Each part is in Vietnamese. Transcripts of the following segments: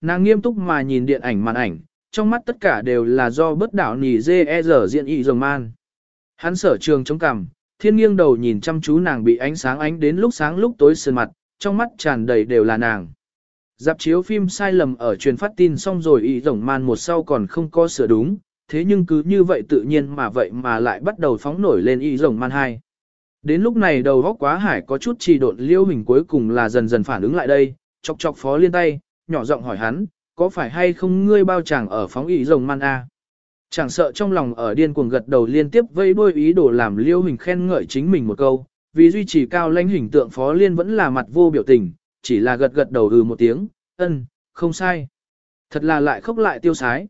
Nàng nghiêm túc mà nhìn điện ảnh màn ảnh, trong mắt tất cả đều là do bất đảo nỉ dê e dở diện y rồng man. Hắn sở trường chống cằm, thiên nghiêng đầu nhìn chăm chú nàng bị ánh sáng ánh đến lúc sáng lúc tối sơn mặt, trong mắt tràn đầy đều là nàng. Dạp chiếu phim sai lầm ở truyền phát tin xong rồi y rồng man một sau còn không có sửa đúng, thế nhưng cứ như vậy tự nhiên mà vậy mà lại bắt đầu phóng nổi lên y rồng man 2. Đến lúc này đầu góc quá hải có chút trì độn liêu hình cuối cùng là dần dần phản ứng lại đây, chọc chọc phó liên tay, nhỏ giọng hỏi hắn, có phải hay không ngươi bao chàng ở phóng ý rồng man a? Chẳng sợ trong lòng ở điên cuồng gật đầu liên tiếp vây đuôi ý đồ làm liêu hình khen ngợi chính mình một câu, vì duy trì cao lãnh hình tượng phó liên vẫn là mặt vô biểu tình, chỉ là gật gật đầu ừ một tiếng, ân, không sai. Thật là lại khóc lại tiêu sái.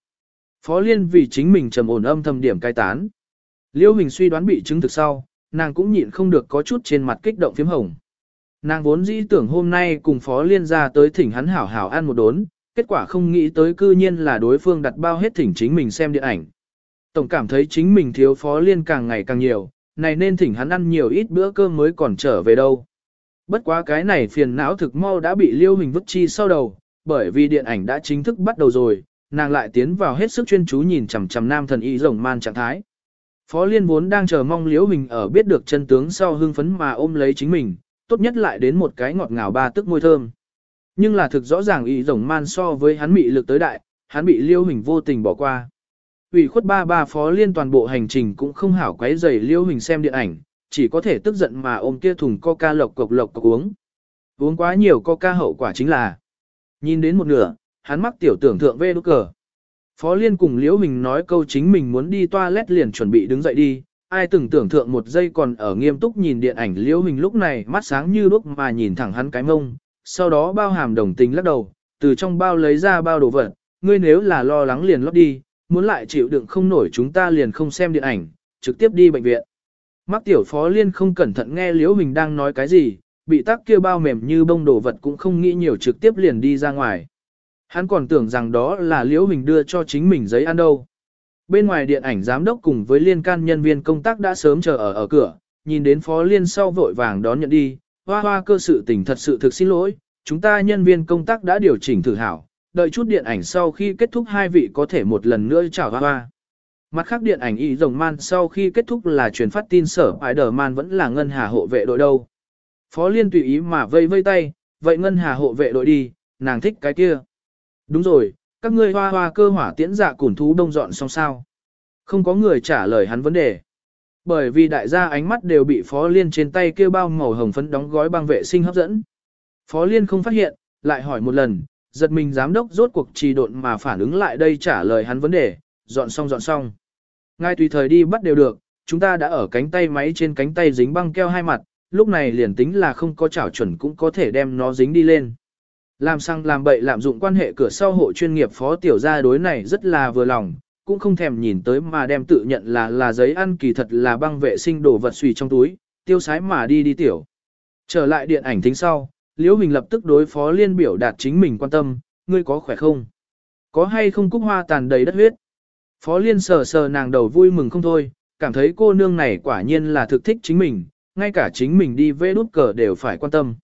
Phó liên vì chính mình trầm ổn âm thầm điểm cai tán. Liêu hình suy đoán bị chứng thực sau, nàng cũng nhịn không được có chút trên mặt kích động phím hồng. Nàng vốn dĩ tưởng hôm nay cùng Phó Liên ra tới thỉnh hắn hảo hảo ăn một đốn, kết quả không nghĩ tới cư nhiên là đối phương đặt bao hết thỉnh chính mình xem điện ảnh. Tổng cảm thấy chính mình thiếu Phó Liên càng ngày càng nhiều, này nên thỉnh hắn ăn nhiều ít bữa cơm mới còn trở về đâu. Bất quá cái này phiền não thực mau đã bị liêu hình vứt chi sau đầu, bởi vì điện ảnh đã chính thức bắt đầu rồi, nàng lại tiến vào hết sức chuyên chú nhìn chằm chằm nam thần y rồng man trạng thái. Phó Liên vốn đang chờ mong Liễu Hình ở biết được chân tướng sau hưng phấn mà ôm lấy chính mình, tốt nhất lại đến một cái ngọt ngào ba tức môi thơm. Nhưng là thực rõ ràng ý rồng man so với hắn mị lực tới đại, hắn bị Liễu Hình vô tình bỏ qua. Ủy khuất ba ba Phó Liên toàn bộ hành trình cũng không hảo quấy rầy Liễu Hình xem điện ảnh, chỉ có thể tức giận mà ôm kia thùng coca lộc cộc lộc cộc uống. Uống quá nhiều coca hậu quả chính là nhìn đến một nửa, hắn mắc tiểu tưởng thượng về đốt cờ. Phó Liên cùng Liễu Hình nói câu chính mình muốn đi toilet liền chuẩn bị đứng dậy đi, ai từng tưởng tượng một giây còn ở nghiêm túc nhìn điện ảnh Liễu Hình lúc này mắt sáng như đuốc mà nhìn thẳng hắn cái mông, sau đó bao hàm đồng tình lắc đầu, từ trong bao lấy ra bao đồ vật, ngươi nếu là lo lắng liền lót đi, muốn lại chịu đựng không nổi chúng ta liền không xem điện ảnh, trực tiếp đi bệnh viện. Mắc tiểu Phó Liên không cẩn thận nghe Liễu Hình đang nói cái gì, bị tắc kia bao mềm như bông đồ vật cũng không nghĩ nhiều trực tiếp liền đi ra ngoài. Hắn còn tưởng rằng đó là Liễu Hình đưa cho chính mình giấy ăn đâu. Bên ngoài điện ảnh giám đốc cùng với liên can nhân viên công tác đã sớm chờ ở ở cửa, nhìn đến phó liên sau vội vàng đón nhận đi, hoa hoa cơ sự tình thật sự thực xin lỗi, chúng ta nhân viên công tác đã điều chỉnh thử hảo, đợi chút điện ảnh sau khi kết thúc hai vị có thể một lần nữa chào hoa hoa. Mặt khác điện ảnh y rồng man sau khi kết thúc là truyền phát tin sở Spider-Man vẫn là ngân hà hộ vệ đội đâu. Phó liên tùy ý mà vây vây tay, vậy ngân hà hộ vệ đội đi, nàng thích cái kia. Đúng rồi, các ngươi hoa hoa cơ hỏa tiễn dạ củn thú đông dọn xong sao. Không có người trả lời hắn vấn đề. Bởi vì đại gia ánh mắt đều bị Phó Liên trên tay kêu bao màu hồng phấn đóng gói băng vệ sinh hấp dẫn. Phó Liên không phát hiện, lại hỏi một lần, giật mình giám đốc rốt cuộc trì độn mà phản ứng lại đây trả lời hắn vấn đề, dọn xong dọn xong. Ngay tùy thời đi bắt đều được, chúng ta đã ở cánh tay máy trên cánh tay dính băng keo hai mặt, lúc này liền tính là không có chảo chuẩn cũng có thể đem nó dính đi lên. Làm sang làm bậy lạm dụng quan hệ cửa sau hộ chuyên nghiệp phó tiểu gia đối này rất là vừa lòng, cũng không thèm nhìn tới mà đem tự nhận là là giấy ăn kỳ thật là băng vệ sinh đồ vật xùy trong túi, tiêu sái mà đi đi tiểu. Trở lại điện ảnh thính sau, Liễu Hình lập tức đối phó liên biểu đạt chính mình quan tâm, ngươi có khỏe không? Có hay không cúc hoa tàn đầy đất huyết? Phó liên sờ sờ nàng đầu vui mừng không thôi, cảm thấy cô nương này quả nhiên là thực thích chính mình, ngay cả chính mình đi vê đút cờ đều phải quan tâm.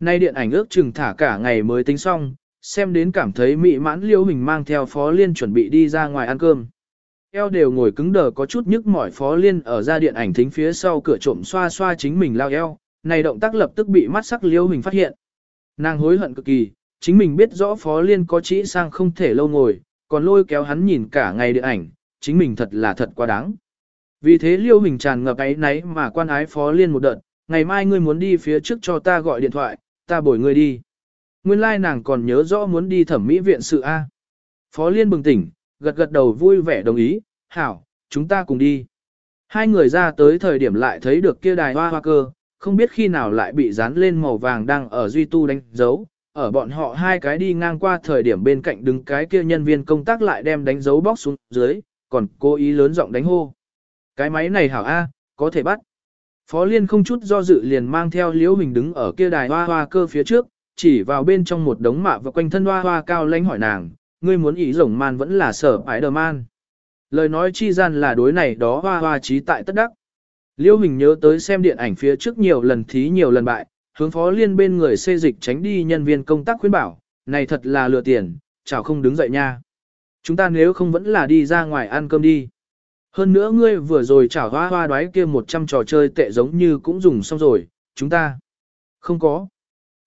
Nay điện ảnh ước chừng thả cả ngày mới tính xong, xem đến cảm thấy mị mãn liêu hình mang theo phó liên chuẩn bị đi ra ngoài ăn cơm. Eo đều ngồi cứng đờ có chút nhức mỏi phó liên ở ra điện ảnh thính phía sau cửa trộm xoa xoa chính mình lao eo, này động tác lập tức bị mắt sắc liêu hình phát hiện. Nàng hối hận cực kỳ, chính mình biết rõ phó liên có chỉ sang không thể lâu ngồi, còn lôi kéo hắn nhìn cả ngày điện ảnh, chính mình thật là thật quá đáng. Vì thế liêu hình tràn ngập ấy náy mà quan ái phó liên một đợt, ngày mai ngươi muốn đi phía trước cho ta gọi điện thoại, ta bồi ngươi đi. Nguyên lai nàng còn nhớ rõ muốn đi thẩm mỹ viện sự A. Phó Liên bừng tỉnh, gật gật đầu vui vẻ đồng ý, hảo, chúng ta cùng đi. Hai người ra tới thời điểm lại thấy được kia đài hoa hoa cơ, không biết khi nào lại bị dán lên màu vàng đang ở duy tu đánh dấu. Ở bọn họ hai cái đi ngang qua thời điểm bên cạnh đứng cái kia nhân viên công tác lại đem đánh dấu bóc xuống dưới, còn cố ý lớn giọng đánh hô. Cái máy này hảo A, có thể bắt. Phó Liên không chút do dự liền mang theo Liễu Hình đứng ở kia đài hoa hoa cơ phía trước, chỉ vào bên trong một đống mạ và quanh thân hoa hoa cao lãnh hỏi nàng, ngươi muốn ý rồng man vẫn là sở ái man. Lời nói chi gian là đối này đó hoa hoa trí tại tất đắc. Liễu Hình nhớ tới xem điện ảnh phía trước nhiều lần thí nhiều lần bại, hướng Phó Liên bên người xê dịch tránh đi nhân viên công tác khuyên bảo, này thật là lừa tiền, chào không đứng dậy nha. Chúng ta nếu không vẫn là đi ra ngoài ăn cơm đi. Hơn nữa ngươi vừa rồi trả hoa hoa đoái kia 100 trò chơi tệ giống như cũng dùng xong rồi, chúng ta không có.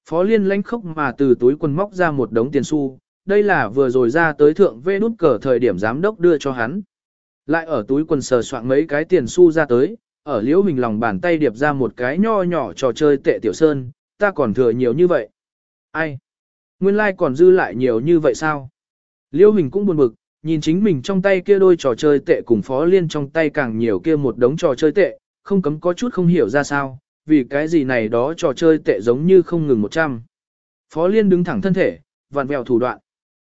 Phó Liên lãnh khốc mà từ túi quần móc ra một đống tiền xu, đây là vừa rồi ra tới thượng vê nút cờ thời điểm giám đốc đưa cho hắn. Lại ở túi quần sờ soạn mấy cái tiền xu ra tới, ở liễu hình lòng bàn tay điệp ra một cái nho nhỏ trò chơi tệ tiểu sơn, ta còn thừa nhiều như vậy. Ai? Nguyên lai like còn dư lại nhiều như vậy sao? Liễu hình cũng buồn bực, nhìn chính mình trong tay kia đôi trò chơi tệ cùng Phó Liên trong tay càng nhiều kia một đống trò chơi tệ, không cấm có chút không hiểu ra sao, vì cái gì này đó trò chơi tệ giống như không ngừng 100. Phó Liên đứng thẳng thân thể, vặn vẹo thủ đoạn.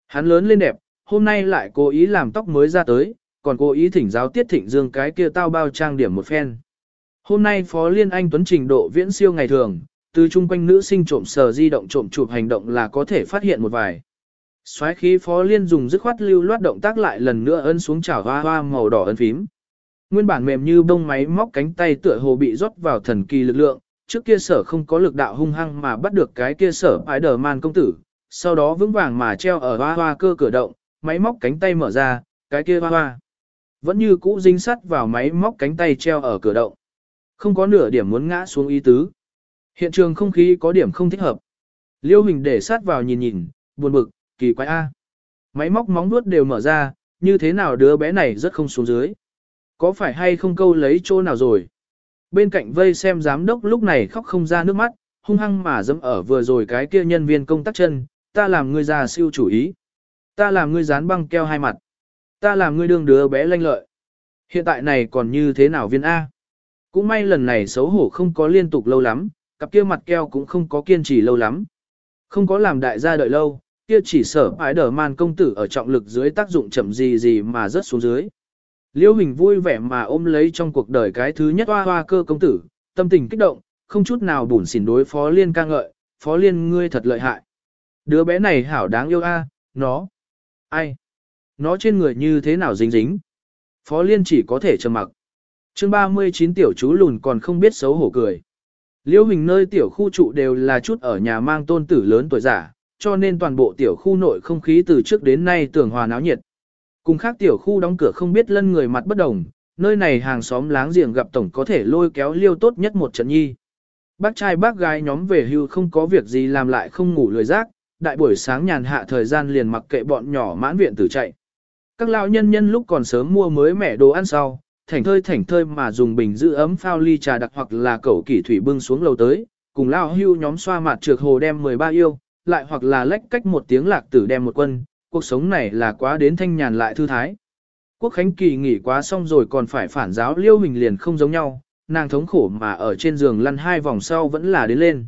Hắn lớn lên đẹp, hôm nay lại cố ý làm tóc mới ra tới, còn cố ý thỉnh giáo tiết thịnh dương cái kia tao bao trang điểm một phen. Hôm nay Phó Liên Anh Tuấn trình độ viễn siêu ngày thường, từ chung quanh nữ sinh trộm sờ di động trộm chụp hành động là có thể phát hiện một vài. Xoáy khí Phó Liên dùng dứt khoát lưu loát động tác lại lần nữa ấn xuống chảo hoa hoa màu đỏ ấn phím. Nguyên bản mềm như bông máy móc cánh tay tựa hồ bị rót vào thần kỳ lực lượng, trước kia sở không có lực đạo hung hăng mà bắt được cái kia sở Spider-Man công tử, sau đó vững vàng mà treo ở hoa hoa cơ cửa động, máy móc cánh tay mở ra, cái kia hoa hoa. Vẫn như cũ dính sắt vào máy móc cánh tay treo ở cửa động. Không có nửa điểm muốn ngã xuống ý tứ. Hiện trường không khí có điểm không thích hợp. Liêu hình để sát vào nhìn nhìn, buồn bực, kỳ quái A. Máy móc móng vuốt đều mở ra, như thế nào đứa bé này rất không xuống dưới. Có phải hay không câu lấy chỗ nào rồi? Bên cạnh vây xem giám đốc lúc này khóc không ra nước mắt, hung hăng mà dẫm ở vừa rồi cái kia nhân viên công tác chân, ta làm ngươi già siêu chủ ý. Ta làm ngươi dán băng keo hai mặt. Ta làm ngươi đương đứa bé lanh lợi. Hiện tại này còn như thế nào viên A? Cũng may lần này xấu hổ không có liên tục lâu lắm, cặp kia mặt keo cũng không có kiên trì lâu lắm. Không có làm đại gia đợi lâu, kia chỉ sở ái đờ man công tử ở trọng lực dưới tác dụng chậm gì gì mà rớt xuống dưới. Liêu Hình vui vẻ mà ôm lấy trong cuộc đời cái thứ nhất hoa hoa cơ công tử, tâm tình kích động, không chút nào bùn xỉn đối Phó Liên ca ngợi, Phó Liên ngươi thật lợi hại. Đứa bé này hảo đáng yêu a, nó. Ai? Nó trên người như thế nào dính dính? Phó Liên chỉ có thể trầm mặc. chương 39 tiểu chú lùn còn không biết xấu hổ cười. Liêu Hình nơi tiểu khu trụ đều là chút ở nhà mang tôn tử lớn tuổi giả, cho nên toàn bộ tiểu khu nội không khí từ trước đến nay tưởng hòa náo nhiệt. Cùng khác tiểu khu đóng cửa không biết lân người mặt bất đồng, nơi này hàng xóm láng giềng gặp tổng có thể lôi kéo liêu tốt nhất một trận nhi. Bác trai bác gái nhóm về hưu không có việc gì làm lại không ngủ lười giác, đại buổi sáng nhàn hạ thời gian liền mặc kệ bọn nhỏ mãn viện tử chạy. Các lão nhân nhân lúc còn sớm mua mới mẻ đồ ăn sau, thảnh thơi thảnh thơi mà dùng bình giữ ấm phao ly trà đặc hoặc là cẩu kỷ thủy bưng xuống lầu tới, cùng lão hưu nhóm xoa mặt trược hồ đem 13 yêu, lại hoặc là lách cách một tiếng lạc tử đem một quân, cuộc sống này là quá đến thanh nhàn lại thư thái. Quốc Khánh Kỳ nghỉ quá xong rồi còn phải phản giáo liêu hình liền không giống nhau, nàng thống khổ mà ở trên giường lăn hai vòng sau vẫn là đến lên.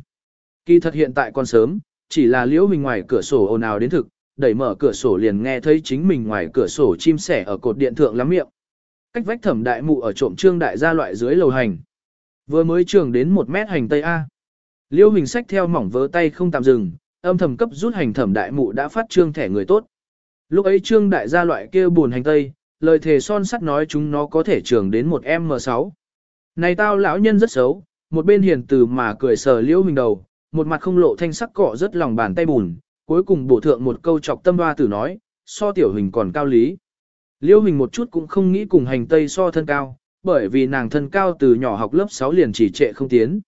Kỳ thật hiện tại còn sớm, chỉ là liễu hình ngoài cửa sổ ồn ào đến thực, đẩy mở cửa sổ liền nghe thấy chính mình ngoài cửa sổ chim sẻ ở cột điện thượng lắm miệng. Cách vách thẩm đại mụ ở trộm trương đại gia loại dưới lầu hành. Vừa mới trường đến một mét hành tây A. Liêu hình sách theo mỏng vớ tay không tạm dừng, âm thầm cấp rút hành thẩm đại mụ đã phát trương thẻ người tốt. Lúc ấy trương đại gia loại kia buồn hành tây, lời thề son sắt nói chúng nó có thể trường đến một M6. Này tao lão nhân rất xấu, một bên hiền từ mà cười sờ liễu hình đầu, một mặt không lộ thanh sắc cọ rất lòng bàn tay bùn, cuối cùng bổ thượng một câu chọc tâm hoa tử nói, so tiểu hình còn cao lý. Liễu hình một chút cũng không nghĩ cùng hành tây so thân cao, bởi vì nàng thân cao từ nhỏ học lớp 6 liền chỉ trệ không tiến.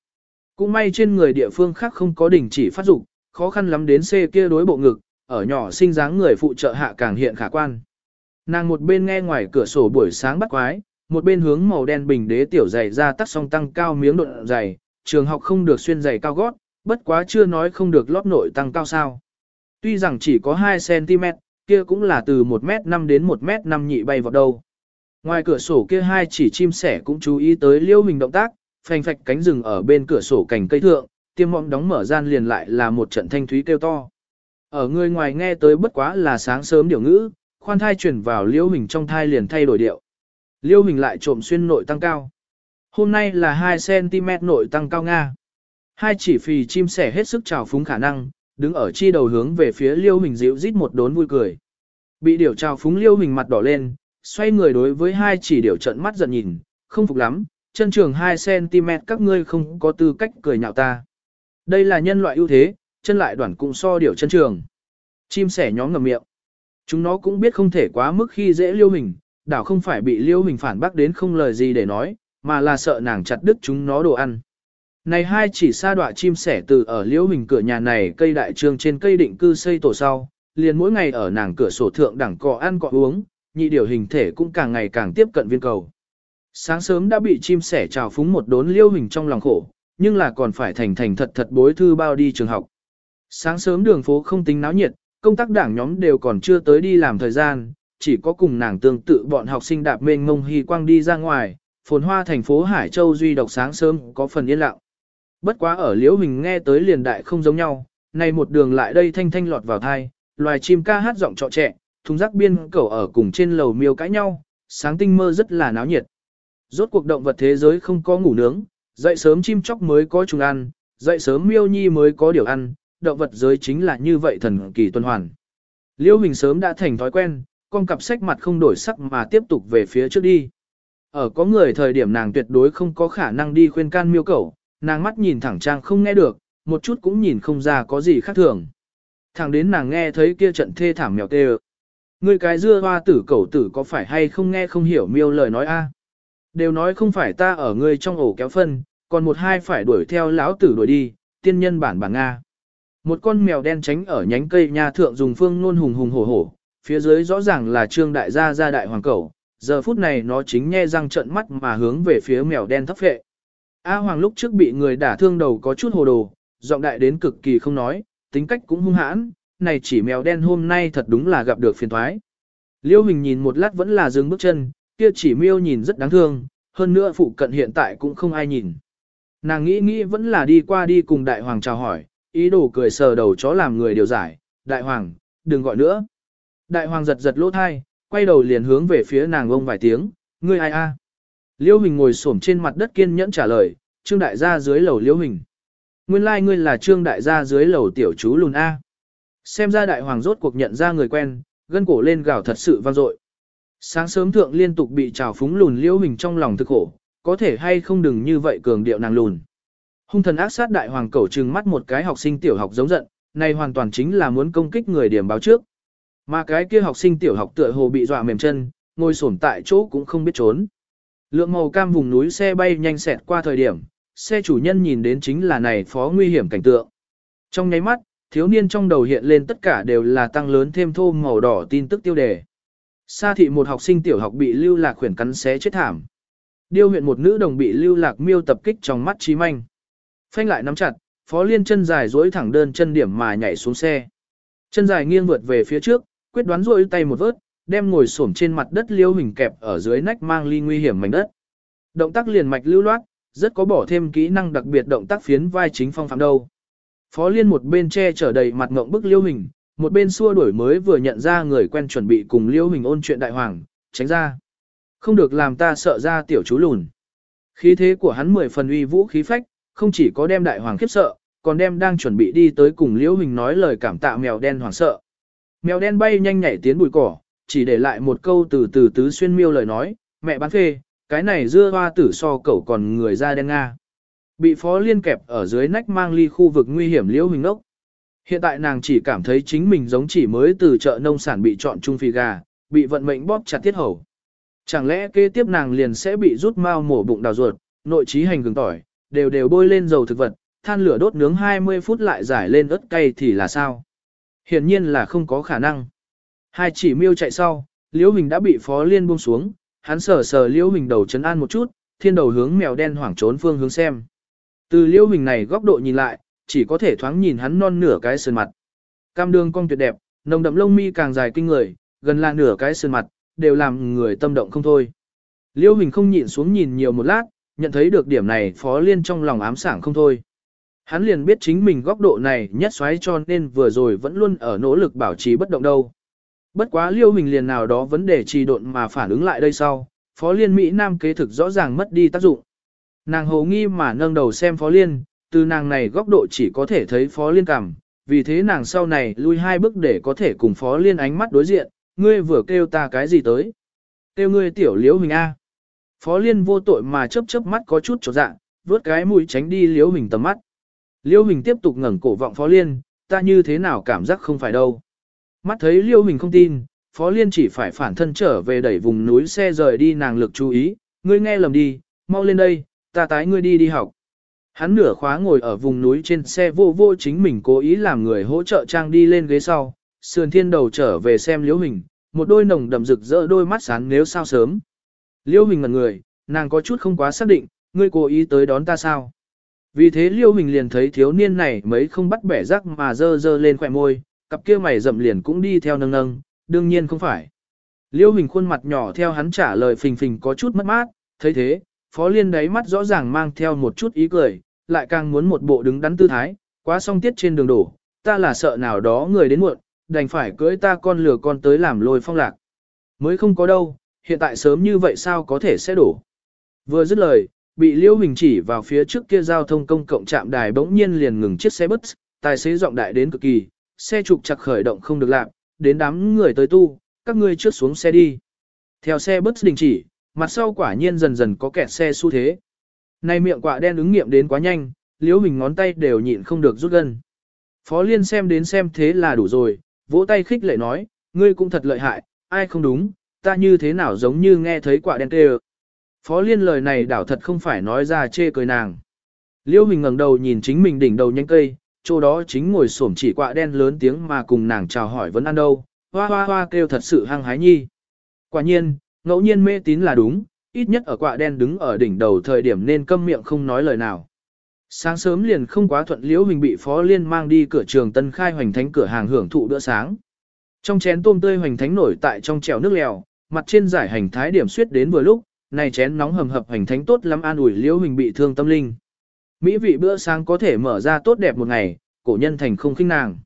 Cũng may trên người địa phương khác không có đỉnh chỉ phát dục, khó khăn lắm đến C kia đối bộ ngực, ở nhỏ sinh dáng người phụ trợ hạ càng hiện khả quan. Nàng một bên nghe ngoài cửa sổ buổi sáng bắt quái, một bên hướng màu đen bình đế tiểu dày ra tắt song tăng cao miếng độn dày, trường học không được xuyên giày cao gót, bất quá chưa nói không được lót nội tăng cao sao. Tuy rằng chỉ có 2cm, kia cũng là từ 1m5 đến 1m5 nhị bay vào đâu. Ngoài cửa sổ kia hai chỉ chim sẻ cũng chú ý tới liêu hình động tác, phành phạch cánh rừng ở bên cửa sổ cành cây thượng, tiêm mọng đóng mở gian liền lại là một trận thanh thúy kêu to. Ở người ngoài nghe tới bất quá là sáng sớm điều ngữ, khoan thai chuyển vào liêu hình trong thai liền thay đổi điệu. Liêu hình lại trộm xuyên nội tăng cao. Hôm nay là 2cm nội tăng cao Nga. Hai chỉ phì chim sẻ hết sức trào phúng khả năng, đứng ở chi đầu hướng về phía liêu hình dịu rít một đốn vui cười. Bị điểu trào phúng liêu hình mặt đỏ lên, xoay người đối với hai chỉ điểu trận mắt giận nhìn, không phục lắm, chân trường 2cm các ngươi không có tư cách cười nhạo ta. Đây là nhân loại ưu thế, chân lại đoạn cũng so điều chân trường. Chim sẻ nhóm ngầm miệng. Chúng nó cũng biết không thể quá mức khi dễ liêu hình, đảo không phải bị liêu hình phản bác đến không lời gì để nói, mà là sợ nàng chặt đứt chúng nó đồ ăn. Này hai chỉ sa đọa chim sẻ từ ở liễu hình cửa nhà này cây đại trương trên cây định cư xây tổ sau, liền mỗi ngày ở nàng cửa sổ thượng đẳng cọ ăn cọ uống, nhị điều hình thể cũng càng ngày càng tiếp cận viên cầu. Sáng sớm đã bị chim sẻ trào phúng một đốn liêu hình trong lòng khổ, nhưng là còn phải thành thành thật thật bối thư bao đi trường học. Sáng sớm đường phố không tính náo nhiệt, công tác đảng nhóm đều còn chưa tới đi làm thời gian, chỉ có cùng nàng tương tự bọn học sinh đạp mênh mông hy quang đi ra ngoài, phồn hoa thành phố Hải Châu duy độc sáng sớm có phần yên lặng. Bất quá ở liễu hình nghe tới liền đại không giống nhau, này một đường lại đây thanh thanh lọt vào thai, loài chim ca hát giọng trọ trẻ, thùng rác biên cẩu ở cùng trên lầu miêu cãi nhau, sáng tinh mơ rất là náo nhiệt. Rốt cuộc động vật thế giới không có ngủ nướng, dậy sớm chim chóc mới có chúng ăn, dậy sớm miêu nhi mới có điều ăn, động vật giới chính là như vậy thần kỳ tuần hoàn. Liêu Hình sớm đã thành thói quen, con cặp sách mặt không đổi sắc mà tiếp tục về phía trước đi. Ở có người thời điểm nàng tuyệt đối không có khả năng đi khuyên can miêu cẩu, nàng mắt nhìn thẳng trang không nghe được, một chút cũng nhìn không ra có gì khác thường. Thẳng đến nàng nghe thấy kia trận thê thảm mèo tê Người cái dưa hoa tử cẩu tử có phải hay không nghe không hiểu miêu lời nói a Đều nói không phải ta ở ngươi trong ổ kéo phân, còn một hai phải đuổi theo lão tử đuổi đi, tiên nhân bản bản Nga. Một con mèo đen tránh ở nhánh cây nhà thượng dùng phương luôn hùng hùng hổ hổ, phía dưới rõ ràng là trương đại gia gia đại hoàng cẩu, giờ phút này nó chính nhe răng trận mắt mà hướng về phía mèo đen thấp vệ. A Hoàng lúc trước bị người đả thương đầu có chút hồ đồ, giọng đại đến cực kỳ không nói, tính cách cũng hung hãn, này chỉ mèo đen hôm nay thật đúng là gặp được phiền thoái. Liêu Hình nhìn một lát vẫn là dừng bước chân, kia chỉ miêu nhìn rất đáng thương, hơn nữa phụ cận hiện tại cũng không ai nhìn. Nàng nghĩ nghĩ vẫn là đi qua đi cùng đại hoàng chào hỏi, ý đồ cười sờ đầu chó làm người điều giải, đại hoàng, đừng gọi nữa. Đại hoàng giật giật lỗ thai, quay đầu liền hướng về phía nàng ông vài tiếng, ngươi ai a? Liêu Hình ngồi xổm trên mặt đất kiên nhẫn trả lời, Trương đại gia dưới lầu Liêu Hình. Nguyên lai like ngươi là Trương đại gia dưới lầu tiểu chú lùn a. Xem ra đại hoàng rốt cuộc nhận ra người quen, gân cổ lên gào thật sự vang dội. Sáng sớm thượng liên tục bị trào phúng lùn liễu Hình trong lòng thực khổ, có thể hay không đừng như vậy cường điệu nàng lùn. Hung thần ác sát đại hoàng cẩu trừng mắt một cái học sinh tiểu học giống giận, này hoàn toàn chính là muốn công kích người điểm báo trước. Mà cái kia học sinh tiểu học tựa hồ bị dọa mềm chân, ngồi xổm tại chỗ cũng không biết trốn. Lượng màu cam vùng núi xe bay nhanh xẹt qua thời điểm, xe chủ nhân nhìn đến chính là này phó nguy hiểm cảnh tượng. Trong nháy mắt, thiếu niên trong đầu hiện lên tất cả đều là tăng lớn thêm thô màu đỏ tin tức tiêu đề. Sa thị một học sinh tiểu học bị lưu lạc khuyển cắn xé chết thảm. Điêu huyện một nữ đồng bị lưu lạc miêu tập kích trong mắt trí manh. Phanh lại nắm chặt, phó liên chân dài duỗi thẳng đơn chân điểm mà nhảy xuống xe. Chân dài nghiêng vượt về phía trước, quyết đoán duỗi tay một vớt, đem ngồi xổm trên mặt đất liêu hình kẹp ở dưới nách mang ly nguy hiểm mảnh đất. Động tác liền mạch lưu loát, rất có bỏ thêm kỹ năng đặc biệt động tác phiến vai chính phong phạm đâu. Phó liên một bên che chở đầy mặt ngộng bức liêu hình, một bên xua đuổi mới vừa nhận ra người quen chuẩn bị cùng Liễu hình ôn chuyện đại hoàng, tránh ra. Không được làm ta sợ ra tiểu chú lùn. Khí thế của hắn mười phần uy vũ khí phách, không chỉ có đem đại hoàng khiếp sợ, còn đem đang chuẩn bị đi tới cùng Liễu hình nói lời cảm tạ mèo đen hoàng sợ. Mèo đen bay nhanh nhảy tiến bụi cỏ, chỉ để lại một câu từ từ tứ xuyên miêu lời nói, mẹ bán phê, cái này dưa hoa tử so cậu còn người da đen Nga. Bị phó liên kẹp ở dưới nách mang ly khu vực nguy hiểm liễu hình ốc. Hiện tại nàng chỉ cảm thấy chính mình giống chỉ mới từ chợ nông sản bị chọn chung phi gà, bị vận mệnh bóp chặt tiết hầu. Chẳng lẽ kế tiếp nàng liền sẽ bị rút mau mổ bụng đào ruột, nội trí hành gừng tỏi, đều đều bôi lên dầu thực vật, than lửa đốt nướng 20 phút lại giải lên ớt cay thì là sao? Hiển nhiên là không có khả năng. Hai chỉ miêu chạy sau, Liễu Hình đã bị Phó Liên buông xuống, hắn sờ sờ Liễu Hình đầu chấn an một chút, thiên đầu hướng mèo đen hoảng trốn phương hướng xem. Từ Liễu Hình này góc độ nhìn lại, chỉ có thể thoáng nhìn hắn non nửa cái sườn mặt. Cam đường cong tuyệt đẹp, nồng đậm lông mi càng dài kinh người, gần là nửa cái sườn mặt, đều làm người tâm động không thôi. Liêu Hình không nhịn xuống nhìn nhiều một lát, nhận thấy được điểm này Phó Liên trong lòng ám sảng không thôi. Hắn liền biết chính mình góc độ này nhất xoáy cho nên vừa rồi vẫn luôn ở nỗ lực bảo trì bất động đâu. Bất quá liêu hình liền nào đó vấn đề trì độn mà phản ứng lại đây sau, Phó Liên Mỹ Nam kế thực rõ ràng mất đi tác dụng. Nàng hồ nghi mà nâng đầu xem Phó Liên, từ nàng này góc độ chỉ có thể thấy Phó Liên cảm, vì thế nàng sau này lui hai bước để có thể cùng Phó Liên ánh mắt đối diện, ngươi vừa kêu ta cái gì tới. Kêu ngươi tiểu liễu hình A. Phó Liên vô tội mà chớp chớp mắt có chút trọt dạ, vớt cái mũi tránh đi liễu hình tầm mắt. Liễu hình tiếp tục ngẩng cổ vọng Phó Liên, ta như thế nào cảm giác không phải đâu. Mắt thấy liễu Hình không tin, Phó Liên chỉ phải phản thân trở về đẩy vùng núi xe rời đi nàng lực chú ý, ngươi nghe lầm đi, mau lên đây, ta tái ngươi đi đi học. Hắn nửa khóa ngồi ở vùng núi trên xe vô vô chính mình cố ý làm người hỗ trợ trang đi lên ghế sau, sườn thiên đầu trở về xem liễu hình, một đôi nồng đậm rực rỡ đôi mắt sáng nếu sao sớm. Liễu hình ngẩn người, nàng có chút không quá xác định, ngươi cố ý tới đón ta sao. Vì thế liễu hình liền thấy thiếu niên này mấy không bắt bẻ rắc mà dơ dơ lên khỏe môi, cặp kia mày rậm liền cũng đi theo nâng nâng, đương nhiên không phải. Liễu hình khuôn mặt nhỏ theo hắn trả lời phình phình có chút mất mát, thấy thế, Phó Liên đáy mắt rõ ràng mang theo một chút ý cười, lại càng muốn một bộ đứng đắn tư thái, quá song tiết trên đường đổ, ta là sợ nào đó người đến muộn, đành phải cưới ta con lừa con tới làm lôi phong lạc. Mới không có đâu, hiện tại sớm như vậy sao có thể sẽ đổ. Vừa dứt lời, bị Liễu Hình chỉ vào phía trước kia giao thông công cộng trạm đài bỗng nhiên liền ngừng chiếc xe bus, tài xế giọng đại đến cực kỳ, xe trục chặt khởi động không được làm, đến đám người tới tu, các ngươi trước xuống xe đi. Theo xe bus đình chỉ, mặt sau quả nhiên dần dần có kẹt xe xu thế. Này miệng quạ đen ứng nghiệm đến quá nhanh, liễu mình ngón tay đều nhịn không được rút gân. Phó Liên xem đến xem thế là đủ rồi, vỗ tay khích lệ nói, ngươi cũng thật lợi hại, ai không đúng, ta như thế nào giống như nghe thấy quả đen kêu. Phó Liên lời này đảo thật không phải nói ra chê cười nàng. Liễu mình ngẩng đầu nhìn chính mình đỉnh đầu nhanh cây, chỗ đó chính ngồi xổm chỉ quạ đen lớn tiếng mà cùng nàng chào hỏi vẫn ăn đâu, hoa hoa hoa kêu thật sự hăng hái nhi. Quả nhiên, ngẫu nhiên mê tín là đúng, ít nhất ở quạ đen đứng ở đỉnh đầu thời điểm nên câm miệng không nói lời nào. Sáng sớm liền không quá thuận liễu hình bị Phó Liên mang đi cửa trường Tân Khai Hoành Thánh cửa hàng hưởng thụ bữa sáng. Trong chén tôm tươi Hoành Thánh nổi tại trong chèo nước lèo, mặt trên giải hành thái điểm suyết đến vừa lúc, này chén nóng hầm hập Hoành Thánh tốt lắm an ủi liễu hình bị thương tâm linh. Mỹ vị bữa sáng có thể mở ra tốt đẹp một ngày, cổ nhân thành không khinh nàng.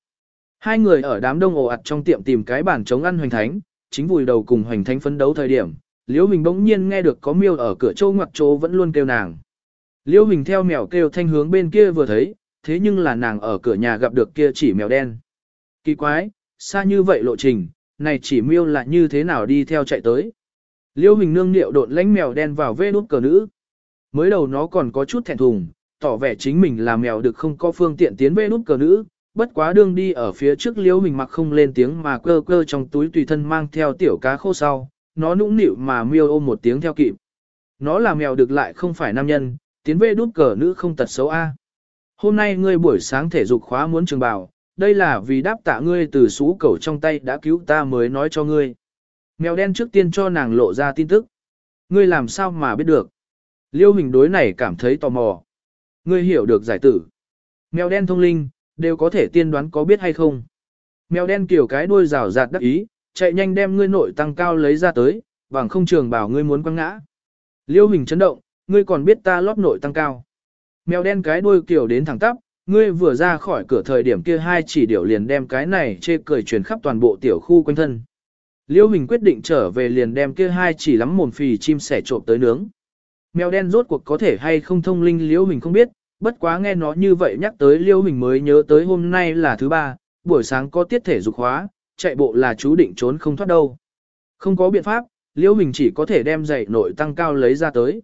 Hai người ở đám đông ồ ạt trong tiệm tìm cái bàn chống ăn Hoành Thánh, chính vùi đầu cùng Hoành Thánh phấn đấu thời điểm, Liễu Hình bỗng nhiên nghe được có miêu ở cửa châu ngoặc chỗ vẫn luôn kêu nàng. Liễu Hình theo mèo kêu thanh hướng bên kia vừa thấy, thế nhưng là nàng ở cửa nhà gặp được kia chỉ mèo đen. Kỳ quái, xa như vậy lộ trình, này chỉ miêu là như thế nào đi theo chạy tới. Liễu Hình nương niệu độn lánh mèo đen vào vê nút cờ nữ. Mới đầu nó còn có chút thẹn thùng, tỏ vẻ chính mình là mèo được không có phương tiện tiến vê nút cờ nữ, bất quá đương đi ở phía trước Liễu Hình mặc không lên tiếng mà cơ cơ trong túi tùy thân mang theo tiểu cá khô sau, nó nũng nịu mà miêu ôm một tiếng theo kịp. Nó là mèo được lại không phải nam nhân, tiến về đút cờ nữ không tật xấu A. Hôm nay ngươi buổi sáng thể dục khóa muốn trường bào, đây là vì đáp tạ ngươi từ xú cẩu trong tay đã cứu ta mới nói cho ngươi. Mèo đen trước tiên cho nàng lộ ra tin tức. Ngươi làm sao mà biết được? Liêu hình đối này cảm thấy tò mò. Ngươi hiểu được giải tử. Mèo đen thông linh, đều có thể tiên đoán có biết hay không. Mèo đen kiểu cái đuôi rào rạt đắc ý, chạy nhanh đem ngươi nội tăng cao lấy ra tới, bằng không trường bảo ngươi muốn quăng ngã. Liêu hình chấn động, ngươi còn biết ta lót nội tăng cao. Mèo đen cái đuôi kiểu đến thẳng tắp, ngươi vừa ra khỏi cửa thời điểm kia hai chỉ điểu liền đem cái này chê cười truyền khắp toàn bộ tiểu khu quanh thân. Liêu hình quyết định trở về liền đem kia hai chỉ lắm mồm phì chim sẻ trộm tới nướng. Mèo đen rốt cuộc có thể hay không thông linh liêu hình không biết, bất quá nghe nó như vậy nhắc tới liêu hình mới nhớ tới hôm nay là thứ ba, buổi sáng có tiết thể dục hóa, chạy bộ là chú định trốn không thoát đâu. Không có biện pháp, Liễu Hình chỉ có thể đem dạy nội tăng cao lấy ra tới.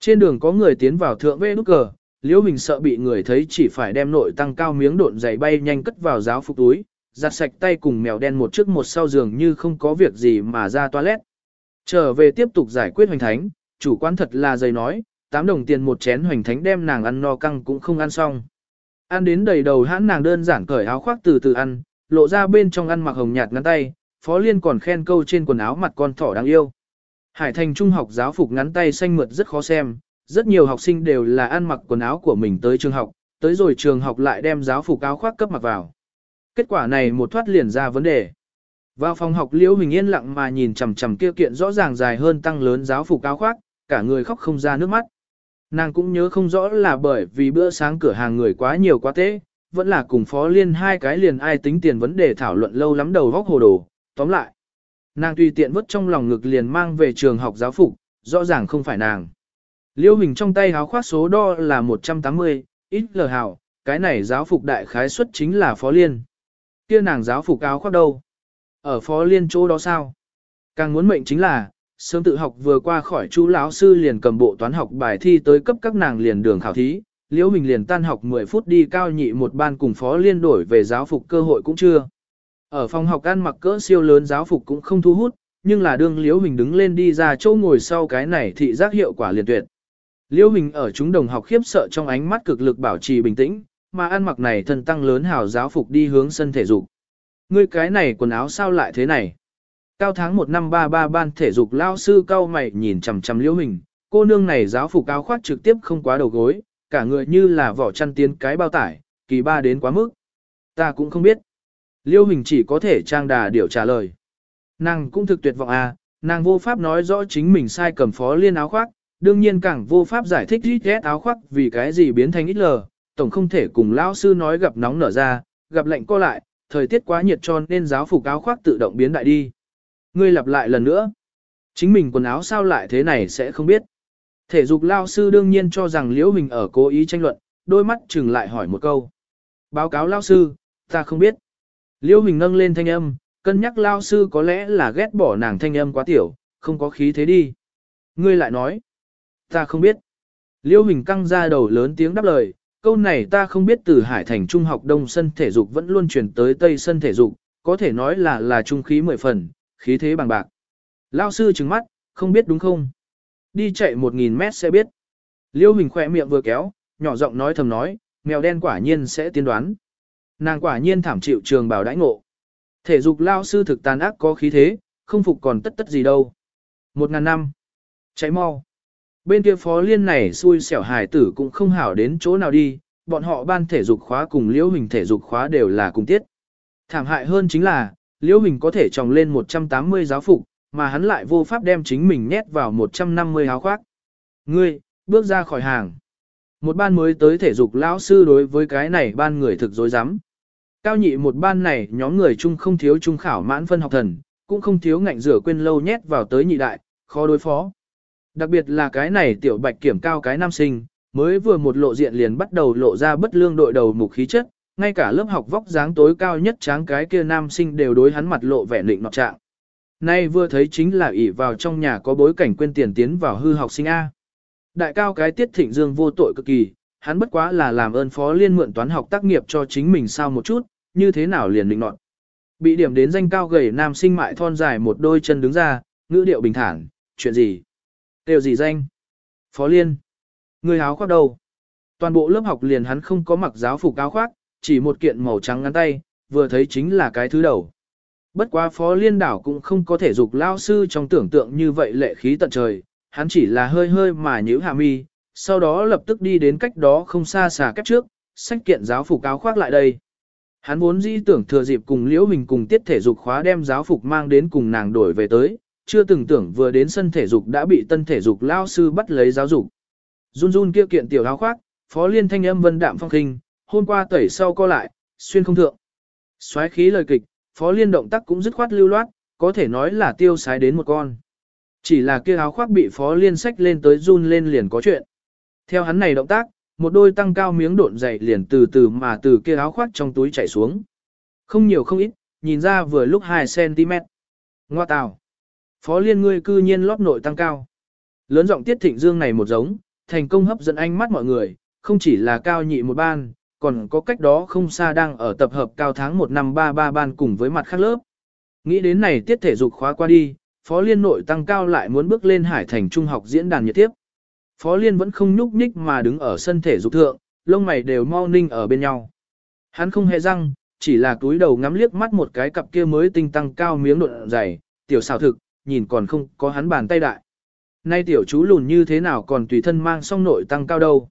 Trên đường có người tiến vào thượng vê nút cờ, Liễu Hình sợ bị người thấy chỉ phải đem nội tăng cao miếng độn giày bay nhanh cất vào giáo phục túi, giặt sạch tay cùng mèo đen một trước một sau giường như không có việc gì mà ra toilet. Trở về tiếp tục giải quyết hoành thánh, chủ quan thật là dày nói, 8 đồng tiền một chén hoành thánh đem nàng ăn no căng cũng không ăn xong. Ăn đến đầy đầu hãn nàng đơn giản cởi áo khoác từ từ ăn, lộ ra bên trong ăn mặc hồng nhạt ngắn tay, Phó Liên còn khen câu trên quần áo mặt con thỏ đáng yêu. Hải Thành Trung học giáo phục ngắn tay xanh mượt rất khó xem, rất nhiều học sinh đều là ăn mặc quần áo của mình tới trường học, tới rồi trường học lại đem giáo phục áo khoác cấp mặc vào. Kết quả này một thoát liền ra vấn đề. Vào phòng học Liễu Hình yên lặng mà nhìn chằm chằm kia kiện rõ ràng dài hơn tăng lớn giáo phục áo khoác, cả người khóc không ra nước mắt. Nàng cũng nhớ không rõ là bởi vì bữa sáng cửa hàng người quá nhiều quá tế, vẫn là cùng phó liên hai cái liền ai tính tiền vấn đề thảo luận lâu lắm đầu vóc hồ đồ, tóm lại. Nàng tùy tiện vứt trong lòng ngực liền mang về trường học giáo phục, rõ ràng không phải nàng. Liêu hình trong tay háo khoác số đo là 180, ít lờ hào, cái này giáo phục đại khái suất chính là phó liên. kia nàng giáo phục áo khoác đâu? Ở phó liên chỗ đó sao? Càng muốn mệnh chính là, sớm tự học vừa qua khỏi chú lão sư liền cầm bộ toán học bài thi tới cấp các nàng liền đường khảo thí, Liễu mình liền tan học 10 phút đi cao nhị một ban cùng phó liên đổi về giáo phục cơ hội cũng chưa. Ở phòng học ăn mặc cỡ siêu lớn giáo phục cũng không thu hút, nhưng là đương Liễu mình đứng lên đi ra chỗ ngồi sau cái này thị giác hiệu quả liền tuyệt. Liễu mình ở chúng đồng học khiếp sợ trong ánh mắt cực lực bảo trì bình tĩnh, mà ăn mặc này thân tăng lớn hào giáo phục đi hướng sân thể dục. Ngươi cái này quần áo sao lại thế này? Cao tháng 1 năm 33 ban thể dục lao sư cao mày nhìn chằm chằm Liễu mình, cô nương này giáo phục áo khoác trực tiếp không quá đầu gối, cả người như là vỏ chăn tiến cái bao tải, kỳ ba đến quá mức. Ta cũng không biết. Liêu hình chỉ có thể trang đà điều trả lời. Nàng cũng thực tuyệt vọng à, nàng vô pháp nói rõ chính mình sai cầm phó liên áo khoác, đương nhiên càng vô pháp giải thích ít ghét áo khoác vì cái gì biến thành ít lờ, tổng không thể cùng lão sư nói gặp nóng nở ra, gặp lạnh co lại, thời tiết quá nhiệt cho nên giáo phục áo khoác tự động biến đại đi. Ngươi lặp lại lần nữa. Chính mình quần áo sao lại thế này sẽ không biết. Thể dục lao sư đương nhiên cho rằng Liễu Hình ở cố ý tranh luận, đôi mắt chừng lại hỏi một câu. Báo cáo lao sư, ta không biết. Liễu Hình nâng lên thanh âm, cân nhắc lao sư có lẽ là ghét bỏ nàng thanh âm quá tiểu, không có khí thế đi. Ngươi lại nói, ta không biết. Liễu Hình căng ra đầu lớn tiếng đáp lời, câu này ta không biết từ Hải Thành Trung học Đông sân thể dục vẫn luôn truyền tới Tây sân thể dục, có thể nói là là trung khí mười phần, khí thế bằng bạc. Lao sư trừng mắt, không biết đúng không? Đi chạy 1.000 mét sẽ biết. Liêu Huỳnh khỏe miệng vừa kéo, nhỏ giọng nói thầm nói, mèo đen quả nhiên sẽ tiên đoán. Nàng quả nhiên thảm chịu trường bảo đãi ngộ. Thể dục lao sư thực tàn ác có khí thế, không phục còn tất tất gì đâu. Một ngàn năm. Cháy mau. Bên kia phó liên này xui xẻo hài tử cũng không hảo đến chỗ nào đi, bọn họ ban thể dục khóa cùng liễu hình thể dục khóa đều là cùng tiết. Thảm hại hơn chính là, liễu hình có thể trồng lên 180 giáo phục, mà hắn lại vô pháp đem chính mình nhét vào 150 áo khoác. Ngươi, bước ra khỏi hàng. Một ban mới tới thể dục lão sư đối với cái này ban người thực dối rắm Cao nhị một ban này nhóm người chung không thiếu trung khảo mãn phân học thần, cũng không thiếu ngạnh rửa quên lâu nhét vào tới nhị đại, khó đối phó. Đặc biệt là cái này tiểu bạch kiểm cao cái nam sinh, mới vừa một lộ diện liền bắt đầu lộ ra bất lương đội đầu mục khí chất, ngay cả lớp học vóc dáng tối cao nhất tráng cái kia nam sinh đều đối hắn mặt lộ vẻ định nọt trạng. Nay vừa thấy chính là ỷ vào trong nhà có bối cảnh quên tiền tiến vào hư học sinh A. Đại cao cái tiết thịnh dương vô tội cực kỳ, hắn bất quá là làm ơn phó liên mượn toán học tác nghiệp cho chính mình sao một chút, như thế nào liền định nọt. Bị điểm đến danh cao gầy nam sinh mại thon dài một đôi chân đứng ra, ngữ điệu bình thản, chuyện gì? Đều gì danh? Phó liên. Người áo khoác đầu. Toàn bộ lớp học liền hắn không có mặc giáo phục áo khoác, chỉ một kiện màu trắng ngắn tay, vừa thấy chính là cái thứ đầu. Bất quá phó liên đảo cũng không có thể dục lao sư trong tưởng tượng như vậy lệ khí tận trời, hắn chỉ là hơi hơi mà nhíu hạ mi, sau đó lập tức đi đến cách đó không xa xà kép trước, sách kiện giáo phục áo khoác lại đây. Hắn vốn dĩ tưởng thừa dịp cùng Liễu Hình cùng tiết thể dục khóa đem giáo phục mang đến cùng nàng đổi về tới, chưa từng tưởng vừa đến sân thể dục đã bị tân thể dục lao sư bắt lấy giáo dục. Run run kia kiện tiểu áo khoác, phó liên thanh âm vân đạm phong khinh, hôm qua tẩy sau co lại, xuyên không thượng. Xoáy khí lời kịch, phó liên động tác cũng dứt khoát lưu loát, có thể nói là tiêu sái đến một con. Chỉ là kia áo khoác bị phó liên sách lên tới run lên liền có chuyện. Theo hắn này động tác, một đôi tăng cao miếng độn dày liền từ từ mà từ kia áo khoác trong túi chảy xuống. Không nhiều không ít, nhìn ra vừa lúc 2cm. Ngoa tào. Phó liên ngươi cư nhiên lót nội tăng cao. Lớn giọng tiết thịnh dương này một giống, thành công hấp dẫn ánh mắt mọi người, không chỉ là cao nhị một ban, còn có cách đó không xa đang ở tập hợp cao tháng 1 năm 33 ban cùng với mặt khác lớp. Nghĩ đến này tiết thể dục khóa qua đi, Phó Liên nội tăng cao lại muốn bước lên Hải Thành Trung học diễn đàn nhiệt tiếp. Phó Liên vẫn không nhúc nhích mà đứng ở sân thể dục thượng, lông mày đều mau ninh ở bên nhau. Hắn không hề răng, chỉ là túi đầu ngắm liếc mắt một cái cặp kia mới tinh tăng cao miếng độn dày, tiểu xào thực, nhìn còn không có hắn bàn tay đại. Nay tiểu chú lùn như thế nào còn tùy thân mang song nội tăng cao đâu.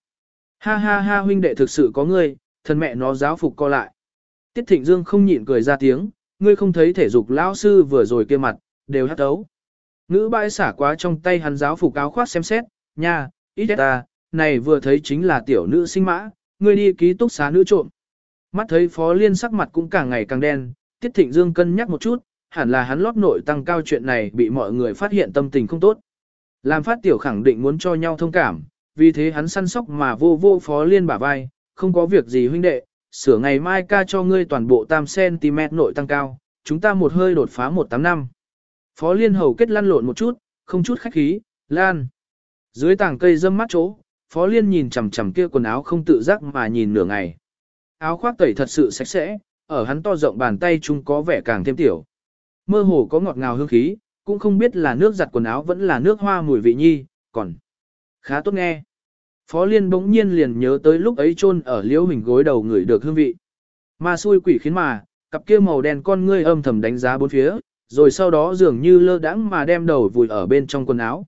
Ha ha ha huynh đệ thực sự có ngươi, thân mẹ nó giáo phục co lại. Tiết Thịnh Dương không nhịn cười ra tiếng, ngươi không thấy thể dục lão sư vừa rồi kia mặt, đều hát ấu. Ngữ bãi xả quá trong tay hắn giáo phục áo khoác xem xét, nha, ít ta, này vừa thấy chính là tiểu nữ sinh mã, ngươi đi ký túc xá nữ trộm. Mắt thấy phó liên sắc mặt cũng càng ngày càng đen, Tiết Thịnh Dương cân nhắc một chút, hẳn là hắn lót nội tăng cao chuyện này bị mọi người phát hiện tâm tình không tốt. Làm phát tiểu khẳng định muốn cho nhau thông cảm, vì thế hắn săn sóc mà vô vô phó liên bả vai, không có việc gì huynh đệ, sửa ngày mai ca cho ngươi toàn bộ tam cm nội tăng cao, chúng ta một hơi đột phá 18 năm. Phó liên hầu kết lăn lộn một chút, không chút khách khí, lan. Dưới tảng cây dâm mắt chỗ, phó liên nhìn chằm chằm kia quần áo không tự giác mà nhìn nửa ngày. Áo khoác tẩy thật sự sạch sẽ, ở hắn to rộng bàn tay chúng có vẻ càng thêm tiểu. Mơ hồ có ngọt ngào hương khí, cũng không biết là nước giặt quần áo vẫn là nước hoa mùi vị nhi, còn khá tốt nghe. Phó Liên bỗng nhiên liền nhớ tới lúc ấy chôn ở liễu hình gối đầu người được hương vị. Ma xui quỷ khiến mà, cặp kia màu đen con ngươi âm thầm đánh giá bốn phía, rồi sau đó dường như lơ đãng mà đem đầu vùi ở bên trong quần áo.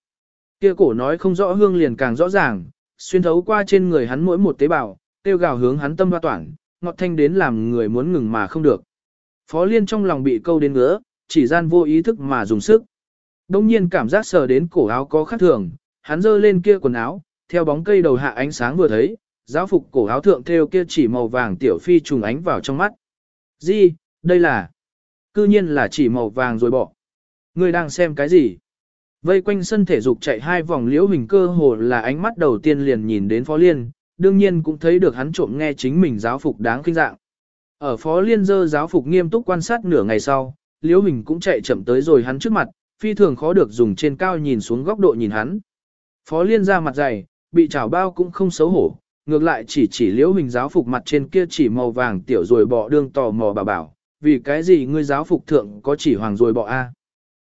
Kia cổ nói không rõ hương liền càng rõ ràng, xuyên thấu qua trên người hắn mỗi một tế bào, tiêu gào hướng hắn tâm hoa toản, ngọt thanh đến làm người muốn ngừng mà không được. Phó Liên trong lòng bị câu đến ngứa, chỉ gian vô ý thức mà dùng sức. Đông nhiên cảm giác sờ đến cổ áo có khác thường, hắn giơ lên kia quần áo, theo bóng cây đầu hạ ánh sáng vừa thấy, giáo phục cổ áo thượng theo kia chỉ màu vàng tiểu phi trùng ánh vào trong mắt. Gì, đây là... Cư nhiên là chỉ màu vàng rồi bỏ. Ngươi đang xem cái gì? Vây quanh sân thể dục chạy hai vòng liễu hình cơ hồ là ánh mắt đầu tiên liền nhìn đến Phó Liên, đương nhiên cũng thấy được hắn trộm nghe chính mình giáo phục đáng kinh dạng. Ở Phó Liên dơ giáo phục nghiêm túc quan sát nửa ngày sau, liễu hình cũng chạy chậm tới rồi hắn trước mặt, phi thường khó được dùng trên cao nhìn xuống góc độ nhìn hắn. Phó Liên ra mặt dày, bị chảo bao cũng không xấu hổ, ngược lại chỉ chỉ liễu hình giáo phục mặt trên kia chỉ màu vàng tiểu rồi bỏ đương tò mò bà bảo, vì cái gì ngươi giáo phục thượng có chỉ hoàng rồi bỏ a?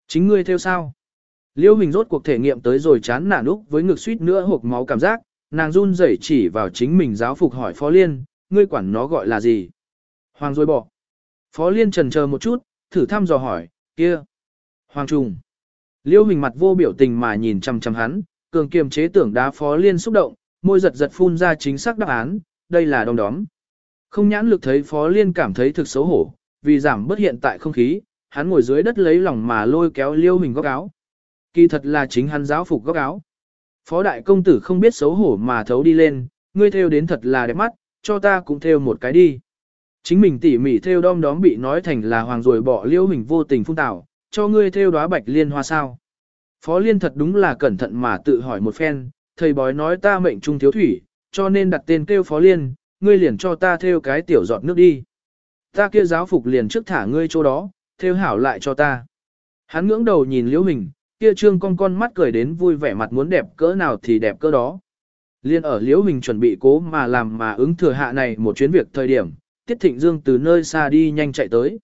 Chính ngươi theo sao? Liễu hình rốt cuộc thể nghiệm tới rồi chán nản lúc với ngực suýt nữa hộp máu cảm giác, nàng run rẩy chỉ vào chính mình giáo phục hỏi Phó Liên, ngươi quản nó gọi là gì? Hoàng rồi bỏ. Phó Liên trần chờ một chút, thử thăm dò hỏi, kia. Hoàng trùng. Liễu hình mặt vô biểu tình mà nhìn chăm chăm hắn, cường kiềm chế tưởng đá Phó Liên xúc động, môi giật giật phun ra chính xác đáp án, đây là đom đóm. Không nhãn lực thấy Phó Liên cảm thấy thực xấu hổ, vì giảm bớt hiện tại không khí, hắn ngồi dưới đất lấy lòng mà lôi kéo liêu hình góc áo. Kỳ thật là chính hắn giáo phục góc áo. Phó đại công tử không biết xấu hổ mà thấu đi lên, ngươi theo đến thật là đẹp mắt, cho ta cũng theo một cái đi. Chính mình tỉ mỉ theo đom đóm bị nói thành là hoàng rồi bỏ liêu hình vô tình phun tạo, cho ngươi theo đóa bạch liên hoa sao. Phó liên thật đúng là cẩn thận mà tự hỏi một phen, thầy bói nói ta mệnh trung thiếu thủy, cho nên đặt tên kêu phó liên, ngươi liền cho ta theo cái tiểu giọt nước đi. Ta kia giáo phục liền trước thả ngươi chỗ đó, theo hảo lại cho ta. Hắn ngưỡng đầu nhìn liễu hình, kia trương con con mắt cười đến vui vẻ mặt muốn đẹp cỡ nào thì đẹp cỡ đó. Liên ở liễu hình chuẩn bị cố mà làm mà ứng thừa hạ này một chuyến việc thời điểm, Tiết Thịnh Dương từ nơi xa đi nhanh chạy tới.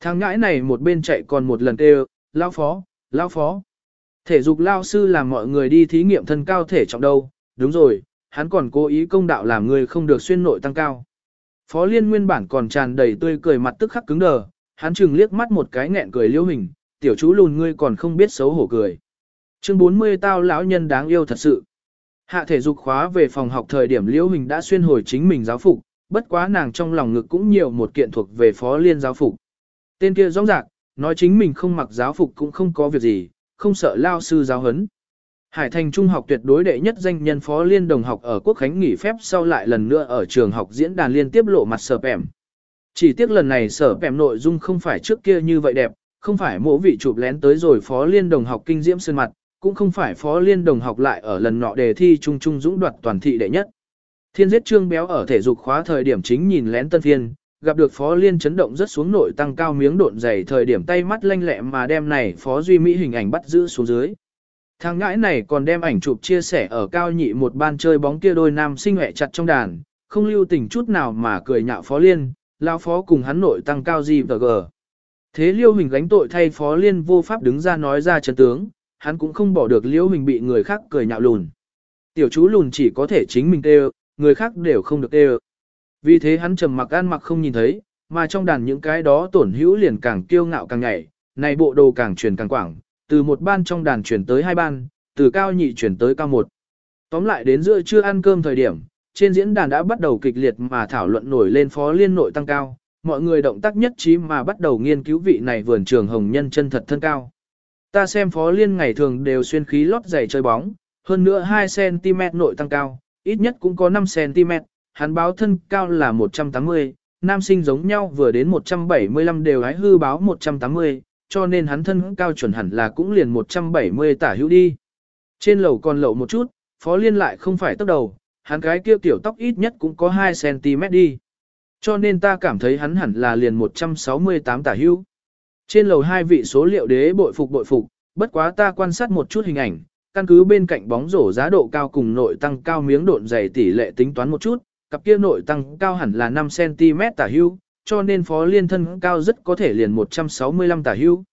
Thằng ngãi này một bên chạy còn một lần kêu, lao phó, lao phó. Thể dục lao sư làm mọi người đi thí nghiệm thân cao thể trọng đâu, đúng rồi, hắn còn cố ý công đạo làm người không được xuyên nội tăng cao. Phó Liên nguyên bản còn tràn đầy tươi cười mặt tức khắc cứng đờ, hắn chừng liếc mắt một cái nghẹn cười liêu hình, tiểu chú lùn ngươi còn không biết xấu hổ cười. Chương 40 tao lão nhân đáng yêu thật sự. Hạ thể dục khóa về phòng học thời điểm liêu hình đã xuyên hồi chính mình giáo phục, bất quá nàng trong lòng ngực cũng nhiều một kiện thuộc về Phó Liên giáo phục. Tên kia rõ ràng, nói chính mình không mặc giáo phục cũng không có việc gì, không sợ lao sư giáo huấn. Hải Thành Trung học tuyệt đối đệ nhất danh nhân phó liên đồng học ở Quốc Khánh nghỉ phép sau lại lần nữa ở trường học diễn đàn liên tiếp lộ mặt sở pèm. Chỉ tiếc lần này sở pèm nội dung không phải trước kia như vậy đẹp, không phải mỗi vị chụp lén tới rồi phó liên đồng học kinh diễm sơn mặt, cũng không phải phó liên đồng học lại ở lần nọ đề thi trung trung dũng đoạt toàn thị đệ nhất. Thiên giết trương béo ở thể dục khóa thời điểm chính nhìn lén tân thiên, gặp được phó liên chấn động rất xuống nội tăng cao miếng độn dày thời điểm tay mắt lanh lẹ mà đem này phó duy mỹ hình ảnh bắt giữ xuống dưới. Thằng ngãi này còn đem ảnh chụp chia sẻ ở cao nhị một ban chơi bóng kia đôi nam sinh hẹ chặt trong đàn, không lưu tình chút nào mà cười nhạo phó liên, lao phó cùng hắn nội tăng cao gì và gờ. Thế liêu hình gánh tội thay phó liên vô pháp đứng ra nói ra chân tướng, hắn cũng không bỏ được liêu hình bị người khác cười nhạo lùn. Tiểu chú lùn chỉ có thể chính mình tê người khác đều không được tê vì thế hắn trầm mặc ăn mặc không nhìn thấy, mà trong đàn những cái đó tổn hữu liền càng kiêu ngạo càng nhảy, này bộ đồ càng truyền càng quảng, từ một ban trong đàn chuyển tới hai ban, từ cao nhị chuyển tới cao một. Tóm lại đến giữa trưa ăn cơm thời điểm, trên diễn đàn đã bắt đầu kịch liệt mà thảo luận nổi lên phó liên nội tăng cao, mọi người động tác nhất trí mà bắt đầu nghiên cứu vị này vườn trường hồng nhân chân thật thân cao. Ta xem phó liên ngày thường đều xuyên khí lót giày chơi bóng, hơn nữa 2cm nội tăng cao, ít nhất cũng có 5cm, hắn báo thân cao là 180, nam sinh giống nhau vừa đến 175 đều hái hư báo 180, cho nên hắn thân cao chuẩn hẳn là cũng liền 170 tả hữu đi. Trên lầu còn lậu một chút, phó liên lại không phải tốc đầu, hắn cái kia tiểu tóc ít nhất cũng có 2cm đi. Cho nên ta cảm thấy hắn hẳn là liền 168 tả hữu. Trên lầu hai vị số liệu đế bội phục bội phục, bất quá ta quan sát một chút hình ảnh, căn cứ bên cạnh bóng rổ giá độ cao cùng nội tăng cao miếng độn dày tỷ lệ tính toán một chút, cặp kia nội tăng cao hẳn là 5cm tả hưu, cho nên phó liên thân cao rất có thể liền 165 tả hưu.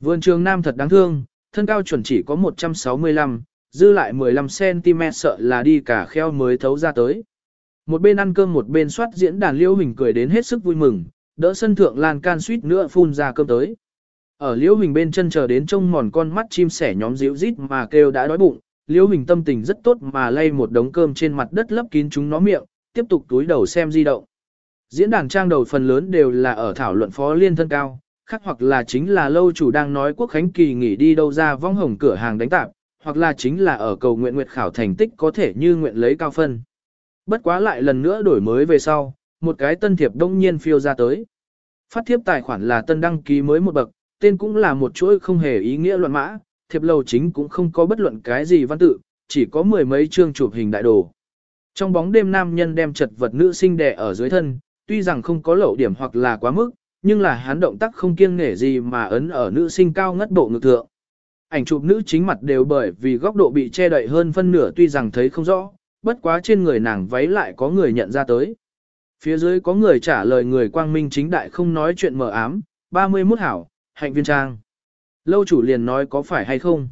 Vườn trường nam thật đáng thương, thân cao chuẩn chỉ có 165, dư lại 15cm sợ là đi cả kheo mới thấu ra tới. Một bên ăn cơm một bên soát diễn đàn liễu hình cười đến hết sức vui mừng, đỡ sân thượng lan can suýt nữa phun ra cơm tới. Ở liễu hình bên chân chờ đến trông mòn con mắt chim sẻ nhóm díu rít mà kêu đã đói bụng, liễu hình tâm tình rất tốt mà lay một đống cơm trên mặt đất lấp kín chúng nó miệng, tiếp tục túi đầu xem di động. Diễn đàn trang đầu phần lớn đều là ở thảo luận phó liên thân cao, khác hoặc là chính là lâu chủ đang nói quốc khánh kỳ nghỉ đi đâu ra vong hồng cửa hàng đánh tạp, hoặc là chính là ở cầu nguyện nguyệt khảo thành tích có thể như nguyện lấy cao phân. Bất quá lại lần nữa đổi mới về sau, một cái tân thiệp đông nhiên phiêu ra tới. Phát thiếp tài khoản là tân đăng ký mới một bậc, tên cũng là một chuỗi không hề ý nghĩa luận mã, thiệp lầu chính cũng không có bất luận cái gì văn tự, chỉ có mười mấy chương chụp hình đại đồ. Trong bóng đêm nam nhân đem chật vật nữ sinh đè ở dưới thân, tuy rằng không có lậu điểm hoặc là quá mức, nhưng là hắn động tác không kiêng nể gì mà ấn ở nữ sinh cao ngất bộ ngực thượng. Ảnh chụp nữ chính mặt đều bởi vì góc độ bị che đậy hơn phân nửa tuy rằng thấy không rõ, bất quá trên người nàng váy lại có người nhận ra tới. Phía dưới có người trả lời người quang minh chính đại không nói chuyện mờ ám, 31 hảo, hạnh viên trang. Lâu chủ liền nói có phải hay không.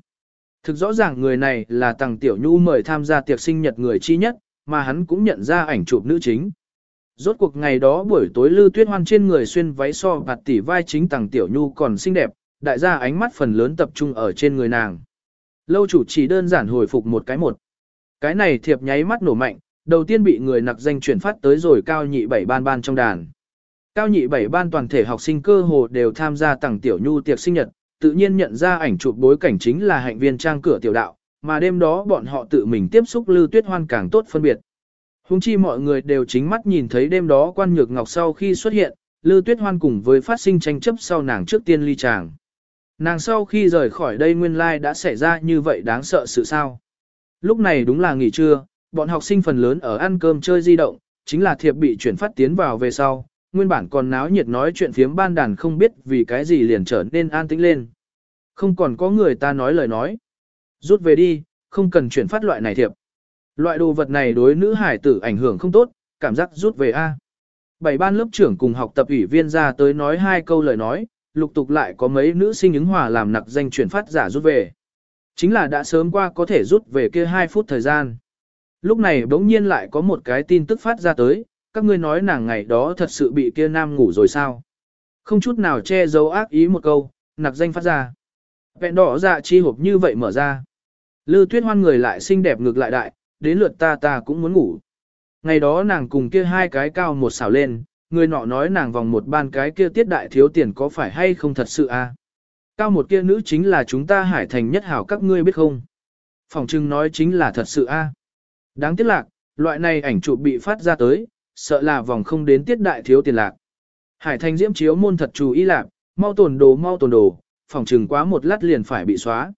Thực rõ ràng người này là Tằng Tiểu Nhu mời tham gia tiệc sinh nhật người chi nhất, mà hắn cũng nhận ra ảnh chụp nữ chính. Rốt cuộc ngày đó buổi tối Lư Tuyết Hoan trên người xuyên váy so bạt tỉ vai chính Tằng Tiểu Nhu còn xinh đẹp, đại gia ánh mắt phần lớn tập trung ở trên người nàng. Lâu chủ chỉ đơn giản hồi phục một cái một. Cái này thiệp nháy mắt nổ mạnh, đầu tiên bị người nặc danh chuyển phát tới rồi cao nhị bảy ban ban trong đàn. Cao nhị bảy ban toàn thể học sinh cơ hồ đều tham gia Tằng tiểu nhu tiệc sinh nhật, tự nhiên nhận ra ảnh chụp bối cảnh chính là hạnh viên trang cửa tiểu đạo, mà đêm đó bọn họ tự mình tiếp xúc Lư Tuyết Hoan càng tốt phân biệt. Hùng chi mọi người đều chính mắt nhìn thấy đêm đó quan nhược ngọc sau khi xuất hiện, Lư Tuyết Hoan cùng với phát sinh tranh chấp sau nàng trước tiên ly tràng. Nàng sau khi rời khỏi đây nguyên lai đã xảy ra như vậy đáng sợ sự sao. Lúc này đúng là nghỉ trưa, bọn học sinh phần lớn ở ăn cơm chơi di động, chính là thiệp bị chuyển phát tiến vào về sau, nguyên bản còn náo nhiệt nói chuyện phiếm ban đàn không biết vì cái gì liền trở nên an tĩnh lên. Không còn có người ta nói lời nói. Rút về đi, không cần chuyển phát loại này thiệp. Loại đồ vật này đối nữ hải tử ảnh hưởng không tốt, cảm giác rút về A. Bảy ban lớp trưởng cùng học tập ủy viên ra tới nói hai câu lời nói, lục tục lại có mấy nữ sinh ứng hòa làm nặc danh chuyển phát giả rút về. Chính là đã sớm qua có thể rút về kia 2 phút thời gian. Lúc này bỗng nhiên lại có một cái tin tức phát ra tới, các ngươi nói nàng ngày đó thật sự bị kia nam ngủ rồi sao. Không chút nào che giấu ác ý một câu, nặc danh phát ra. Vẹn đỏ dạ chi hộp như vậy mở ra. Lư tuyết hoan người lại xinh đẹp ngược lại đại, đến lượt ta ta cũng muốn ngủ. Ngày đó nàng cùng kia hai cái cao một xảo lên, người nọ nói nàng vòng một ban cái kia tiết đại thiếu tiền có phải hay không thật sự à? Cao một kia nữ chính là chúng ta hải thành nhất hảo các ngươi biết không? Phòng trưng nói chính là thật sự a. Đáng tiếc lạc, loại này ảnh chụp bị phát ra tới, sợ là vòng không đến tiết đại thiếu tiền lạc. Hải thành diễm chiếu môn thật chú ý lạc, mau tồn đồ mau tồn đồ, phòng trừng quá một lát liền phải bị xóa.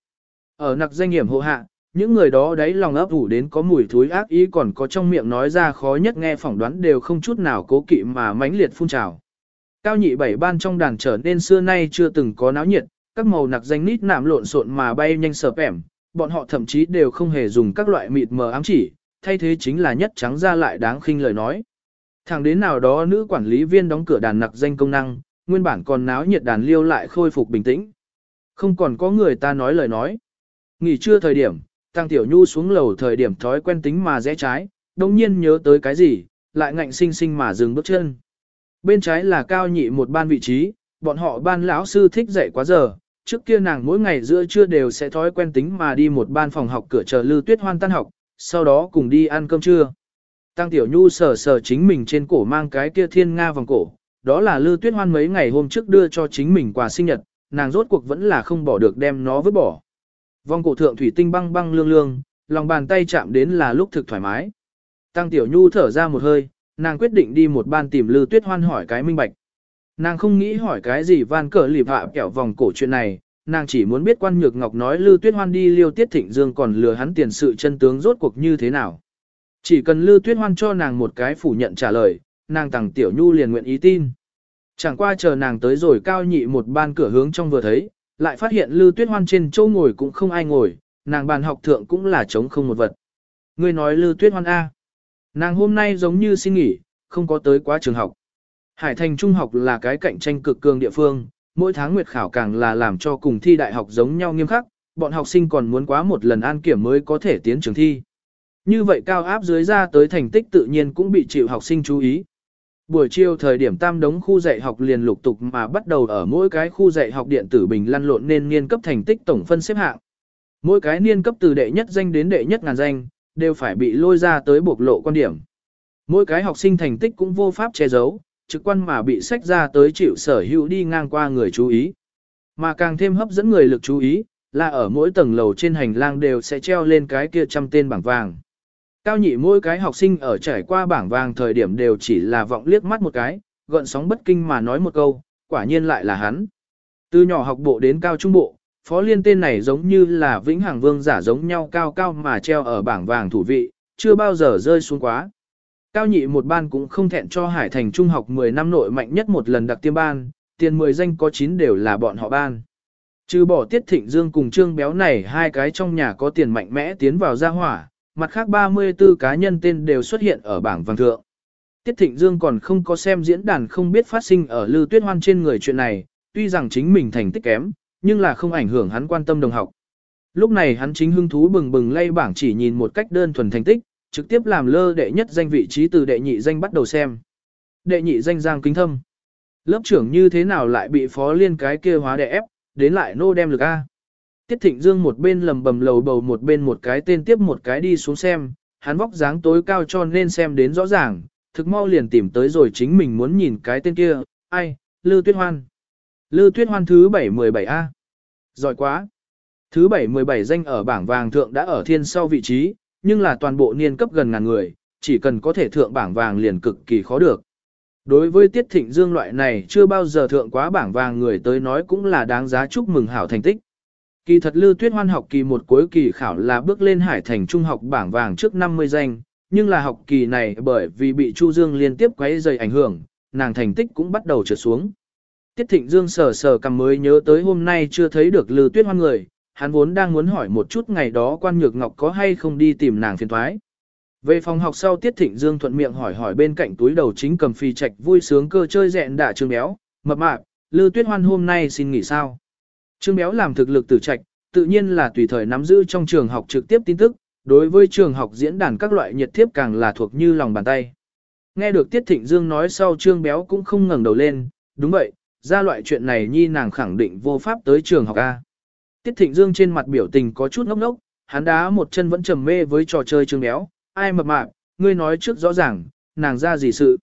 Ở nặc danh hiểm hộ hạ, những người đó đấy lòng ấp ủ đến có mùi thối ác ý còn có trong miệng nói ra khó nhất nghe phỏng đoán đều không chút nào cố kỵ mà mãnh liệt phun trào. Cao nhị bảy ban trong đàn trở nên xưa nay chưa từng có náo nhiệt, các màu nặc danh nít nạm lộn xộn mà bay nhanh sợp ẻm, bọn họ thậm chí đều không hề dùng các loại mịt mờ ám chỉ, thay thế chính là nhất trắng ra lại đáng khinh lời nói. Thẳng đến nào đó nữ quản lý viên đóng cửa đàn nặc danh công năng, nguyên bản còn náo nhiệt đàn liêu lại khôi phục bình tĩnh. Không còn có người ta nói lời nói. Nghỉ trưa thời điểm, Tăng Tiểu Nhu xuống lầu thời điểm thói quen tính mà rẽ trái, đồng nhiên nhớ tới cái gì, lại ngạnh sinh sinh mà dừng bước chân. Bên trái là cao nhị một ban vị trí, bọn họ ban lão sư thích dạy quá giờ, trước kia nàng mỗi ngày giữa trưa đều sẽ thói quen tính mà đi một ban phòng học cửa chờ Lư Tuyết Hoan tan học, sau đó cùng đi ăn cơm trưa. Tăng Tiểu Nhu sờ sờ chính mình trên cổ mang cái kia thiên nga vòng cổ, đó là Lư Tuyết Hoan mấy ngày hôm trước đưa cho chính mình quà sinh nhật, nàng rốt cuộc vẫn là không bỏ được đem nó vứt bỏ. Vòng cổ thượng thủy tinh băng băng lương lương, lòng bàn tay chạm đến là lúc thực thoải mái. Tăng Tiểu Nhu thở ra một hơi, nàng quyết định đi một ban tìm Lư Tuyết Hoan hỏi cái minh bạch. Nàng không nghĩ hỏi cái gì van cờ lịp hạ kẹo vòng cổ chuyện này, nàng chỉ muốn biết quan nhược ngọc nói Lư Tuyết Hoan đi liêu tiết thịnh dương còn lừa hắn tiền sự chân tướng rốt cuộc như thế nào. Chỉ cần Lư Tuyết Hoan cho nàng một cái phủ nhận trả lời, nàng Tăng tiểu nhu liền nguyện ý tin. Chẳng qua chờ nàng tới rồi cao nhị một ban cửa hướng trong vừa thấy, lại phát hiện Lư Tuyết Hoan trên châu ngồi cũng không ai ngồi, nàng bàn học thượng cũng là trống không một vật. Ngươi nói Lư Tuyết Hoan A. Nàng hôm nay giống như xin nghỉ, không có tới quá trường học. Hải Thành Trung học là cái cạnh tranh cực cường địa phương, mỗi tháng nguyệt khảo càng là làm cho cùng thi đại học giống nhau nghiêm khắc, bọn học sinh còn muốn quá một lần an kiểm mới có thể tiến trường thi. Như vậy cao áp dưới ra tới thành tích tự nhiên cũng bị chịu học sinh chú ý. Buổi chiều thời điểm tam đống khu dạy học liền lục tục mà bắt đầu ở mỗi cái khu dạy học điện tử bình lăn lộn nên niên cấp thành tích tổng phân xếp hạng. Mỗi cái niên cấp từ đệ nhất danh đến đệ nhất ngàn danh, đều phải bị lôi ra tới bộc lộ quan điểm. Mỗi cái học sinh thành tích cũng vô pháp che giấu, trực quan mà bị sách ra tới chịu sở hữu đi ngang qua người chú ý. Mà càng thêm hấp dẫn người lực chú ý, là ở mỗi tầng lầu trên hành lang đều sẽ treo lên cái kia trăm tên bảng vàng. Cao nhị mỗi cái học sinh ở trải qua bảng vàng thời điểm đều chỉ là vọng liếc mắt một cái, gợn sóng bất kinh mà nói một câu, quả nhiên lại là hắn. Từ nhỏ học bộ đến cao trung bộ, phó liên tên này giống như là vĩnh hằng vương giả giống nhau cao cao mà treo ở bảng vàng thủ vị, chưa bao giờ rơi xuống quá. Cao nhị một ban cũng không thẹn cho Hải Thành Trung học 10 năm nội mạnh nhất một lần đặc tiêm ban, tiền 10 danh có 9 đều là bọn họ ban. Trừ bỏ Tiết Thịnh Dương cùng Trương Béo này hai cái trong nhà có tiền mạnh mẽ tiến vào gia hỏa, mặt khác 34 cá nhân tên đều xuất hiện ở bảng vàng thượng. Tiết Thịnh Dương còn không có xem diễn đàn không biết phát sinh ở Lư Tuyết Hoan trên người chuyện này, tuy rằng chính mình thành tích kém, nhưng là không ảnh hưởng hắn quan tâm đồng học. Lúc này hắn chính hưng thú bừng bừng lay bảng chỉ nhìn một cách đơn thuần thành tích, trực tiếp làm lơ đệ nhất danh vị trí từ đệ nhị danh bắt đầu xem. Đệ nhị danh Giang Kính Thâm. Lớp trưởng như thế nào lại bị phó liên cái kia hóa đệ ép, đến lại nô đem lực A. Tiết Thịnh Dương một bên lầm bầm lầu bầu một bên một cái tên tiếp một cái đi xuống xem, hắn vóc dáng tối cao cho nên xem đến rõ ràng, thực mau liền tìm tới rồi chính mình muốn nhìn cái tên kia, ai, Lư Tuyết Hoan. Lư Tuyết Hoan thứ 717A. Giỏi quá. Thứ 717 danh ở bảng vàng thượng đã ở thiên sau vị trí, nhưng là toàn bộ niên cấp gần ngàn người, chỉ cần có thể thượng bảng vàng liền cực kỳ khó được. Đối với Tiết Thịnh Dương loại này chưa bao giờ thượng quá bảng vàng người tới nói cũng là đáng giá chúc mừng hảo thành tích. Kỳ thật Lư Tuyết Hoan học kỳ một cuối kỳ khảo là bước lên Hải Thành Trung học bảng vàng trước 50 danh, nhưng là học kỳ này bởi vì bị Chu Dương liên tiếp quấy dày ảnh hưởng, nàng thành tích cũng bắt đầu trượt xuống. Tiết Thịnh Dương sờ sờ cầm mới nhớ tới hôm nay chưa thấy được Lư Tuyết Hoan người, hắn vốn đang muốn hỏi một chút ngày đó quan nhược ngọc có hay không đi tìm nàng phiền thoái. Về phòng học sau Tiết Thịnh Dương thuận miệng hỏi hỏi bên cạnh túi đầu chính cầm phi trạch vui sướng cơ chơi dẹn đả trương béo, mập mạp, Lư Tuyết Hoan hôm nay xin nghỉ sao. Trương béo làm thực lực tử trạch, tự nhiên là tùy thời nắm giữ trong trường học trực tiếp tin tức, đối với trường học diễn đàn các loại nhiệt thiếp càng là thuộc như lòng bàn tay. Nghe được Tiết Thịnh Dương nói sau Trương béo cũng không ngẩng đầu lên, đúng vậy, ra loại chuyện này nhi nàng khẳng định vô pháp tới trường học A. Tiết Thịnh Dương trên mặt biểu tình có chút ngốc ngốc, hắn đá một chân vẫn trầm mê với trò chơi trương béo, ai mập mạp, ngươi nói trước rõ ràng, nàng ra gì sự.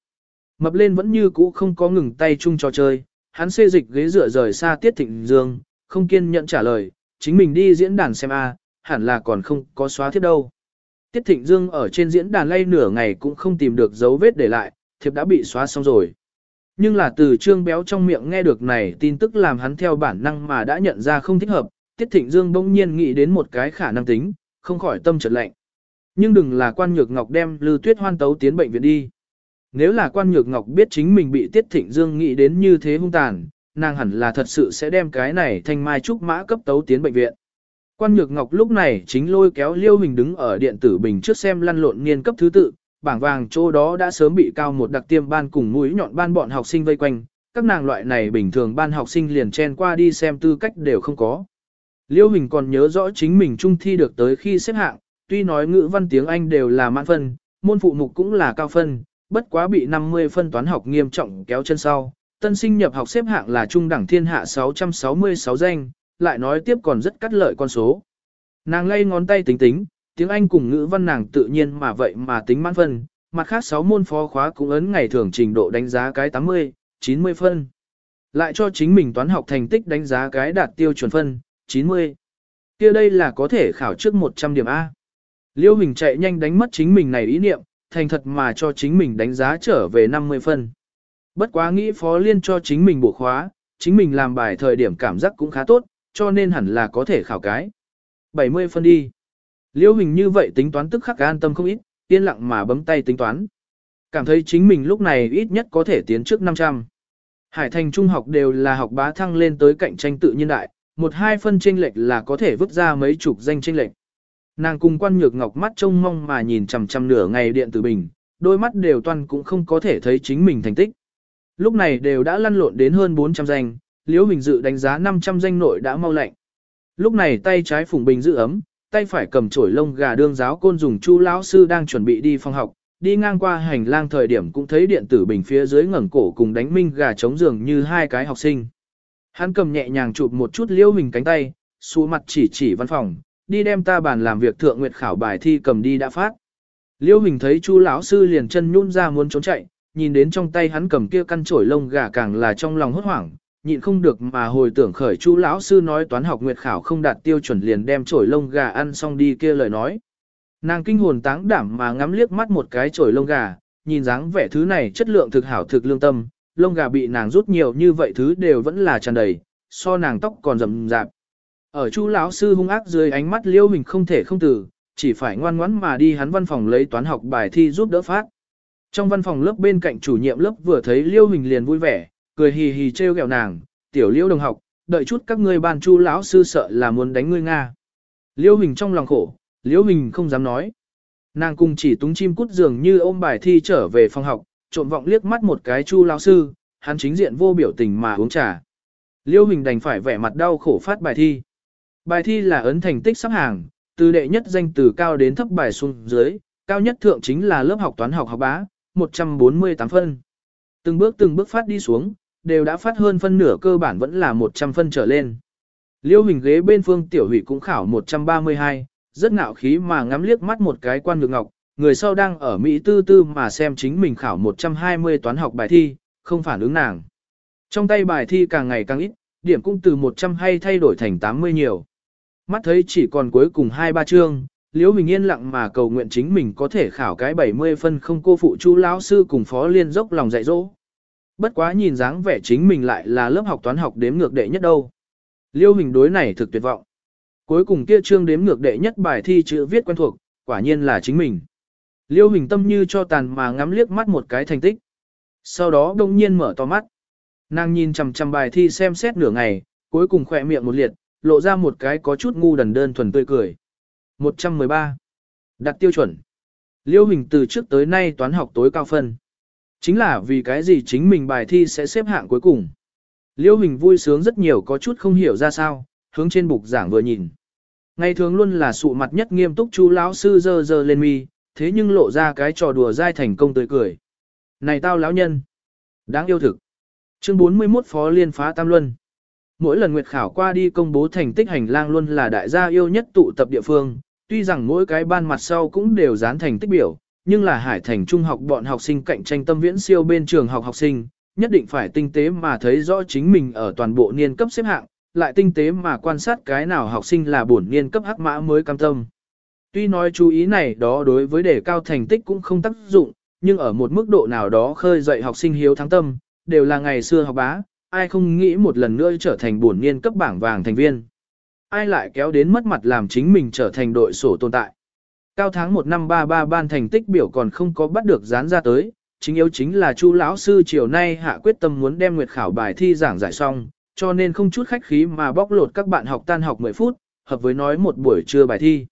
Mập lên vẫn như cũ không có ngừng tay chung trò chơi, hắn xê dịch ghế dựa rời xa Tiết Thịnh Dương, không kiên nhẫn trả lời, chính mình đi diễn đàn xem a, hẳn là còn không có xóa thiếp đâu. Tiết Thịnh Dương ở trên diễn đàn lay nửa ngày cũng không tìm được dấu vết để lại, thiệp đã bị xóa xong rồi. Nhưng là từ trương béo trong miệng nghe được này tin tức làm hắn theo bản năng mà đã nhận ra không thích hợp, Tiết Thịnh Dương bỗng nhiên nghĩ đến một cái khả năng tính, không khỏi tâm chợt lạnh. Nhưng đừng là quan nhược ngọc đem Lư Tuyết Hoan tấu tiến bệnh viện đi. Nếu là quan nhược ngọc biết chính mình bị Tiết Thịnh Dương nghĩ đến như thế hung tàn, nàng hẳn là thật sự sẽ đem cái này thanh mai trúc mã cấp tấu tiến bệnh viện. Quan nhược ngọc lúc này chính lôi kéo Liêu Hình đứng ở điện tử bình trước xem lăn lộn niên cấp thứ tự, bảng vàng chỗ đó đã sớm bị cao một đặc tiêm ban cùng mũi nhọn ban bọn học sinh vây quanh, các nàng loại này bình thường ban học sinh liền chen qua đi xem tư cách đều không có. Liêu Hình còn nhớ rõ chính mình trung thi được tới khi xếp hạng, tuy nói ngữ văn tiếng Anh đều là mãn phân, môn phụ mục cũng là cao phân, bất quá bị 50 phân toán học nghiêm trọng kéo chân sau. Tân sinh nhập học xếp hạng là trung đẳng thiên hạ 666 danh, lại nói tiếp còn rất cắt lợi con số. Nàng lay ngón tay tính tính, tiếng Anh cùng ngữ văn nàng tự nhiên mà vậy mà tính mãn phân, mặt khác 6 môn phó khóa cũng ấn ngày thường trình độ đánh giá cái 80, 90 phân. Lại cho chính mình toán học thành tích đánh giá cái đạt tiêu chuẩn phân, 90. kia đây là có thể khảo trước 100 điểm A. Liêu Hình chạy nhanh đánh mất chính mình này ý niệm, thành thật mà cho chính mình đánh giá trở về 50 phân. Bất quá nghĩ Phó Liên cho chính mình bổ khóa, chính mình làm bài thời điểm cảm giác cũng khá tốt, cho nên hẳn là có thể khảo cái. 70 phân đi. Liêu Hình như vậy tính toán tức khắc an tâm không ít, yên lặng mà bấm tay tính toán. Cảm thấy chính mình lúc này ít nhất có thể tiến trước 500. Hải thành trung học đều là học bá thăng lên tới cạnh tranh tự nhiên đại, một hai phân tranh lệch là có thể vứt ra mấy chục danh tranh lệch. Nàng cùng quan nhược ngọc mắt trông mong mà nhìn chằm chằm nửa ngày điện tử bình, đôi mắt đều toan cũng không có thể thấy chính mình thành tích lúc này đều đã lăn lộn đến hơn 400 danh, Liễu Bình dự đánh giá 500 danh nội đã mau lạnh. Lúc này tay trái phùng bình giữ ấm, tay phải cầm chổi lông gà đương giáo côn dùng chu lão sư đang chuẩn bị đi phòng học, đi ngang qua hành lang thời điểm cũng thấy điện tử bình phía dưới ngẩng cổ cùng đánh minh gà chống giường như hai cái học sinh. Hắn cầm nhẹ nhàng chụp một chút liễu hình cánh tay, xu mặt chỉ chỉ văn phòng, đi đem ta bàn làm việc thượng nguyệt khảo bài thi cầm đi đã phát. Liễu hình thấy chu lão sư liền chân nhún ra muốn trốn chạy, nhìn đến trong tay hắn cầm kia căn chổi lông gà càng là trong lòng hốt hoảng, nhịn không được mà hồi tưởng khởi chu lão sư nói toán học nguyệt khảo không đạt tiêu chuẩn liền đem chổi lông gà ăn xong đi kia lời nói. Nàng kinh hồn táng đảm mà ngắm liếc mắt một cái chổi lông gà, nhìn dáng vẻ thứ này chất lượng thực hảo thực lương tâm, lông gà bị nàng rút nhiều như vậy thứ đều vẫn là tràn đầy, so nàng tóc còn rậm rạp. Ở chu lão sư hung ác dưới ánh mắt liêu hình không thể không từ, chỉ phải ngoan ngoãn mà đi hắn văn phòng lấy toán học bài thi giúp đỡ phát. Trong văn phòng lớp bên cạnh chủ nhiệm lớp vừa thấy liêu hình liền vui vẻ, cười hì hì trêu ghẹo nàng, tiểu liêu đồng học, đợi chút các ngươi ban chu lão sư sợ là muốn đánh ngươi Nga. Liêu hình trong lòng khổ, liêu hình không dám nói. Nàng cùng chỉ túng chim cút dường như ôm bài thi trở về phòng học, trộm vọng liếc mắt một cái chu lão sư, hắn chính diện vô biểu tình mà uống trà. Liêu Hình đành phải vẻ mặt đau khổ phát bài thi. Bài thi là ấn thành tích sắp hàng, từ đệ nhất danh từ cao đến thấp bài xuống dưới, cao nhất thượng chính là lớp học toán học học bá, 148 phân. Từng bước từng bước phát đi xuống, đều đã phát hơn phân nửa cơ bản vẫn là 100 phân trở lên. Liêu hình ghế bên phương tiểu hủy cũng khảo 132, rất ngạo khí mà ngắm liếc mắt một cái quan ngược ngọc, người sau đang ở Mỹ tư tư mà xem chính mình khảo 120 toán học bài thi, không phản ứng nàng. Trong tay bài thi càng ngày càng ít, điểm cũng từ 100 hay thay đổi thành 80 nhiều. Mắt thấy chỉ còn cuối cùng hai ba chương, Liễu Bình yên lặng mà cầu nguyện chính mình có thể khảo cái 70 phân không cô phụ chu lão sư cùng phó liên dốc lòng dạy dỗ. Bất quá nhìn dáng vẻ chính mình lại là lớp học toán học đếm ngược đệ nhất đâu. Liêu Bình đối này thực tuyệt vọng. Cuối cùng kia chương đếm ngược đệ nhất bài thi chữ viết quen thuộc, quả nhiên là chính mình. Liêu Bình tâm như cho tàn mà ngắm liếc mắt một cái thành tích. Sau đó đông nhiên mở to mắt. Nàng nhìn chằm chằm bài thi xem xét nửa ngày, cuối cùng khỏe miệng một liệt, lộ ra một cái có chút ngu đần đơn thuần tươi cười. 113. Đặt tiêu chuẩn. Liêu Hình từ trước tới nay toán học tối cao phân. Chính là vì cái gì chính mình bài thi sẽ xếp hạng cuối cùng. Liêu Hình vui sướng rất nhiều có chút không hiểu ra sao, hướng trên bục giảng vừa nhìn. Ngày thường luôn là sụ mặt nhất nghiêm túc chú lão sư dơ dơ lên mi, thế nhưng lộ ra cái trò đùa dai thành công tươi cười. Này tao lão nhân! Đáng yêu thực! Chương 41 Phó Liên phá Tam Luân Mỗi lần nguyệt khảo qua đi công bố thành tích hành lang luôn là đại gia yêu nhất tụ tập địa phương, tuy rằng mỗi cái ban mặt sau cũng đều dán thành tích biểu, nhưng là hải thành trung học bọn học sinh cạnh tranh tâm viễn siêu bên trường học học sinh, nhất định phải tinh tế mà thấy rõ chính mình ở toàn bộ niên cấp xếp hạng, lại tinh tế mà quan sát cái nào học sinh là bổn niên cấp hắc mã mới cam tâm. Tuy nói chú ý này đó đối với đề cao thành tích cũng không tác dụng, nhưng ở một mức độ nào đó khơi dậy học sinh hiếu thắng tâm, đều là ngày xưa học bá, ai không nghĩ một lần nữa trở thành bổn niên cấp bảng vàng thành viên. Ai lại kéo đến mất mặt làm chính mình trở thành đội sổ tồn tại. Cao tháng 1 năm 33 ban thành tích biểu còn không có bắt được dán ra tới, chính yếu chính là Chu lão sư chiều nay hạ quyết tâm muốn đem nguyệt khảo bài thi giảng giải xong, cho nên không chút khách khí mà bóc lột các bạn học tan học 10 phút, hợp với nói một buổi trưa bài thi.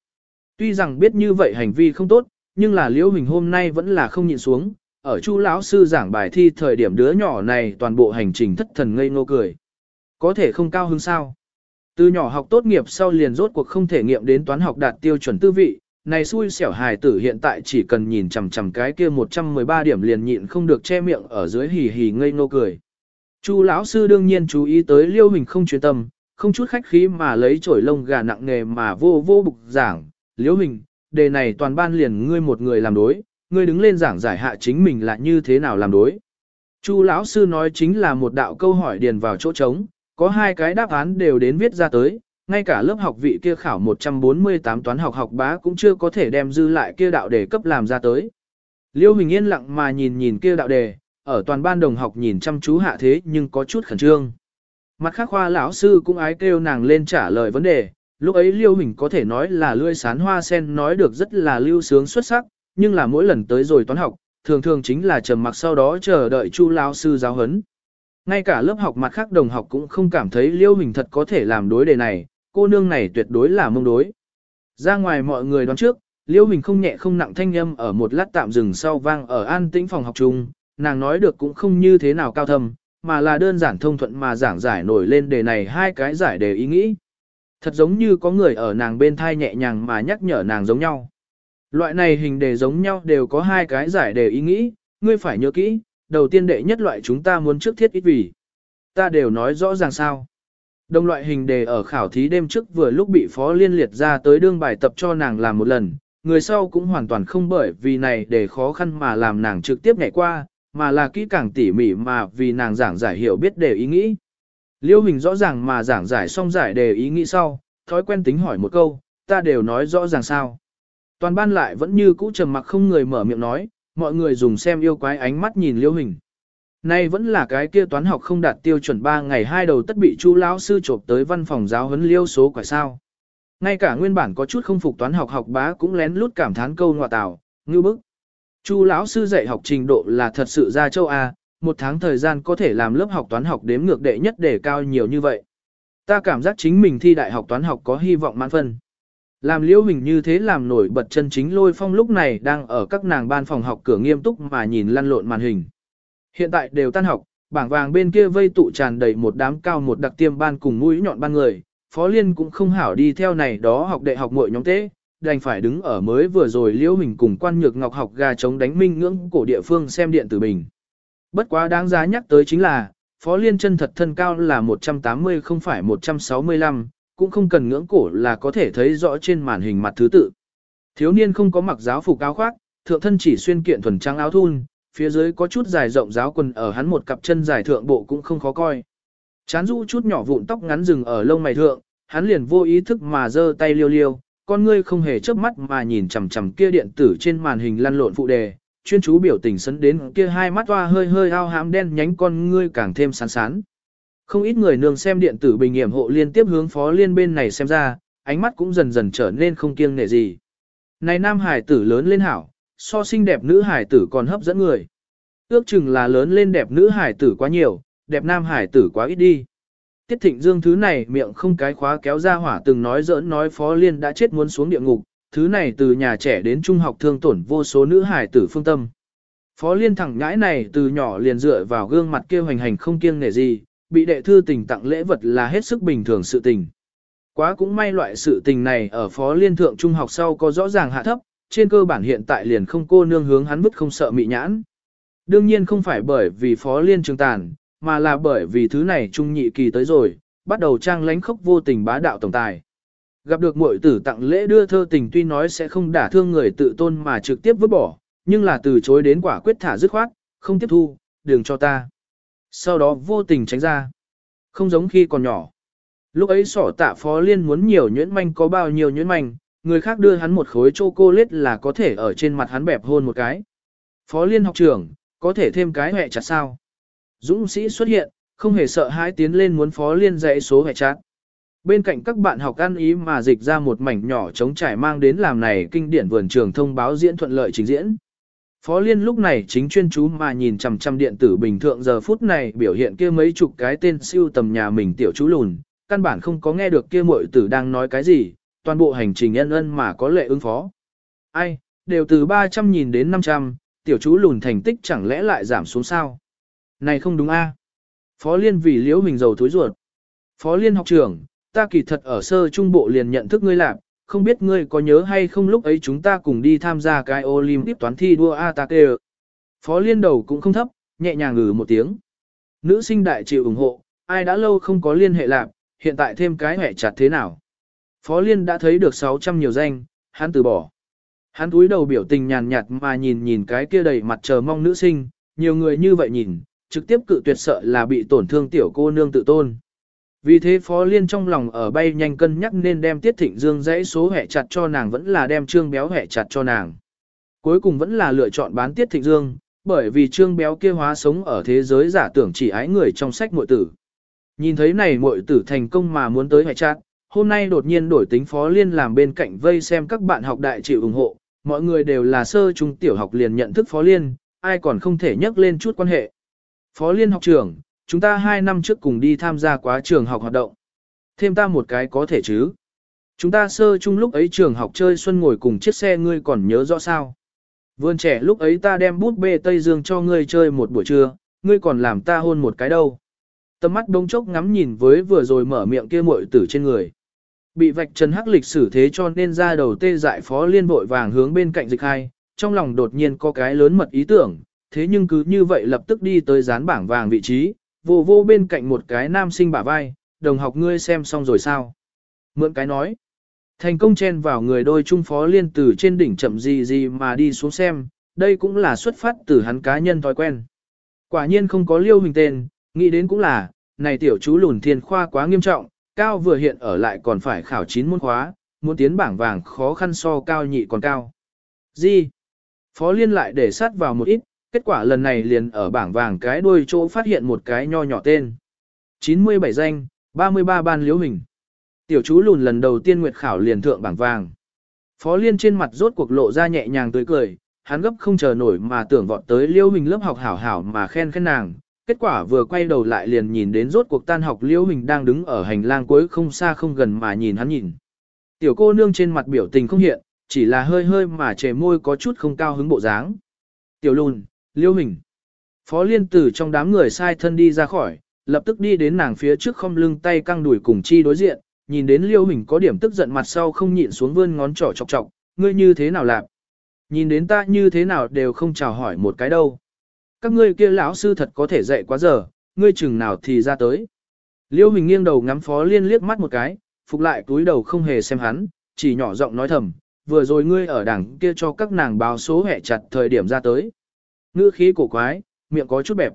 Tuy rằng biết như vậy hành vi không tốt, nhưng là Liễu Hình hôm nay vẫn là không nhịn xuống, ở Chu lão sư giảng bài thi thời điểm đứa nhỏ này toàn bộ hành trình thất thần ngây ngô cười. Có thể không cao hứng sao? Từ nhỏ học tốt nghiệp sau liền rốt cuộc không thể nghiệm đến toán học đạt tiêu chuẩn tư vị, này xui xẻo hài tử hiện tại chỉ cần nhìn chằm chằm cái kia 113 điểm liền nhịn không được che miệng ở dưới hì hì ngây ngô cười. Chu lão sư đương nhiên chú ý tới Liêu Hình không chuyên tâm, không chút khách khí mà lấy chổi lông gà nặng nghề mà vô vô bục giảng, Liêu Hình, đề này toàn ban liền ngươi một người làm đối, ngươi đứng lên giảng giải hạ chính mình là như thế nào làm đối. Chu lão sư nói chính là một đạo câu hỏi điền vào chỗ trống, có hai cái đáp án đều đến viết ra tới, ngay cả lớp học vị kia khảo 148 toán học học bá cũng chưa có thể đem dư lại kia đạo đề cấp làm ra tới. Liêu Hình yên lặng mà nhìn nhìn kia đạo đề, ở toàn ban đồng học nhìn chăm chú hạ thế nhưng có chút khẩn trương. Mặt khác khoa lão sư cũng ái kêu nàng lên trả lời vấn đề, lúc ấy Liêu Hình có thể nói là lươi sán hoa sen nói được rất là lưu sướng xuất sắc, nhưng là mỗi lần tới rồi toán học, thường thường chính là trầm mặc sau đó chờ đợi chu lão sư giáo huấn. Ngay cả lớp học mặt khác đồng học cũng không cảm thấy Liêu Hình thật có thể làm đối đề này, cô nương này tuyệt đối là mông đối. Ra ngoài mọi người đoán trước, liêu Hình không nhẹ không nặng thanh âm ở một lát tạm dừng sau vang ở an tĩnh phòng học chung, nàng nói được cũng không như thế nào cao thâm, mà là đơn giản thông thuận mà giảng giải nổi lên đề này hai cái giải đề ý nghĩ. Thật giống như có người ở nàng bên thai nhẹ nhàng mà nhắc nhở nàng giống nhau. Loại này hình đề giống nhau đều có hai cái giải đề ý nghĩ, ngươi phải nhớ kỹ, đầu tiên đệ nhất loại chúng ta muốn trước thiết ít vì. Ta đều nói rõ ràng sao. Đồng loại hình đề ở khảo thí đêm trước vừa lúc bị phó liên liệt ra tới đương bài tập cho nàng làm một lần, người sau cũng hoàn toàn không bởi vì này để khó khăn mà làm nàng trực tiếp nhảy qua, mà là kỹ càng tỉ mỉ mà vì nàng giảng giải hiểu biết đề ý nghĩ. Liêu hình rõ ràng mà giảng giải xong giải đề ý nghĩ sau, thói quen tính hỏi một câu, ta đều nói rõ ràng sao. Toàn ban lại vẫn như cũ trầm mặc không người mở miệng nói, mọi người dùng xem yêu quái ánh mắt nhìn liêu hình. Nay vẫn là cái kia toán học không đạt tiêu chuẩn 3 ngày hai đầu tất bị chu lão sư chộp tới văn phòng giáo huấn liêu số quả sao. Ngay cả nguyên bản có chút không phục toán học học bá cũng lén lút cảm thán câu ngọa tạo, ngư bức. Chu lão sư dạy học trình độ là thật sự ra châu A, một tháng thời gian có thể làm lớp học toán học đếm ngược đệ nhất để cao nhiều như vậy. Ta cảm giác chính mình thi đại học toán học có hy vọng mãn phân. Làm liễu hình như thế làm nổi bật chân chính lôi phong lúc này đang ở các nàng ban phòng học cửa nghiêm túc mà nhìn lăn lộn màn hình. Hiện tại đều tan học, bảng vàng bên kia vây tụ tràn đầy một đám cao một đặc tiêm ban cùng mũi nhọn ban người, Phó Liên cũng không hảo đi theo này đó học đại học muội nhóm tế, đành phải đứng ở mới vừa rồi liễu hình cùng quan nhược ngọc học gà chống đánh minh ngưỡng cổ địa phương xem điện tử bình. Bất quá đáng giá nhắc tới chính là, Phó Liên chân thật thân cao là 180 không phải 165, cũng không cần ngưỡng cổ là có thể thấy rõ trên màn hình mặt thứ tự. Thiếu niên không có mặc giáo phục áo khoác, thượng thân chỉ xuyên kiện thuần trắng áo thun, phía dưới có chút dài rộng giáo quần ở hắn một cặp chân dài thượng bộ cũng không khó coi. Chán rũ chút nhỏ vụn tóc ngắn rừng ở lông mày thượng, hắn liền vô ý thức mà giơ tay liêu liêu, con ngươi không hề chớp mắt mà nhìn chằm chằm kia điện tử trên màn hình lăn lộn phụ đề, chuyên chú biểu tình sấn đến kia hai mắt toa hơi hơi ao hãm đen nhánh con ngươi càng thêm sán sán. Không ít người nương xem điện tử bình nghiệm hộ liên tiếp hướng phó liên bên này xem ra, ánh mắt cũng dần dần trở nên không kiêng nể gì. Này nam hải tử lớn lên hảo, so xinh đẹp nữ hải tử còn hấp dẫn người. Ước chừng là lớn lên đẹp nữ hải tử quá nhiều, đẹp nam hải tử quá ít đi. Tiết thịnh dương thứ này miệng không cái khóa kéo ra hỏa từng nói giỡn nói phó liên đã chết muốn xuống địa ngục, thứ này từ nhà trẻ đến trung học thương tổn vô số nữ hải tử phương tâm. Phó liên thẳng ngãi này từ nhỏ liền dựa vào gương mặt kia hoành hành không kiêng nể gì, bị đệ thư tình tặng lễ vật là hết sức bình thường sự tình. Quá cũng may loại sự tình này ở phó liên thượng trung học sau có rõ ràng hạ thấp, trên cơ bản hiện tại liền không cô nương hướng hắn vứt không sợ mị nhãn. Đương nhiên không phải bởi vì phó liên trường tàn, mà là bởi vì thứ này trung nhị kỳ tới rồi, bắt đầu trang lánh khốc vô tình bá đạo tổng tài. Gặp được muội tử tặng lễ đưa thơ tình tuy nói sẽ không đả thương người tự tôn mà trực tiếp vứt bỏ, nhưng là từ chối đến quả quyết thả dứt khoát, không tiếp thu, đừng cho ta. Sau đó vô tình tránh ra. Không giống khi còn nhỏ. Lúc ấy sỏ tạ phó liên muốn nhiều nhuyễn manh có bao nhiêu nhuyễn manh, người khác đưa hắn một khối chocolate là có thể ở trên mặt hắn bẹp hôn một cái. Phó liên học trưởng, có thể thêm cái hẹ chặt sao? Dũng sĩ xuất hiện, không hề sợ hãi tiến lên muốn phó liên dạy số hẹ chặt. Bên cạnh các bạn học ăn ý mà dịch ra một mảnh nhỏ chống trải mang đến làm này kinh điển vườn trường thông báo diễn thuận lợi trình diễn. Phó Liên lúc này chính chuyên chú mà nhìn chằm chằm điện tử bình thượng giờ phút này biểu hiện kia mấy chục cái tên siêu tầm nhà mình tiểu chú lùn, căn bản không có nghe được kia muội tử đang nói cái gì, toàn bộ hành trình ân ân mà có lệ ứng phó. Ai, đều từ 300 nhìn đến 500, tiểu chú lùn thành tích chẳng lẽ lại giảm xuống sao? Này không đúng a? Phó Liên vì liễu mình giàu thối ruột. Phó Liên học trưởng, ta kỳ thật ở sơ trung bộ liền nhận thức ngươi lạc, không biết ngươi có nhớ hay không lúc ấy chúng ta cùng đi tham gia cái Olympic toán thi đua Atake. Phó liên đầu cũng không thấp, nhẹ nhàng ngừ một tiếng. Nữ sinh đại chịu ủng hộ, ai đã lâu không có liên hệ lạc, hiện tại thêm cái hẻ chặt thế nào. Phó liên đã thấy được 600 nhiều danh, hắn từ bỏ. Hắn túi đầu biểu tình nhàn nhạt mà nhìn nhìn cái kia đầy mặt chờ mong nữ sinh, nhiều người như vậy nhìn, trực tiếp cự tuyệt sợ là bị tổn thương tiểu cô nương tự tôn. Vì thế Phó Liên trong lòng ở bay nhanh cân nhắc nên đem Tiết Thịnh Dương dãy số hẻ chặt cho nàng vẫn là đem Trương Béo hẻ chặt cho nàng. Cuối cùng vẫn là lựa chọn bán Tiết Thịnh Dương, bởi vì Trương Béo kia hóa sống ở thế giới giả tưởng chỉ ái người trong sách muội tử. Nhìn thấy này muội tử thành công mà muốn tới hẻ chặt, hôm nay đột nhiên đổi tính Phó Liên làm bên cạnh vây xem các bạn học đại chịu ủng hộ, mọi người đều là sơ trung tiểu học liền nhận thức Phó Liên, ai còn không thể nhắc lên chút quan hệ. Phó Liên học trưởng, chúng ta hai năm trước cùng đi tham gia quá trường học hoạt động. Thêm ta một cái có thể chứ. Chúng ta sơ chung lúc ấy trường học chơi xuân ngồi cùng chiếc xe ngươi còn nhớ rõ sao. Vườn trẻ lúc ấy ta đem bút bê Tây Dương cho ngươi chơi một buổi trưa, ngươi còn làm ta hôn một cái đâu. Tầm mắt đông chốc ngắm nhìn với vừa rồi mở miệng kia muội tử trên người. Bị vạch trần hắc lịch sử thế cho nên ra đầu tê dại phó liên bội vàng hướng bên cạnh dịch hai, trong lòng đột nhiên có cái lớn mật ý tưởng, thế nhưng cứ như vậy lập tức đi tới dán bảng vàng vị trí, vô vô bên cạnh một cái nam sinh bả vai, đồng học ngươi xem xong rồi sao. Mượn cái nói, thành công chen vào người đôi trung phó liên từ trên đỉnh chậm gì gì mà đi xuống xem, đây cũng là xuất phát từ hắn cá nhân thói quen. Quả nhiên không có liêu hình tên, nghĩ đến cũng là, này tiểu chú lùn thiên khoa quá nghiêm trọng, cao vừa hiện ở lại còn phải khảo 9 môn khóa, muốn tiến bảng vàng khó khăn so cao nhị còn cao. Gì? Phó liên lại để sát vào một ít, kết quả lần này liền ở bảng vàng cái đuôi chỗ phát hiện một cái nho nhỏ tên. 97 danh, 33 ban liễu hình. Tiểu chú lùn lần đầu tiên nguyệt khảo liền thượng bảng vàng. Phó liên trên mặt rốt cuộc lộ ra nhẹ nhàng tươi cười, hắn gấp không chờ nổi mà tưởng vọt tới liễu hình lớp học hảo hảo mà khen khen nàng. Kết quả vừa quay đầu lại liền nhìn đến rốt cuộc tan học liễu hình đang đứng ở hành lang cuối không xa không gần mà nhìn hắn nhìn. Tiểu cô nương trên mặt biểu tình không hiện, chỉ là hơi hơi mà trẻ môi có chút không cao hứng bộ dáng. Tiểu lùn, Liêu hình. Phó liên tử trong đám người sai thân đi ra khỏi, lập tức đi đến nàng phía trước không lưng tay căng đuổi cùng chi đối diện, nhìn đến liêu hình có điểm tức giận mặt sau không nhịn xuống vươn ngón trỏ chọc chọc, ngươi như thế nào làm? Nhìn đến ta như thế nào đều không chào hỏi một cái đâu. Các ngươi kia lão sư thật có thể dạy quá giờ, ngươi chừng nào thì ra tới. Liêu hình nghiêng đầu ngắm phó liên liếc mắt một cái, phục lại túi đầu không hề xem hắn, chỉ nhỏ giọng nói thầm, vừa rồi ngươi ở đằng kia cho các nàng báo số hẹ chặt thời điểm ra tới. Ngữ khí cổ quái, miệng có chút bẹp.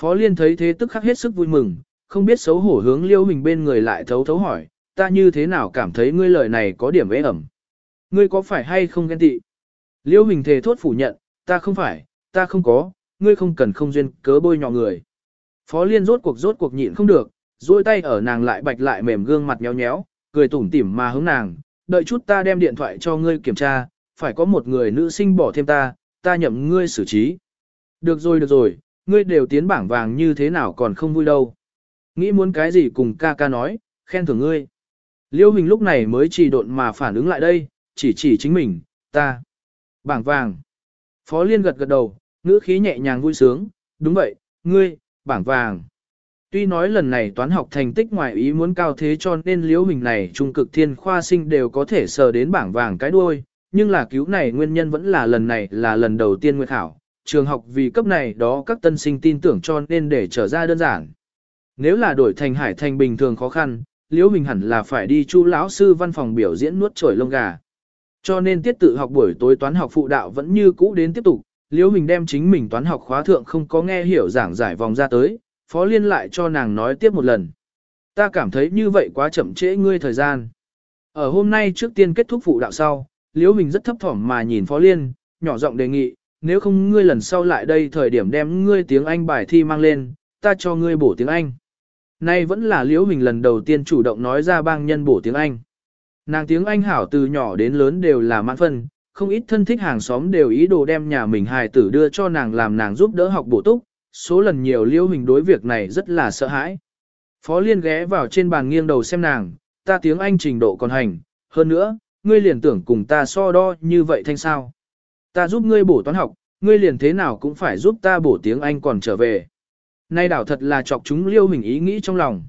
Phó Liên thấy thế tức khắc hết sức vui mừng, không biết xấu hổ hướng Liêu Hình bên người lại thấu thấu hỏi, ta như thế nào cảm thấy ngươi lời này có điểm ế ẩm. Ngươi có phải hay không ghen tị? Liêu Hình thề thốt phủ nhận, ta không phải, ta không có, ngươi không cần không duyên cớ bôi nhọ người. Phó Liên rốt cuộc rốt cuộc nhịn không được, duỗi tay ở nàng lại bạch lại mềm gương mặt nhéo nhéo, cười tủm tỉm mà hướng nàng, đợi chút ta đem điện thoại cho ngươi kiểm tra, phải có một người nữ sinh bỏ thêm ta, ta nhậm ngươi xử trí. Được rồi được rồi, ngươi đều tiến bảng vàng như thế nào còn không vui đâu. Nghĩ muốn cái gì cùng ca ca nói, khen thưởng ngươi. Liêu Hình lúc này mới chỉ độn mà phản ứng lại đây, chỉ chỉ chính mình, ta. Bảng vàng. Phó Liên gật gật đầu, ngữ khí nhẹ nhàng vui sướng, đúng vậy, ngươi, bảng vàng. Tuy nói lần này toán học thành tích ngoài ý muốn cao thế cho nên liễu hình này trung cực thiên khoa sinh đều có thể sờ đến bảng vàng cái đuôi, nhưng là cứu này nguyên nhân vẫn là lần này là lần đầu tiên nguyệt khảo, trường học vì cấp này đó các tân sinh tin tưởng cho nên để trở ra đơn giản. Nếu là đổi thành hải thành bình thường khó khăn, Liễu Bình hẳn là phải đi chu lão sư văn phòng biểu diễn nuốt trổi lông gà. Cho nên tiết tự học buổi tối toán học phụ đạo vẫn như cũ đến tiếp tục, Liễu Bình đem chính mình toán học khóa thượng không có nghe hiểu giảng giải vòng ra tới, Phó Liên lại cho nàng nói tiếp một lần. Ta cảm thấy như vậy quá chậm trễ ngươi thời gian. Ở hôm nay trước tiên kết thúc phụ đạo sau, Liễu Hình rất thấp thỏm mà nhìn Phó Liên, nhỏ giọng đề nghị, nếu không ngươi lần sau lại đây thời điểm đem ngươi tiếng Anh bài thi mang lên, ta cho ngươi bổ tiếng Anh. Nay vẫn là Liễu Hình lần đầu tiên chủ động nói ra bang nhân bổ tiếng Anh. Nàng tiếng Anh hảo từ nhỏ đến lớn đều là mãn phân, không ít thân thích hàng xóm đều ý đồ đem nhà mình hài tử đưa cho nàng làm nàng giúp đỡ học bổ túc, số lần nhiều Liễu Hình đối việc này rất là sợ hãi. Phó Liên ghé vào trên bàn nghiêng đầu xem nàng, ta tiếng Anh trình độ còn hành, hơn nữa, ngươi liền tưởng cùng ta so đo như vậy thanh sao. Ta giúp ngươi bổ toán học, ngươi liền thế nào cũng phải giúp ta bổ tiếng Anh còn trở về. Nay đảo thật là chọc chúng liêu mình ý nghĩ trong lòng.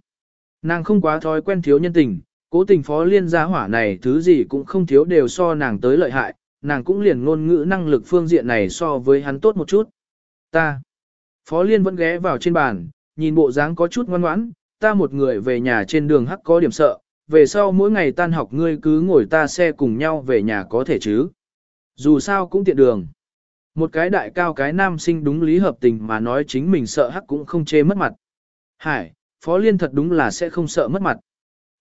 Nàng không quá thói quen thiếu nhân tình, cố tình phó liên gia hỏa này thứ gì cũng không thiếu đều so nàng tới lợi hại, nàng cũng liền ngôn ngữ năng lực phương diện này so với hắn tốt một chút. Ta. Phó liên vẫn ghé vào trên bàn, nhìn bộ dáng có chút ngoan ngoãn, ta một người về nhà trên đường hắc có điểm sợ, về sau mỗi ngày tan học ngươi cứ ngồi ta xe cùng nhau về nhà có thể chứ. Dù sao cũng tiện đường. Một cái đại cao cái nam sinh đúng lý hợp tình mà nói chính mình sợ hắc cũng không chê mất mặt. Hải, Phó Liên thật đúng là sẽ không sợ mất mặt.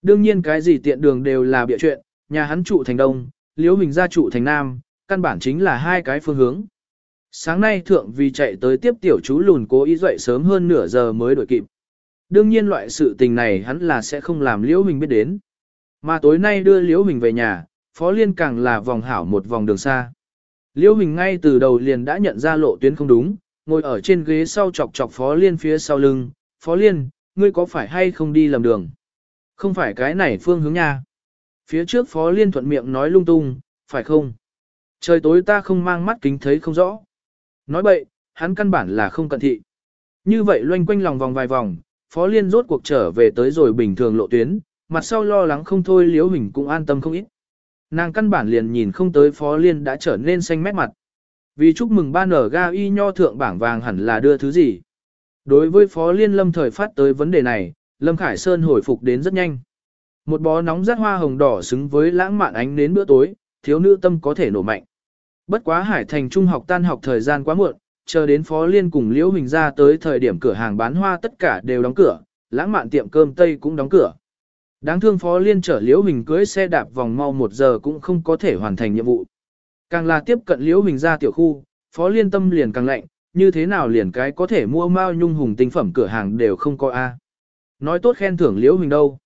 Đương nhiên cái gì tiện đường đều là bịa chuyện, nhà hắn trụ thành đông, liễu mình ra trụ thành nam, căn bản chính là hai cái phương hướng. Sáng nay thượng vì chạy tới tiếp tiểu chú lùn cố ý dậy sớm hơn nửa giờ mới đổi kịp. Đương nhiên loại sự tình này hắn là sẽ không làm liễu mình biết đến. Mà tối nay đưa liễu mình về nhà, Phó Liên càng là vòng hảo một vòng đường xa. Liễu Hình ngay từ đầu liền đã nhận ra lộ tuyến không đúng, ngồi ở trên ghế sau chọc chọc Phó Liên phía sau lưng. Phó Liên, ngươi có phải hay không đi lầm đường? Không phải cái này phương hướng nha. Phía trước Phó Liên thuận miệng nói lung tung, phải không? Trời tối ta không mang mắt kính thấy không rõ. Nói bậy, hắn căn bản là không cận thị. Như vậy loanh quanh lòng vòng vài vòng, Phó Liên rốt cuộc trở về tới rồi bình thường lộ tuyến, mặt sau lo lắng không thôi Liễu Hình cũng an tâm không ít. Nàng căn bản liền nhìn không tới Phó Liên đã trở nên xanh mét mặt. Vì chúc mừng ban ở ga y nho thượng bảng vàng hẳn là đưa thứ gì. Đối với Phó Liên Lâm thời phát tới vấn đề này, Lâm Khải Sơn hồi phục đến rất nhanh. Một bó nóng rát hoa hồng đỏ xứng với lãng mạn ánh đến bữa tối, thiếu nữ tâm có thể nổ mạnh. Bất quá Hải Thành trung học tan học thời gian quá muộn, chờ đến Phó Liên cùng Liễu Huỳnh ra tới thời điểm cửa hàng bán hoa tất cả đều đóng cửa, lãng mạn tiệm cơm Tây cũng đóng cửa. Đáng thương Phó Liên chở Liễu Huỳnh cưới xe đạp vòng mau một giờ cũng không có thể hoàn thành nhiệm vụ. Càng là tiếp cận Liễu Huỳnh ra tiểu khu, Phó Liên tâm liền càng lạnh, như thế nào liền cái có thể mua mao nhung hùng tinh phẩm cửa hàng đều không có a. Nói tốt khen thưởng Liễu Huỳnh đâu.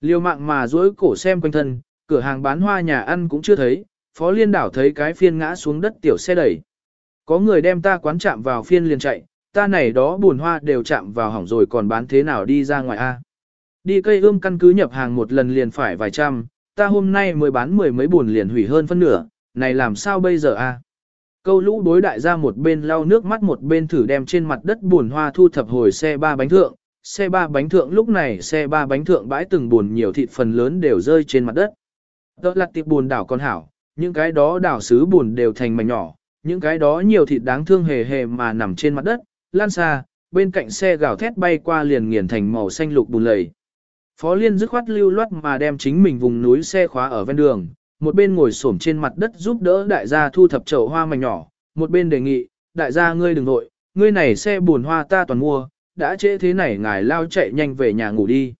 Liêu mạng mà duỗi cổ xem quanh thân, cửa hàng bán hoa nhà ăn cũng chưa thấy, Phó Liên đảo thấy cái phiên ngã xuống đất tiểu xe đẩy. Có người đem ta quán chạm vào phiên liền chạy, ta này đó buồn hoa đều chạm vào hỏng rồi còn bán thế nào đi ra ngoài a? Đi cây ươm căn cứ nhập hàng một lần liền phải vài trăm, ta hôm nay mới bán mười mấy buồn liền hủy hơn phân nửa, này làm sao bây giờ a? Câu lũ đối đại ra một bên lau nước mắt một bên thử đem trên mặt đất buồn hoa thu thập hồi xe ba bánh thượng, xe ba bánh thượng lúc này xe ba bánh thượng bãi từng buồn nhiều thịt phần lớn đều rơi trên mặt đất. Đó là tiệp buồn đảo con hảo, những cái đó đảo xứ buồn đều thành mảnh nhỏ, những cái đó nhiều thịt đáng thương hề hề mà nằm trên mặt đất, lan xa, bên cạnh xe gào thét bay qua liền nghiền thành màu xanh lục bùn lầy. Phó Liên dứt khoát lưu loát mà đem chính mình vùng núi xe khóa ở ven đường, một bên ngồi xổm trên mặt đất giúp đỡ đại gia thu thập chậu hoa mảnh nhỏ, một bên đề nghị, đại gia ngươi đừng nội, ngươi này xe buồn hoa ta toàn mua, đã trễ thế này ngài lao chạy nhanh về nhà ngủ đi.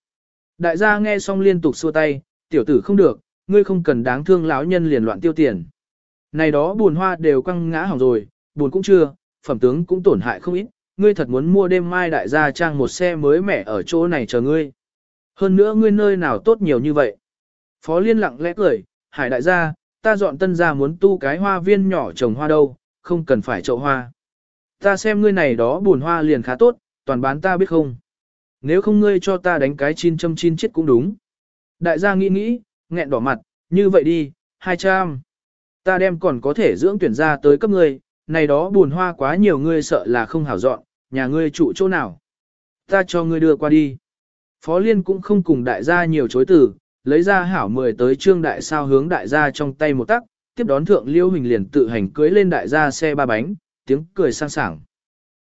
Đại gia nghe xong liên tục xua tay, tiểu tử không được, ngươi không cần đáng thương lão nhân liền loạn tiêu tiền. Này đó buồn hoa đều quăng ngã hỏng rồi, buồn cũng chưa, phẩm tướng cũng tổn hại không ít, ngươi thật muốn mua đêm mai đại gia trang một xe mới mẻ ở chỗ này chờ ngươi. Hơn nữa ngươi nơi nào tốt nhiều như vậy. Phó liên lặng lẽ cười, hải đại gia, ta dọn tân gia muốn tu cái hoa viên nhỏ trồng hoa đâu, không cần phải chậu hoa. Ta xem ngươi này đó buồn hoa liền khá tốt, toàn bán ta biết không. Nếu không ngươi cho ta đánh cái chín châm chín chết cũng đúng. Đại gia nghĩ nghĩ, nghẹn đỏ mặt, như vậy đi, hai trăm. Ta đem còn có thể dưỡng tuyển ra tới cấp ngươi, này đó buồn hoa quá nhiều ngươi sợ là không hảo dọn, nhà ngươi trụ chỗ nào. Ta cho ngươi đưa qua đi. Phó Liên cũng không cùng đại gia nhiều chối từ, lấy ra hảo mười tới trương đại sao hướng đại gia trong tay một tắc, tiếp đón thượng liêu hình liền tự hành cưới lên đại gia xe ba bánh, tiếng cười sang sảng.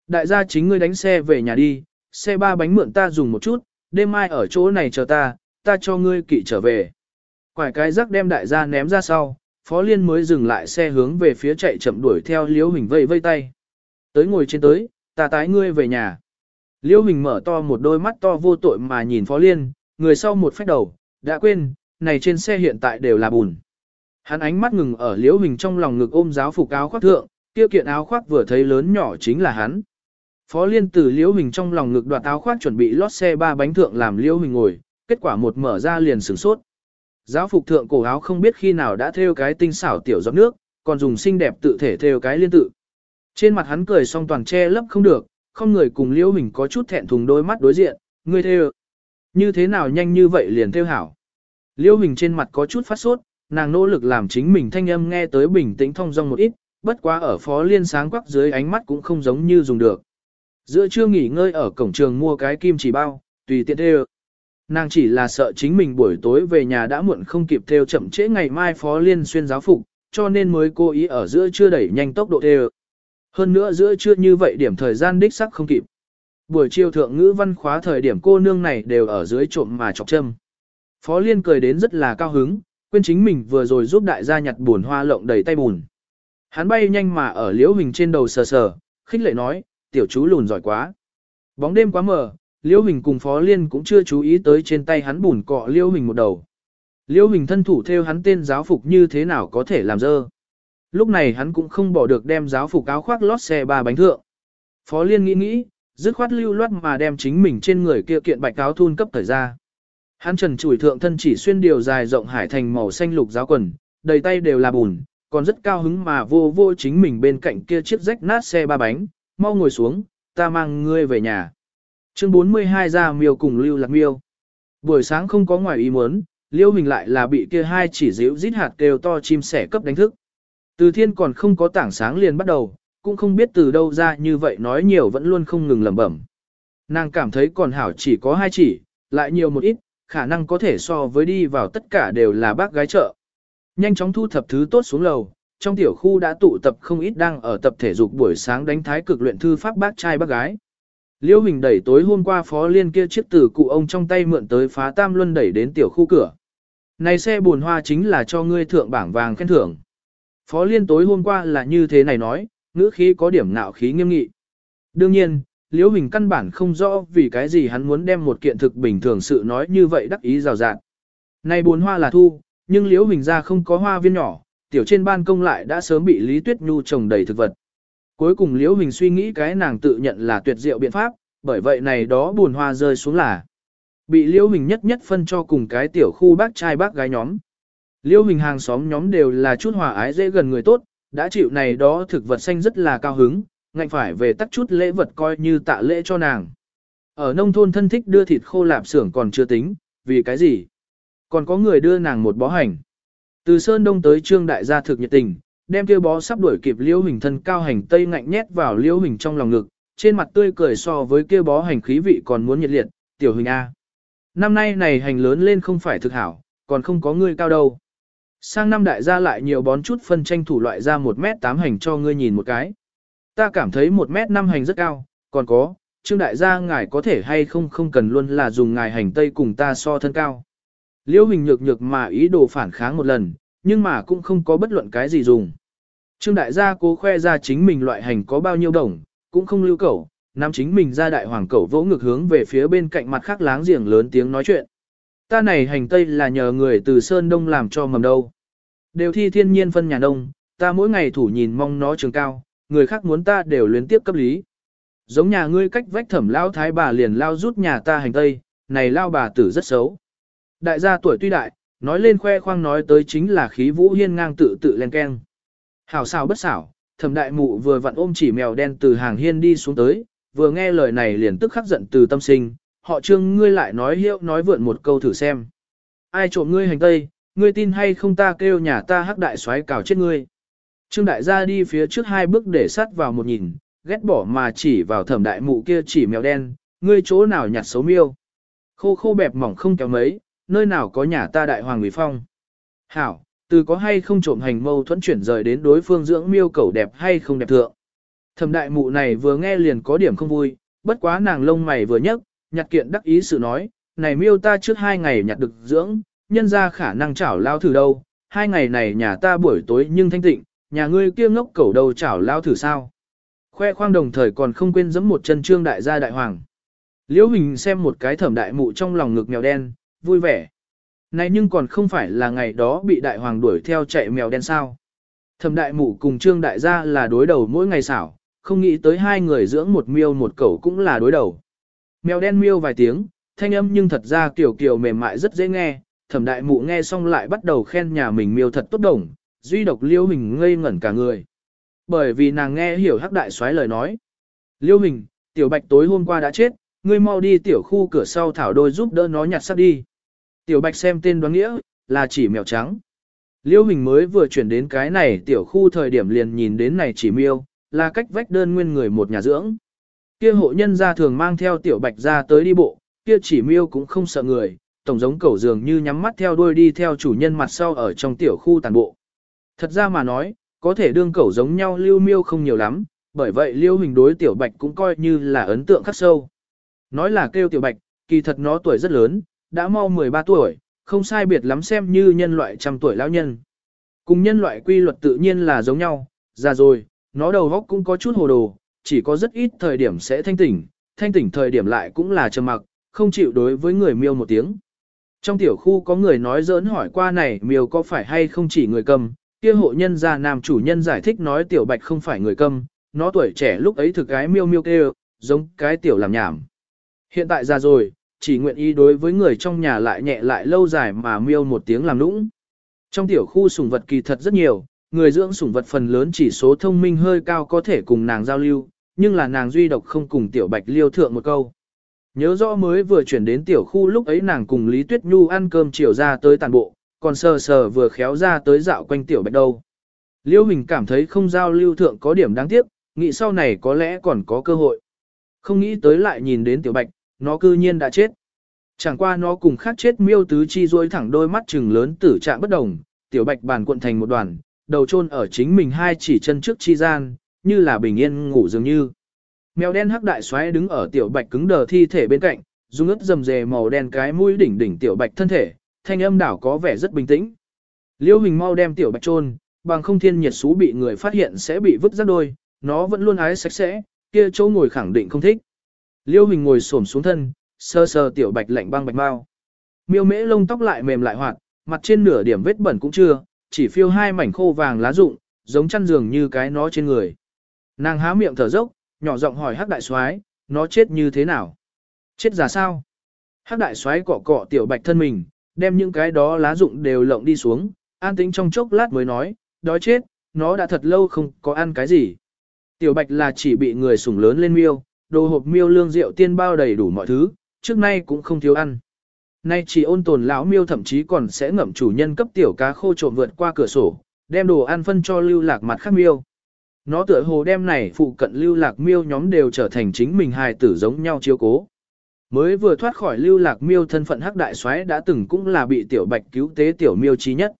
Đại gia chính ngươi đánh xe về nhà đi, xe ba bánh mượn ta dùng một chút, đêm mai ở chỗ này chờ ta, ta cho ngươi kỵ trở về. Quải cái rắc đem đại gia ném ra sau, Phó Liên mới dừng lại xe hướng về phía chạy chậm đuổi theo Liễu Hình vây vây tay. Tới ngồi trên tới, ta tái ngươi về nhà. Liễu Hình mở to một đôi mắt to vô tội mà nhìn Phó Liên, người sau một phách đầu, đã quên, này trên xe hiện tại đều là bùn. Hắn ánh mắt ngừng ở Liễu Hình trong lòng ngực ôm giáo phục áo khoác thượng, kia kiện áo khoác vừa thấy lớn nhỏ chính là hắn. Phó Liên từ Liễu Hình trong lòng ngực đoạt áo khoác chuẩn bị lót xe ba bánh thượng làm Liễu Hình ngồi, kết quả một mở ra liền sửng sốt. Giáo phục thượng cổ áo không biết khi nào đã thêu cái tinh xảo tiểu giọt nước, còn dùng xinh đẹp tự thể thêu cái liên tự. Trên mặt hắn cười xong toàn che lấp không được, không người cùng Liễu Hình có chút thẹn thùng đôi mắt đối diện, ngươi thêu. Như thế nào nhanh như vậy liền thêu hảo. Liễu Hình trên mặt có chút phát sốt, nàng nỗ lực làm chính mình thanh âm nghe tới bình tĩnh thông dong một ít, bất quá ở phó liên sáng quắc dưới ánh mắt cũng không giống như dùng được. Giữa trưa nghỉ ngơi ở cổng trường mua cái kim chỉ bao, tùy tiện thêu. Nàng chỉ là sợ chính mình buổi tối về nhà đã muộn không kịp theo chậm trễ ngày mai phó liên xuyên giáo phục, cho nên mới cố ý ở giữa chưa đẩy nhanh tốc độ theo. Hơn nữa giữa chưa như vậy điểm thời gian đích sắc không kịp. Buổi chiều thượng ngữ văn khóa thời điểm cô nương này đều ở dưới trộm mà chọc châm. Phó liên cười đến rất là cao hứng, quên chính mình vừa rồi giúp đại gia nhặt buồn hoa lộng đầy tay bùn. Hắn bay nhanh mà ở liễu hình trên đầu sờ sờ, khích lệ nói, tiểu chú lùn giỏi quá. Bóng đêm quá mờ, Liêu Hình cùng Phó Liên cũng chưa chú ý tới trên tay hắn bùn cọ Liêu Hình một đầu. Liêu Hình thân thủ theo hắn tên giáo phục như thế nào có thể làm dơ. Lúc này hắn cũng không bỏ được đem giáo phục áo khoác lót xe ba bánh thượng. Phó Liên nghĩ nghĩ, dứt khoát lưu loát mà đem chính mình trên người kia kiện bạch áo thun cấp thời ra. Hắn trần chủi thượng thân chỉ xuyên điều dài rộng hải thành màu xanh lục giáo quần, đầy tay đều là bùn, còn rất cao hứng mà vô vô chính mình bên cạnh kia chiếc rách nát xe ba bánh, mau ngồi xuống, ta mang ngươi về nhà. Chương 42 ra miêu cùng lưu lạc miêu. Buổi sáng không có ngoài ý muốn, liêu mình lại là bị kia hai chỉ díu rít hạt kêu to chim sẻ cấp đánh thức. Từ thiên còn không có tảng sáng liền bắt đầu, cũng không biết từ đâu ra như vậy nói nhiều vẫn luôn không ngừng lẩm bẩm. Nàng cảm thấy còn hảo chỉ có hai chỉ, lại nhiều một ít, khả năng có thể so với đi vào tất cả đều là bác gái chợ. Nhanh chóng thu thập thứ tốt xuống lầu, trong tiểu khu đã tụ tập không ít đang ở tập thể dục buổi sáng đánh thái cực luyện thư pháp bác trai bác gái. Liễu Hình đẩy tối hôm qua phó liên kia chiếc tử cụ ông trong tay mượn tới phá tam luân đẩy đến tiểu khu cửa. Này xe buồn hoa chính là cho ngươi thượng bảng vàng khen thưởng. Phó liên tối hôm qua là như thế này nói, ngữ khí có điểm nạo khí nghiêm nghị. Đương nhiên, Liễu Hình căn bản không rõ vì cái gì hắn muốn đem một kiện thực bình thường sự nói như vậy đắc ý rào rạt. Này buồn hoa là thu, nhưng Liễu Hình ra không có hoa viên nhỏ, tiểu trên ban công lại đã sớm bị Lý Tuyết Nhu trồng đầy thực vật. Cuối cùng Liễu Hình suy nghĩ cái nàng tự nhận là tuyệt diệu biện pháp, bởi vậy này đó buồn hoa rơi xuống là. Bị Liễu Hình nhất nhất phân cho cùng cái tiểu khu bác trai bác gái nhóm. Liễu Hình hàng xóm nhóm đều là chút hòa ái dễ gần người tốt, đã chịu này đó thực vật xanh rất là cao hứng, ngạnh phải về tắt chút lễ vật coi như tạ lễ cho nàng. Ở nông thôn thân thích đưa thịt khô lạp xưởng còn chưa tính, vì cái gì? Còn có người đưa nàng một bó hành. Từ Sơn Đông tới Trương Đại gia thực nhiệt tình, đem kia bó sắp đuổi kịp liễu hình thân cao hành tây ngạnh nhét vào liễu hình trong lòng ngực, trên mặt tươi cười so với kia bó hành khí vị còn muốn nhiệt liệt, tiểu hình A. Năm nay này hành lớn lên không phải thực hảo, còn không có ngươi cao đâu. Sang năm đại gia lại nhiều bón chút phân tranh thủ loại ra 1 mét 8 hành cho ngươi nhìn một cái. Ta cảm thấy 1 mét 5 hành rất cao, còn có, Trương đại gia ngài có thể hay không không cần luôn là dùng ngài hành tây cùng ta so thân cao. Liễu hình nhược nhược mà ý đồ phản kháng một lần, nhưng mà cũng không có bất luận cái gì dùng. Trương đại gia cố khoe ra chính mình loại hành có bao nhiêu đồng, cũng không lưu cẩu, nắm chính mình ra đại hoàng cẩu vỗ ngực hướng về phía bên cạnh mặt khác láng giềng lớn tiếng nói chuyện. Ta này hành tây là nhờ người từ Sơn Đông làm cho mầm đâu. Đều thi thiên nhiên phân nhà đông, ta mỗi ngày thủ nhìn mong nó trường cao, người khác muốn ta đều luyến tiếp cấp lý. Giống nhà ngươi cách vách thẩm lao thái bà liền lao rút nhà ta hành tây, này lao bà tử rất xấu. Đại gia tuổi tuy đại, nói lên khoe khoang nói tới chính là khí vũ hiên ngang tự tự len keng. Hảo xảo bất xảo, thẩm đại mụ vừa vặn ôm chỉ mèo đen từ hàng hiên đi xuống tới, vừa nghe lời này liền tức khắc giận từ tâm sinh, họ trương ngươi lại nói hiệu nói vượn một câu thử xem. Ai trộm ngươi hành tây, ngươi tin hay không ta kêu nhà ta hắc đại xoáy cào chết ngươi. Trương đại gia đi phía trước hai bước để sát vào một nhìn, ghét bỏ mà chỉ vào thẩm đại mụ kia chỉ mèo đen, ngươi chỗ nào nhặt xấu miêu. Khô khô bẹp mỏng không kéo mấy, nơi nào có nhà ta đại hoàng ủy phong. Hảo, từ có hay không trộm hành mâu thuẫn chuyển rời đến đối phương dưỡng miêu cầu đẹp hay không đẹp thượng. Thẩm đại mụ này vừa nghe liền có điểm không vui, bất quá nàng lông mày vừa nhấc, nhặt kiện đắc ý sự nói, này miêu ta trước hai ngày nhặt được dưỡng, nhân ra khả năng chảo lao thử đâu, hai ngày này nhà ta buổi tối nhưng thanh tịnh, nhà ngươi kia ngốc cẩu đầu chảo lao thử sao. Khoe khoang đồng thời còn không quên giẫm một chân trương đại gia đại hoàng. Liễu Hình xem một cái thẩm đại mụ trong lòng ngực mèo đen, vui vẻ. Này nhưng còn không phải là ngày đó bị đại hoàng đuổi theo chạy mèo đen sao. Thẩm đại mụ cùng trương đại gia là đối đầu mỗi ngày xảo, không nghĩ tới hai người dưỡng một miêu một cẩu cũng là đối đầu. Mèo đen miêu vài tiếng, thanh âm nhưng thật ra kiểu kiểu mềm mại rất dễ nghe, thẩm đại mụ nghe xong lại bắt đầu khen nhà mình miêu thật tốt đồng, duy độc liêu hình ngây ngẩn cả người. Bởi vì nàng nghe hiểu hắc đại xoáy lời nói. Liêu hình, tiểu bạch tối hôm qua đã chết, ngươi mau đi tiểu khu cửa sau thảo đôi giúp đỡ nó nhặt sắp đi. Tiểu bạch xem tên đoán nghĩa, là chỉ mèo trắng. Liêu hình mới vừa chuyển đến cái này tiểu khu thời điểm liền nhìn đến này chỉ miêu, là cách vách đơn nguyên người một nhà dưỡng. Kia hộ nhân ra thường mang theo tiểu bạch ra tới đi bộ, kia chỉ miêu cũng không sợ người, tổng giống cẩu dường như nhắm mắt theo đuôi đi theo chủ nhân mặt sau ở trong tiểu khu tàn bộ. Thật ra mà nói, có thể đương cẩu giống nhau lưu miêu không nhiều lắm, bởi vậy liêu hình đối tiểu bạch cũng coi như là ấn tượng khắc sâu. Nói là kêu tiểu bạch, kỳ thật nó tuổi rất lớn, đã mau 13 tuổi, không sai biệt lắm xem như nhân loại trăm tuổi lão nhân. Cùng nhân loại quy luật tự nhiên là giống nhau, già rồi, nó đầu góc cũng có chút hồ đồ, chỉ có rất ít thời điểm sẽ thanh tỉnh, thanh tỉnh thời điểm lại cũng là trầm mặc, không chịu đối với người miêu một tiếng. Trong tiểu khu có người nói giỡn hỏi qua này miêu có phải hay không chỉ người cầm, kia hộ nhân gia nam chủ nhân giải thích nói tiểu bạch không phải người cầm, nó tuổi trẻ lúc ấy thực cái miêu miêu kêu, giống cái tiểu làm nhảm. Hiện tại già rồi, chỉ nguyện ý đối với người trong nhà lại nhẹ lại lâu dài mà miêu một tiếng làm nũng. Trong tiểu khu sủng vật kỳ thật rất nhiều, người dưỡng sủng vật phần lớn chỉ số thông minh hơi cao có thể cùng nàng giao lưu, nhưng là nàng duy độc không cùng tiểu bạch liêu thượng một câu. Nhớ rõ mới vừa chuyển đến tiểu khu lúc ấy nàng cùng Lý Tuyết Nhu ăn cơm chiều ra tới tàn bộ, còn sờ sờ vừa khéo ra tới dạo quanh tiểu bạch đâu. Liêu Hình cảm thấy không giao lưu thượng có điểm đáng tiếc, nghĩ sau này có lẽ còn có cơ hội. Không nghĩ tới lại nhìn đến tiểu bạch, nó cư nhiên đã chết. Chẳng qua nó cùng khác chết miêu tứ chi rôi thẳng đôi mắt trừng lớn tử trạng bất đồng, tiểu bạch bàn cuộn thành một đoàn, đầu chôn ở chính mình hai chỉ chân trước chi gian, như là bình yên ngủ dường như. Mèo đen hắc đại xoáy đứng ở tiểu bạch cứng đờ thi thể bên cạnh, dùng ướt dầm dề màu đen cái mũi đỉnh đỉnh tiểu bạch thân thể, thanh âm đảo có vẻ rất bình tĩnh. Liêu hình mau đem tiểu bạch chôn, bằng không thiên nhiệt xú bị người phát hiện sẽ bị vứt rác đôi, nó vẫn luôn ái sạch sẽ, kia chỗ ngồi khẳng định không thích. Liêu hình ngồi xổm xuống thân, sơ sơ tiểu bạch lạnh băng bạch mau. Miêu mễ lông tóc lại mềm lại hoạt, mặt trên nửa điểm vết bẩn cũng chưa, chỉ phiêu hai mảnh khô vàng lá rụng, giống chăn giường như cái nó trên người. Nàng há miệng thở dốc, nhỏ giọng hỏi hắc đại soái, nó chết như thế nào? Chết giả sao? Hắc đại soái cọ cọ tiểu bạch thân mình, đem những cái đó lá rụng đều lộng đi xuống, an tĩnh trong chốc lát mới nói, đói chết, nó đã thật lâu không có ăn cái gì. Tiểu bạch là chỉ bị người sủng lớn lên miêu, đồ hộp miêu lương rượu tiên bao đầy đủ mọi thứ, trước nay cũng không thiếu ăn. Nay chỉ ôn tồn lão miêu thậm chí còn sẽ ngậm chủ nhân cấp tiểu cá khô trộm vượt qua cửa sổ, đem đồ ăn phân cho lưu lạc mặt khác miêu. Nó tựa hồ đem này phụ cận lưu lạc miêu nhóm đều trở thành chính mình hài tử giống nhau chiếu cố. Mới vừa thoát khỏi lưu lạc miêu thân phận hắc đại soái đã từng cũng là bị tiểu bạch cứu tế tiểu miêu trí nhất.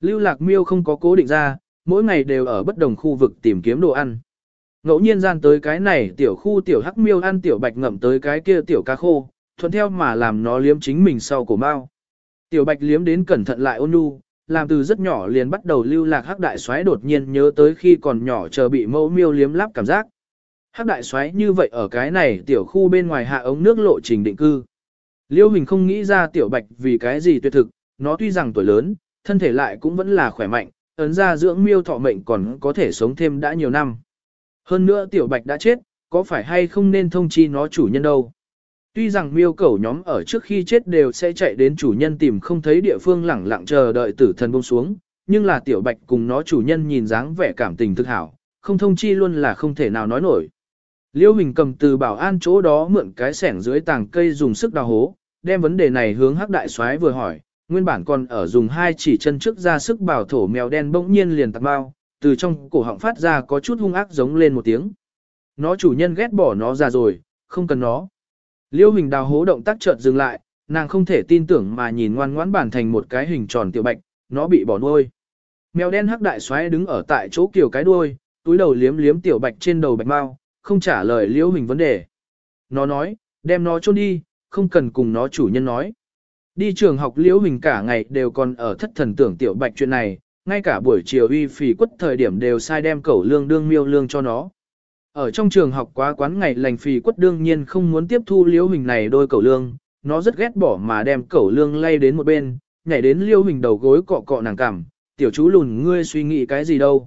Lưu lạc miêu không có cố định ra, mỗi ngày đều ở bất đồng khu vực tìm kiếm đồ ăn. Ngẫu nhiên gian tới cái này tiểu khu tiểu hắc miêu ăn tiểu bạch ngậm tới cái kia tiểu cá khô, thuận theo mà làm nó liếm chính mình sau cổ mao. Tiểu bạch liếm đến cẩn thận lại ôn nhu, làm từ rất nhỏ liền bắt đầu lưu lạc hắc đại xoáy đột nhiên nhớ tới khi còn nhỏ chờ bị mẫu miêu liếm láp cảm giác. Hắc đại xoáy như vậy ở cái này tiểu khu bên ngoài hạ ống nước lộ trình định cư. Liêu Hình không nghĩ ra tiểu bạch vì cái gì tuyệt thực, nó tuy rằng tuổi lớn, thân thể lại cũng vẫn là khỏe mạnh, ấn ra dưỡng miêu thọ mệnh còn có thể sống thêm đã nhiều năm. Hơn nữa tiểu bạch đã chết, có phải hay không nên thông chi nó chủ nhân đâu. Tuy rằng miêu cẩu nhóm ở trước khi chết đều sẽ chạy đến chủ nhân tìm không thấy địa phương lẳng lặng chờ đợi tử thần buông xuống, nhưng là tiểu bạch cùng nó chủ nhân nhìn dáng vẻ cảm tình thực hảo, không thông chi luôn là không thể nào nói nổi. Liêu Hình cầm từ bảo an chỗ đó mượn cái sẻng dưới tàng cây dùng sức đào hố, đem vấn đề này hướng hắc đại soái vừa hỏi, nguyên bản còn ở dùng hai chỉ chân trước ra sức bảo thổ mèo đen bỗng nhiên liền tạc bao, từ trong cổ họng phát ra có chút hung ác giống lên một tiếng. Nó chủ nhân ghét bỏ nó ra rồi, không cần nó. Liêu hình đào hố động tác chợt dừng lại, nàng không thể tin tưởng mà nhìn ngoan ngoãn bản thành một cái hình tròn tiểu bạch, nó bị bỏ nuôi. Mèo đen hắc đại xoáy đứng ở tại chỗ kiểu cái đuôi, túi đầu liếm liếm tiểu bạch trên đầu bạch mau, không trả lời liêu hình vấn đề. Nó nói, đem nó chôn đi, không cần cùng nó chủ nhân nói. Đi trường học Liễu hình cả ngày đều còn ở thất thần tưởng tiểu bạch chuyện này, ngay cả buổi chiều uy phỉ quất thời điểm đều sai đem cẩu lương đương miêu lương cho nó. Ở trong trường học quá quán ngày lành phỉ quất đương nhiên không muốn tiếp thu liễu hình này đôi cẩu lương, nó rất ghét bỏ mà đem cẩu lương lay đến một bên, nhảy đến liêu hình đầu gối cọ cọ nàng cảm, tiểu chú lùn ngươi suy nghĩ cái gì đâu.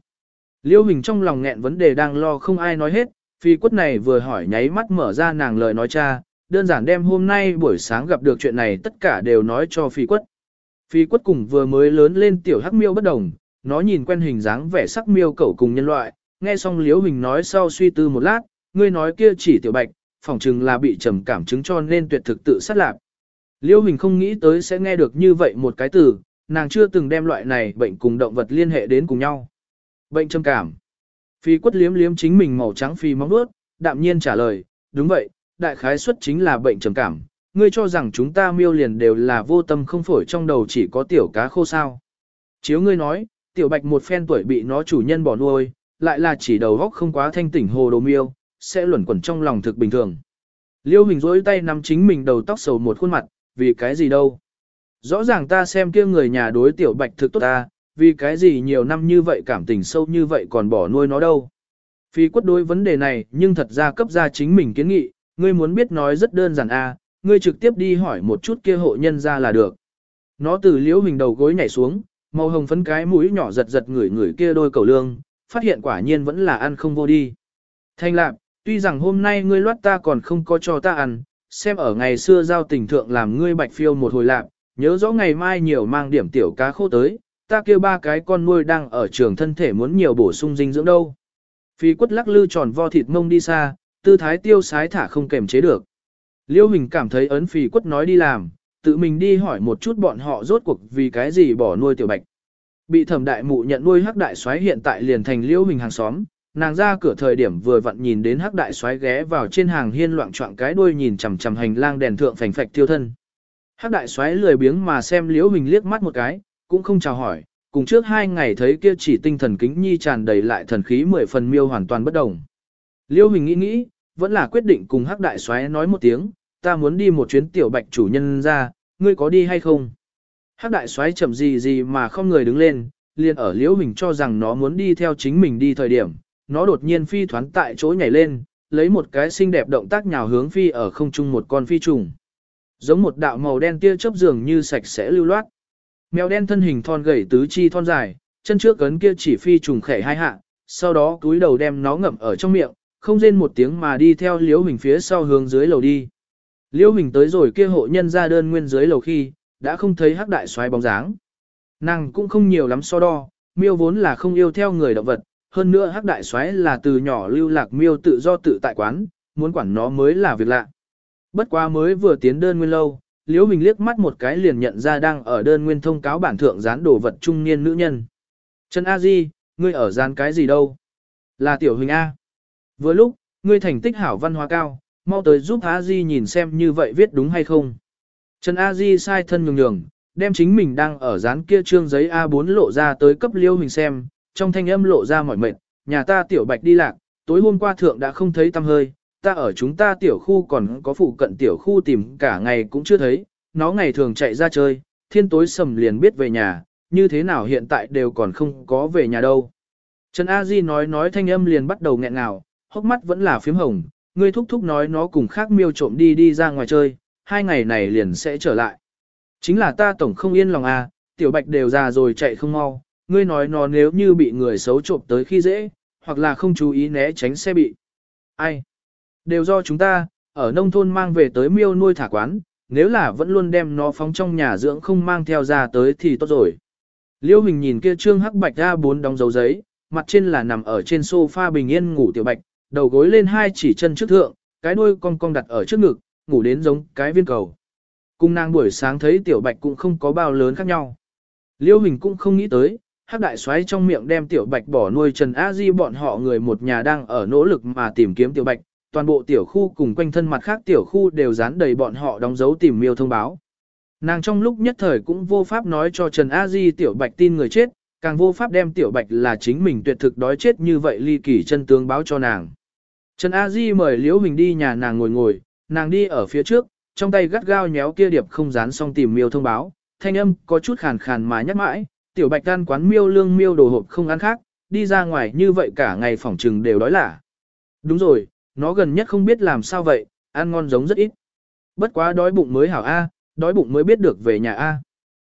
Liêu hình trong lòng nghẹn vấn đề đang lo không ai nói hết, phi quất này vừa hỏi nháy mắt mở ra nàng lời nói cha, đơn giản đem hôm nay buổi sáng gặp được chuyện này tất cả đều nói cho phi quất. Phi quất cùng vừa mới lớn lên tiểu hắc miêu bất đồng, nó nhìn quen hình dáng vẻ sắc miêu cẩu cùng nhân loại, nghe xong liễu hình nói sau suy tư một lát, ngươi nói kia chỉ tiểu bạch, phỏng chừng là bị trầm cảm chứng cho nên tuyệt thực tự sát lạc. Liễu hình không nghĩ tới sẽ nghe được như vậy một cái từ, nàng chưa từng đem loại này bệnh cùng động vật liên hệ đến cùng nhau. Bệnh trầm cảm. Phi quất liếm liếm chính mình màu trắng phi móng nuốt, đạm nhiên trả lời, đúng vậy, đại khái suất chính là bệnh trầm cảm. Ngươi cho rằng chúng ta miêu liền đều là vô tâm không phổi trong đầu chỉ có tiểu cá khô sao. Chiếu ngươi nói, tiểu bạch một phen tuổi bị nó chủ nhân bỏ nuôi, lại là chỉ đầu góc không quá thanh tỉnh hồ đồ miêu, sẽ luẩn quẩn trong lòng thực bình thường. Liêu hình rỗi tay nắm chính mình đầu tóc sầu một khuôn mặt, vì cái gì đâu. Rõ ràng ta xem kia người nhà đối tiểu bạch thực tốt ta, vì cái gì nhiều năm như vậy cảm tình sâu như vậy còn bỏ nuôi nó đâu. Phi quất đối vấn đề này nhưng thật ra cấp ra chính mình kiến nghị, ngươi muốn biết nói rất đơn giản a, ngươi trực tiếp đi hỏi một chút kia hộ nhân ra là được. Nó từ liễu hình đầu gối nhảy xuống, màu hồng phấn cái mũi nhỏ giật giật ngửi ngửi kia đôi cầu lương, phát hiện quả nhiên vẫn là ăn không vô đi. Thanh lạp, tuy rằng hôm nay ngươi loát ta còn không có cho ta ăn, xem ở ngày xưa giao tình thượng làm ngươi bạch phiêu một hồi lạp, nhớ rõ ngày mai nhiều mang điểm tiểu cá khô tới, ta kêu ba cái con nuôi đang ở trường thân thể muốn nhiều bổ sung dinh dưỡng đâu. Phi quất lắc lư tròn vo thịt mông đi xa, tư thái tiêu sái thả không kềm chế được. Liêu Hình cảm thấy ấn phì quất nói đi làm, tự mình đi hỏi một chút bọn họ rốt cuộc vì cái gì bỏ nuôi tiểu bạch. Bị thẩm đại mụ nhận nuôi hắc đại xoáy hiện tại liền thành Liêu hình hàng xóm, nàng ra cửa thời điểm vừa vặn nhìn đến hắc đại xoáy ghé vào trên hàng hiên loạn trọng cái đuôi nhìn chằm chằm hành lang đèn thượng phành phạch tiêu thân. Hắc đại xoáy lười biếng mà xem liễu hình liếc mắt một cái, cũng không chào hỏi, cùng trước hai ngày thấy kia chỉ tinh thần kính nhi tràn đầy lại thần khí mười phần miêu hoàn toàn bất đồng. Liễu hình nghĩ nghĩ, vẫn là quyết định cùng hắc đại xoáy nói một tiếng, ta muốn đi một chuyến tiểu bạch chủ nhân ra, ngươi có đi hay không? Hắc đại xoáy chậm gì gì mà không người đứng lên, liền ở liễu hình cho rằng nó muốn đi theo chính mình đi thời điểm, nó đột nhiên phi thoán tại chỗ nhảy lên, lấy một cái xinh đẹp động tác nhào hướng phi ở không trung một con phi trùng. Giống một đạo màu đen tia chớp dường như sạch sẽ lưu loát. Mèo đen thân hình thon gầy tứ chi thon dài, chân trước cấn kia chỉ phi trùng khẽ hai hạ, sau đó túi đầu đem nó ngậm ở trong miệng, không rên một tiếng mà đi theo liễu hình phía sau hướng dưới lầu đi. Liễu hình tới rồi kia hộ nhân ra đơn nguyên dưới lầu khi, đã không thấy hắc đại xoáy bóng dáng. Nàng cũng không nhiều lắm so đo, miêu vốn là không yêu theo người động vật, hơn nữa hắc đại xoáy là từ nhỏ lưu lạc miêu tự do tự tại quán, muốn quản nó mới là việc lạ. Bất quá mới vừa tiến đơn nguyên lâu, Liễu Hình liếc mắt một cái liền nhận ra đang ở đơn nguyên thông cáo bản thượng dán đồ vật trung niên nữ nhân. Trần A Di, ngươi ở dán cái gì đâu? Là tiểu hình A. Vừa lúc, ngươi thành tích hảo văn hóa cao, mau tới giúp A Di nhìn xem như vậy viết đúng hay không. Trần A Di sai thân nhường nhường, đem chính mình đang ở dán kia trương giấy A4 lộ ra tới cấp liêu hình xem, trong thanh âm lộ ra mỏi mệt, nhà ta tiểu bạch đi lạc, tối hôm qua thượng đã không thấy tâm hơi, ta ở chúng ta tiểu khu còn có phụ cận tiểu khu tìm cả ngày cũng chưa thấy, nó ngày thường chạy ra chơi, thiên tối sầm liền biết về nhà, như thế nào hiện tại đều còn không có về nhà đâu. Trần A Di nói nói thanh âm liền bắt đầu nghẹn ngào, hốc mắt vẫn là phím hồng, ngươi thúc thúc nói nó cùng khác miêu trộm đi đi ra ngoài chơi, hai ngày này liền sẽ trở lại. Chính là ta tổng không yên lòng à, tiểu bạch đều già rồi chạy không mau, ngươi nói nó nếu như bị người xấu trộm tới khi dễ, hoặc là không chú ý né tránh xe bị. Ai? Đều do chúng ta, ở nông thôn mang về tới miêu nuôi thả quán, nếu là vẫn luôn đem nó phóng trong nhà dưỡng không mang theo ra tới thì tốt rồi. Liêu Hình nhìn kia trương hắc bạch ra bốn đóng dấu giấy, mặt trên là nằm ở trên sofa bình yên ngủ tiểu bạch, đầu gối lên hai chỉ chân trước thượng, cái đuôi cong cong đặt ở trước ngực, ngủ đến giống cái viên cầu. Cung nàng buổi sáng thấy tiểu bạch cũng không có bao lớn khác nhau. Liêu Hình cũng không nghĩ tới, hắc đại xoáy trong miệng đem tiểu bạch bỏ nuôi Trần A Di bọn họ người một nhà đang ở nỗ lực mà tìm kiếm tiểu bạch, toàn bộ tiểu khu cùng quanh thân mặt khác tiểu khu đều dán đầy bọn họ đóng dấu tìm miêu thông báo. Nàng trong lúc nhất thời cũng vô pháp nói cho Trần A Di tiểu bạch tin người chết, càng vô pháp đem tiểu bạch là chính mình tuyệt thực đói chết như vậy ly kỳ chân tướng báo cho nàng. Trần A Di mời Liễu Huỳnh đi nhà nàng ngồi ngồi, nàng đi ở phía trước, trong tay gắt gao nhéo kia điệp không dán xong tìm miêu thông báo, thanh âm có chút khàn khàn mà nhắc mãi, tiểu bạch ăn quán miêu lương miêu đồ hộp không ăn khác, đi ra ngoài như vậy cả ngày phỏng trừng đều đói lả. Đúng rồi, nó gần nhất không biết làm sao vậy, ăn ngon giống rất ít. Bất quá đói bụng mới hảo A, đói bụng mới biết được về nhà A.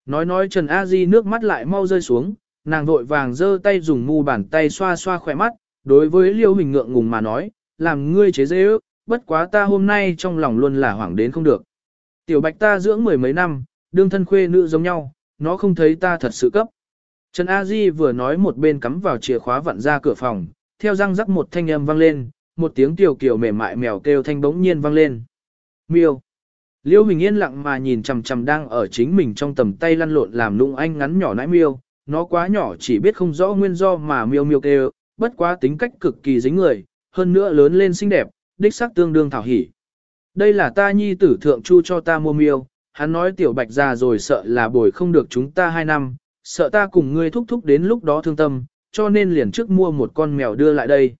Nói nói Trần A Di nước mắt lại mau rơi xuống, nàng vội vàng giơ tay dùng mu bàn tay xoa xoa khỏe mắt, đối với liêu hình ngượng ngùng mà nói, làm ngươi chế dễ ước, bất quá ta hôm nay trong lòng luôn là hoảng đến không được. Tiểu bạch ta dưỡng mười mấy năm, đương thân khuê nữ giống nhau, nó không thấy ta thật sự cấp. Trần A Di vừa nói một bên cắm vào chìa khóa vặn ra cửa phòng, theo răng rắc một thanh âm vang lên, một tiếng tiểu kiểu mềm mại mèo kêu thanh bỗng nhiên vang lên. Miêu. Liêu Hình yên lặng mà nhìn chằm chằm đang ở chính mình trong tầm tay lăn lộn làm nụng anh ngắn nhỏ nãi miêu, nó quá nhỏ chỉ biết không rõ nguyên do mà miêu miêu kêu, bất quá tính cách cực kỳ dính người, hơn nữa lớn lên xinh đẹp, đích xác tương đương thảo hỉ. Đây là ta nhi tử thượng chu cho ta mua miêu, hắn nói tiểu bạch già rồi sợ là bồi không được chúng ta hai năm, sợ ta cùng ngươi thúc thúc đến lúc đó thương tâm, cho nên liền trước mua một con mèo đưa lại đây.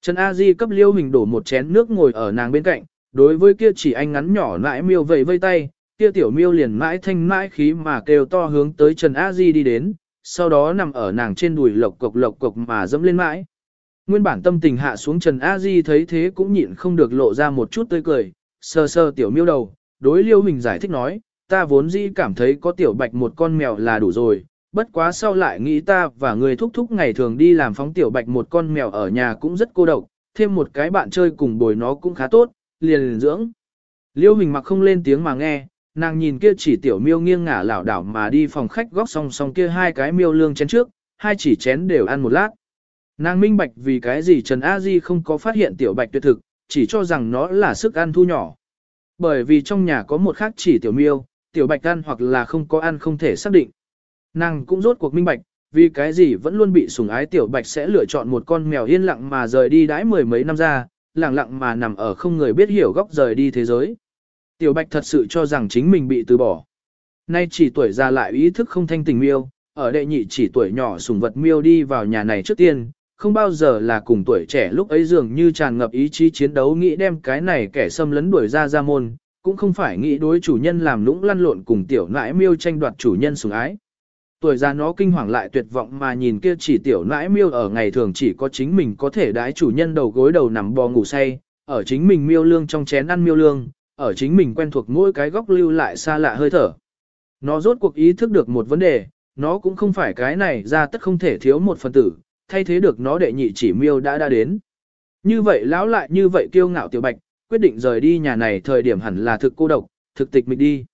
Trần A Di cấp Liêu Hình đổ một chén nước ngồi ở nàng bên cạnh, đối với kia chỉ anh ngắn nhỏ mãi miêu vẫy vây tay, kia tiểu miêu liền mãi thanh mãi khí mà kêu to hướng tới Trần A Di đi đến, sau đó nằm ở nàng trên đùi lộc cộc lộc cộc mà dẫm lên mãi. Nguyên bản tâm tình hạ xuống Trần A Di thấy thế cũng nhịn không được lộ ra một chút tươi cười, sờ sờ tiểu miêu đầu, đối Liêu Hình giải thích nói, ta vốn dĩ cảm thấy có tiểu bạch một con mèo là đủ rồi, bất quá sau lại nghĩ ta và người thúc thúc ngày thường đi làm phóng tiểu bạch một con mèo ở nhà cũng rất cô độc, thêm một cái bạn chơi cùng bồi nó cũng khá tốt, liền liền dưỡng. Liêu hình mặc không lên tiếng mà nghe, nàng nhìn kia chỉ tiểu miêu nghiêng ngả lảo đảo mà đi phòng khách góc song song kia hai cái miêu lương chén trước, hai chỉ chén đều ăn một lát. Nàng minh bạch vì cái gì Trần A Di không có phát hiện tiểu bạch tuyệt thực, chỉ cho rằng nó là sức ăn thu nhỏ. Bởi vì trong nhà có một khác chỉ tiểu miêu, tiểu bạch ăn hoặc là không có ăn không thể xác định. Nàng cũng rốt cuộc minh bạch, Vì cái gì vẫn luôn bị sủng ái tiểu bạch sẽ lựa chọn một con mèo yên lặng mà rời đi đãi mười mấy năm ra, lặng lặng mà nằm ở không người biết hiểu góc rời đi thế giới. Tiểu bạch thật sự cho rằng chính mình bị từ bỏ. Nay chỉ tuổi già lại ý thức không thanh tình miêu, ở đệ nhị chỉ tuổi nhỏ sùng vật miêu đi vào nhà này trước tiên, không bao giờ là cùng tuổi trẻ lúc ấy dường như tràn ngập ý chí chiến đấu nghĩ đem cái này kẻ xâm lấn đuổi ra ra môn, cũng không phải nghĩ đối chủ nhân làm lũng lăn lộn cùng tiểu nãi miêu tranh đoạt chủ nhân sủng ái. Tuổi già nó kinh hoàng lại tuyệt vọng mà nhìn kia chỉ tiểu nãi miêu ở ngày thường chỉ có chính mình có thể đái chủ nhân đầu gối đầu nằm bò ngủ say, ở chính mình miêu lương trong chén ăn miêu lương, ở chính mình quen thuộc mỗi cái góc lưu lại xa lạ hơi thở. Nó rốt cuộc ý thức được một vấn đề, nó cũng không phải cái này ra tất không thể thiếu một phần tử, thay thế được nó đệ nhị chỉ miêu đã đã đến. Như vậy lão lại như vậy kiêu ngạo tiểu bạch, quyết định rời đi nhà này thời điểm hẳn là thực cô độc, thực tịch mịch đi.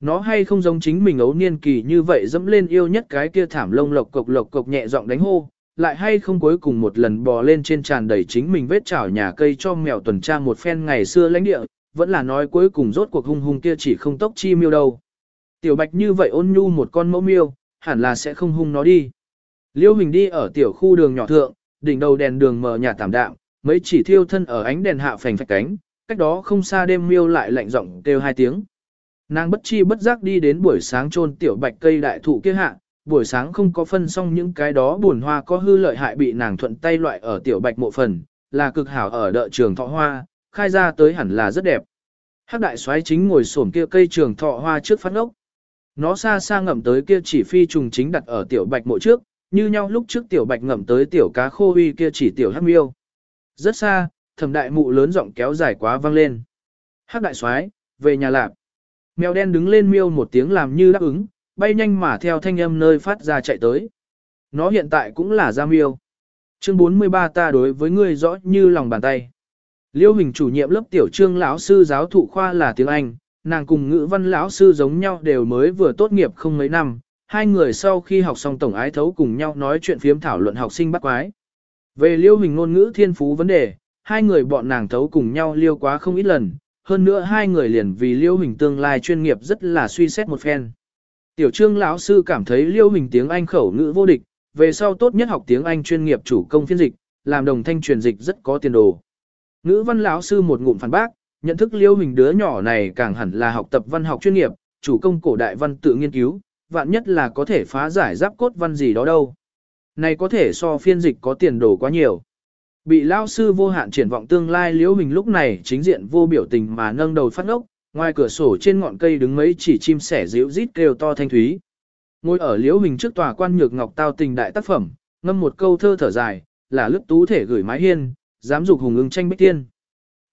Nó hay không giống chính mình ấu niên kỳ như vậy dẫm lên yêu nhất cái kia thảm lông lộc cộc lộc cộc nhẹ giọng đánh hô, lại hay không cuối cùng một lần bò lên trên tràn đầy chính mình vết chảo nhà cây cho mèo tuần tra một phen ngày xưa lãnh địa, vẫn là nói cuối cùng rốt cuộc hung hung kia chỉ không tốc chi miêu đâu. Tiểu bạch như vậy ôn nhu một con mẫu miêu, hẳn là sẽ không hung nó đi. Liêu Hình đi ở tiểu khu đường nhỏ thượng, đỉnh đầu đèn đường mờ nhạt tạm đạm, mấy chỉ thiêu thân ở ánh đèn hạ phành phạch cánh, cách đó không xa đêm miêu lại lạnh giọng kêu hai tiếng. Nàng bất chi bất giác đi đến buổi sáng trôn tiểu bạch cây đại thụ kia hạ, buổi sáng không có phân xong những cái đó buồn hoa có hư lợi hại bị nàng thuận tay loại ở tiểu bạch mộ phần, là cực hảo ở đợ trường thọ hoa, khai ra tới hẳn là rất đẹp. Hắc đại soái chính ngồi xổm kia cây trường thọ hoa trước phát ốc. Nó xa xa ngậm tới kia chỉ phi trùng chính đặt ở tiểu bạch mộ trước, như nhau lúc trước tiểu bạch ngậm tới tiểu cá khô uy kia chỉ tiểu hắc miêu. Rất xa, thẩm đại mụ lớn giọng kéo dài quá vang lên. Hắc đại soái về nhà lạp. Mèo đen đứng lên miêu một tiếng làm như đáp ứng, bay nhanh mà theo thanh âm nơi phát ra chạy tới. Nó hiện tại cũng là ra miêu. Chương 43 ta đối với ngươi rõ như lòng bàn tay. Liêu hình chủ nhiệm lớp tiểu trương lão sư giáo thụ khoa là tiếng Anh, nàng cùng ngữ văn lão sư giống nhau đều mới vừa tốt nghiệp không mấy năm, hai người sau khi học xong tổng ái thấu cùng nhau nói chuyện phiếm thảo luận học sinh bắt quái. Về liêu hình ngôn ngữ thiên phú vấn đề, hai người bọn nàng thấu cùng nhau liêu quá không ít lần, hơn nữa hai người liền vì liêu hình tương lai chuyên nghiệp rất là suy xét một phen. Tiểu trương lão sư cảm thấy liêu hình tiếng Anh khẩu ngữ vô địch, về sau tốt nhất học tiếng Anh chuyên nghiệp chủ công phiên dịch, làm đồng thanh truyền dịch rất có tiền đồ. Ngữ văn lão sư một ngụm phản bác, nhận thức liêu hình đứa nhỏ này càng hẳn là học tập văn học chuyên nghiệp, chủ công cổ đại văn tự nghiên cứu, vạn nhất là có thể phá giải giáp cốt văn gì đó đâu. Này có thể so phiên dịch có tiền đồ quá nhiều. Bị lao sư vô hạn triển vọng tương lai liễu hình lúc này chính diện vô biểu tình mà nâng đầu phát ốc, ngoài cửa sổ trên ngọn cây đứng mấy chỉ chim sẻ ríu rít kêu to thanh thúy. Ngồi ở liễu hình trước tòa quan nhược ngọc tao tình đại tác phẩm, ngâm một câu thơ thở dài, là lướt tú thể gửi mái hiên, dám dục hùng ưng tranh bích tiên.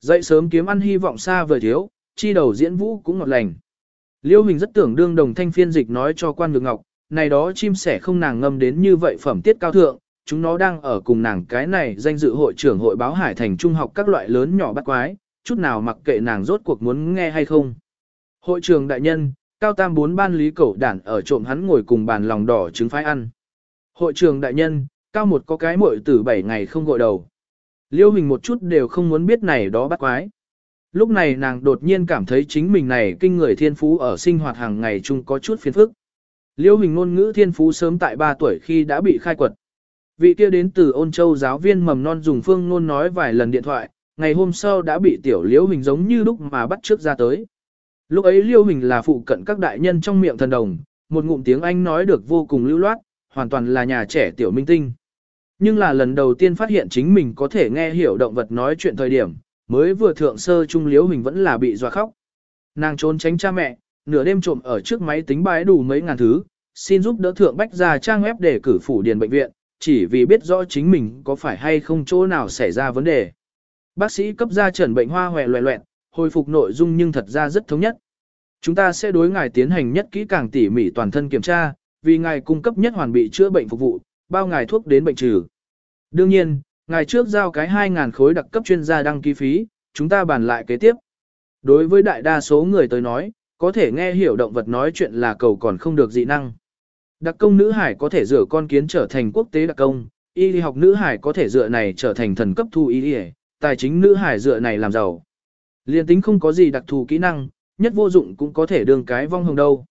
Dậy sớm kiếm ăn hy vọng xa vời thiếu, chi đầu diễn vũ cũng ngọt lành. Liêu Hình rất tưởng đương đồng thanh phiên dịch nói cho quan nhược ngọc, này đó chim sẻ không nàng ngâm đến như vậy phẩm tiết cao thượng, chúng nó đang ở cùng nàng cái này danh dự hội trưởng hội báo hải thành trung học các loại lớn nhỏ bắt quái, chút nào mặc kệ nàng rốt cuộc muốn nghe hay không. Hội trưởng đại nhân, cao tam bốn ban lý cẩu đản ở trộm hắn ngồi cùng bàn lòng đỏ trứng phái ăn. Hội trưởng đại nhân, cao một có cái muội tử bảy ngày không gội đầu. Liêu hình một chút đều không muốn biết này đó bắt quái. Lúc này nàng đột nhiên cảm thấy chính mình này kinh người thiên phú ở sinh hoạt hàng ngày chung có chút phiền phức. Liêu hình ngôn ngữ thiên phú sớm tại 3 tuổi khi đã bị khai quật. Vị kia đến từ ôn châu giáo viên mầm non dùng phương ngôn nói vài lần điện thoại, ngày hôm sau đã bị tiểu liễu hình giống như lúc mà bắt trước ra tới. Lúc ấy liêu hình là phụ cận các đại nhân trong miệng thần đồng, một ngụm tiếng Anh nói được vô cùng lưu loát, hoàn toàn là nhà trẻ tiểu minh tinh. Nhưng là lần đầu tiên phát hiện chính mình có thể nghe hiểu động vật nói chuyện thời điểm, mới vừa thượng sơ trung liễu mình vẫn là bị dọa khóc. Nàng trốn tránh cha mẹ, nửa đêm trộm ở trước máy tính bái đủ mấy ngàn thứ, xin giúp đỡ thượng bách ra trang web để cử phủ điền bệnh viện, chỉ vì biết rõ chính mình có phải hay không chỗ nào xảy ra vấn đề. Bác sĩ cấp ra trần bệnh hoa hòe loẹ loẹn, hồi phục nội dung nhưng thật ra rất thống nhất. Chúng ta sẽ đối ngài tiến hành nhất kỹ càng tỉ mỉ toàn thân kiểm tra, vì ngài cung cấp nhất hoàn bị chữa bệnh phục vụ, bao ngài thuốc đến bệnh trừ. Đương nhiên, Ngày trước giao cái 2.000 khối đặc cấp chuyên gia đăng ký phí, chúng ta bàn lại kế tiếp. Đối với đại đa số người tới nói, có thể nghe hiểu động vật nói chuyện là cầu còn không được dị năng. Đặc công nữ hải có thể dựa con kiến trở thành quốc tế đặc công, y học nữ hải có thể dựa này trở thành thần cấp thu y tài chính nữ hải dựa này làm giàu. Liên tính không có gì đặc thù kỹ năng, nhất vô dụng cũng có thể đương cái vong hồng đâu.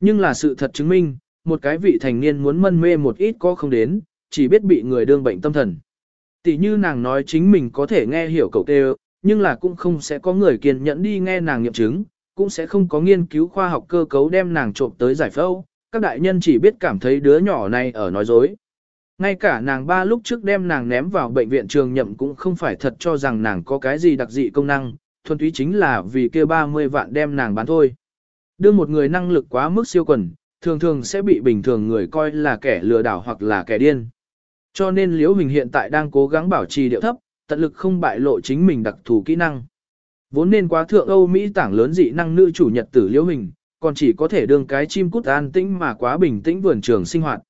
Nhưng là sự thật chứng minh, một cái vị thành niên muốn mân mê một ít có không đến, chỉ biết bị người đương bệnh tâm thần. Tỷ như nàng nói chính mình có thể nghe hiểu cậu tê nhưng là cũng không sẽ có người kiên nhẫn đi nghe nàng nghiệm chứng, cũng sẽ không có nghiên cứu khoa học cơ cấu đem nàng trộm tới giải phẫu, các đại nhân chỉ biết cảm thấy đứa nhỏ này ở nói dối. Ngay cả nàng ba lúc trước đem nàng ném vào bệnh viện trường nhậm cũng không phải thật cho rằng nàng có cái gì đặc dị công năng, thuần túy chính là vì kia 30 vạn đem nàng bán thôi. Đưa một người năng lực quá mức siêu quần, thường thường sẽ bị bình thường người coi là kẻ lừa đảo hoặc là kẻ điên. Cho nên Liễu Hình hiện tại đang cố gắng bảo trì điệu thấp, tận lực không bại lộ chính mình đặc thù kỹ năng. Vốn nên quá thượng Âu Mỹ tảng lớn dị năng nữ chủ nhật tử Liễu Hình, còn chỉ có thể đương cái chim cút an tĩnh mà quá bình tĩnh vườn trường sinh hoạt.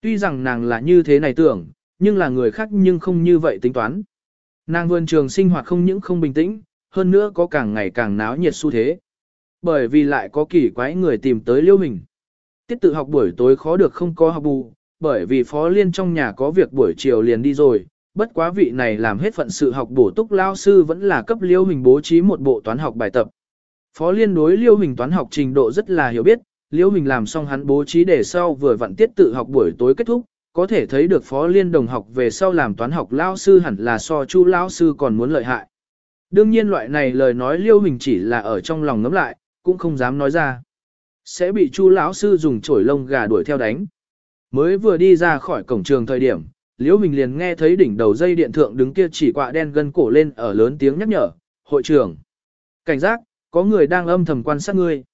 Tuy rằng nàng là như thế này tưởng, nhưng là người khác nhưng không như vậy tính toán. Nàng vườn trường sinh hoạt không những không bình tĩnh, hơn nữa có càng ngày càng náo nhiệt xu thế. Bởi vì lại có kỳ quái người tìm tới liêu hình. Tiết tự học buổi tối khó được không có học bù, bởi vì phó liên trong nhà có việc buổi chiều liền đi rồi, bất quá vị này làm hết phận sự học bổ túc lao sư vẫn là cấp liêu hình bố trí một bộ toán học bài tập. Phó liên đối liêu hình toán học trình độ rất là hiểu biết, liêu hình làm xong hắn bố trí để sau vừa vặn tiết tự học buổi tối kết thúc, có thể thấy được phó liên đồng học về sau làm toán học lao sư hẳn là so chu lao sư còn muốn lợi hại. Đương nhiên loại này lời nói liêu hình chỉ là ở trong lòng ngấm lại, cũng không dám nói ra. Sẽ bị chu lão sư dùng chổi lông gà đuổi theo đánh. Mới vừa đi ra khỏi cổng trường thời điểm, liễu hình liền nghe thấy đỉnh đầu dây điện thượng đứng kia chỉ quạ đen gân cổ lên ở lớn tiếng nhắc nhở, hội trưởng. Cảnh giác, có người đang âm thầm quan sát ngươi.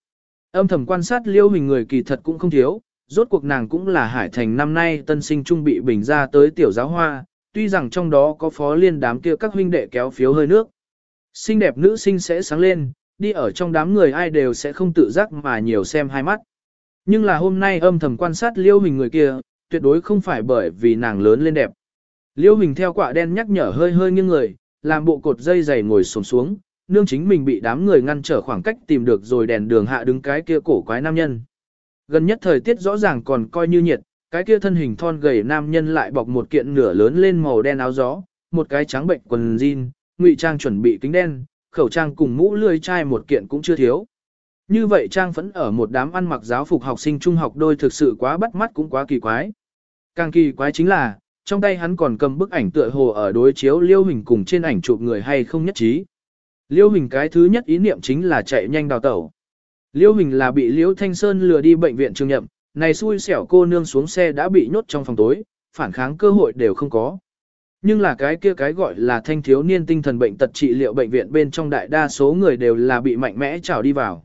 Âm thầm quan sát liễu hình người kỳ thật cũng không thiếu, rốt cuộc nàng cũng là hải thành năm nay tân sinh trung bị bình ra tới tiểu giáo hoa, tuy rằng trong đó có phó liên đám kia các huynh đệ kéo phiếu hơi nước. Xinh đẹp nữ sinh sẽ sáng lên, đi ở trong đám người ai đều sẽ không tự giác mà nhiều xem hai mắt. Nhưng là hôm nay âm thầm quan sát liêu hình người kia, tuyệt đối không phải bởi vì nàng lớn lên đẹp. Liêu hình theo quạ đen nhắc nhở hơi hơi nghiêng người, làm bộ cột dây dày ngồi xổm xuống, nương chính mình bị đám người ngăn trở khoảng cách tìm được rồi đèn đường hạ đứng cái kia cổ quái nam nhân. Gần nhất thời tiết rõ ràng còn coi như nhiệt, cái kia thân hình thon gầy nam nhân lại bọc một kiện nửa lớn lên màu đen áo gió, một cái trắng bệnh quần jean, ngụy trang chuẩn bị kính đen, khẩu trang cùng mũ lươi chai một kiện cũng chưa thiếu. Như vậy trang vẫn ở một đám ăn mặc giáo phục học sinh trung học đôi thực sự quá bắt mắt cũng quá kỳ quái. Càng kỳ quái chính là, trong tay hắn còn cầm bức ảnh tựa hồ ở đối chiếu liêu hình cùng trên ảnh chụp người hay không nhất trí. Liêu hình cái thứ nhất ý niệm chính là chạy nhanh đào tẩu. Liêu hình là bị Liêu Thanh Sơn lừa đi bệnh viện trường nhậm, này xui xẻo cô nương xuống xe đã bị nhốt trong phòng tối, phản kháng cơ hội đều không có. Nhưng là cái kia cái gọi là thanh thiếu niên tinh thần bệnh tật trị liệu bệnh viện bên trong đại đa số người đều là bị mạnh mẽ trào đi vào.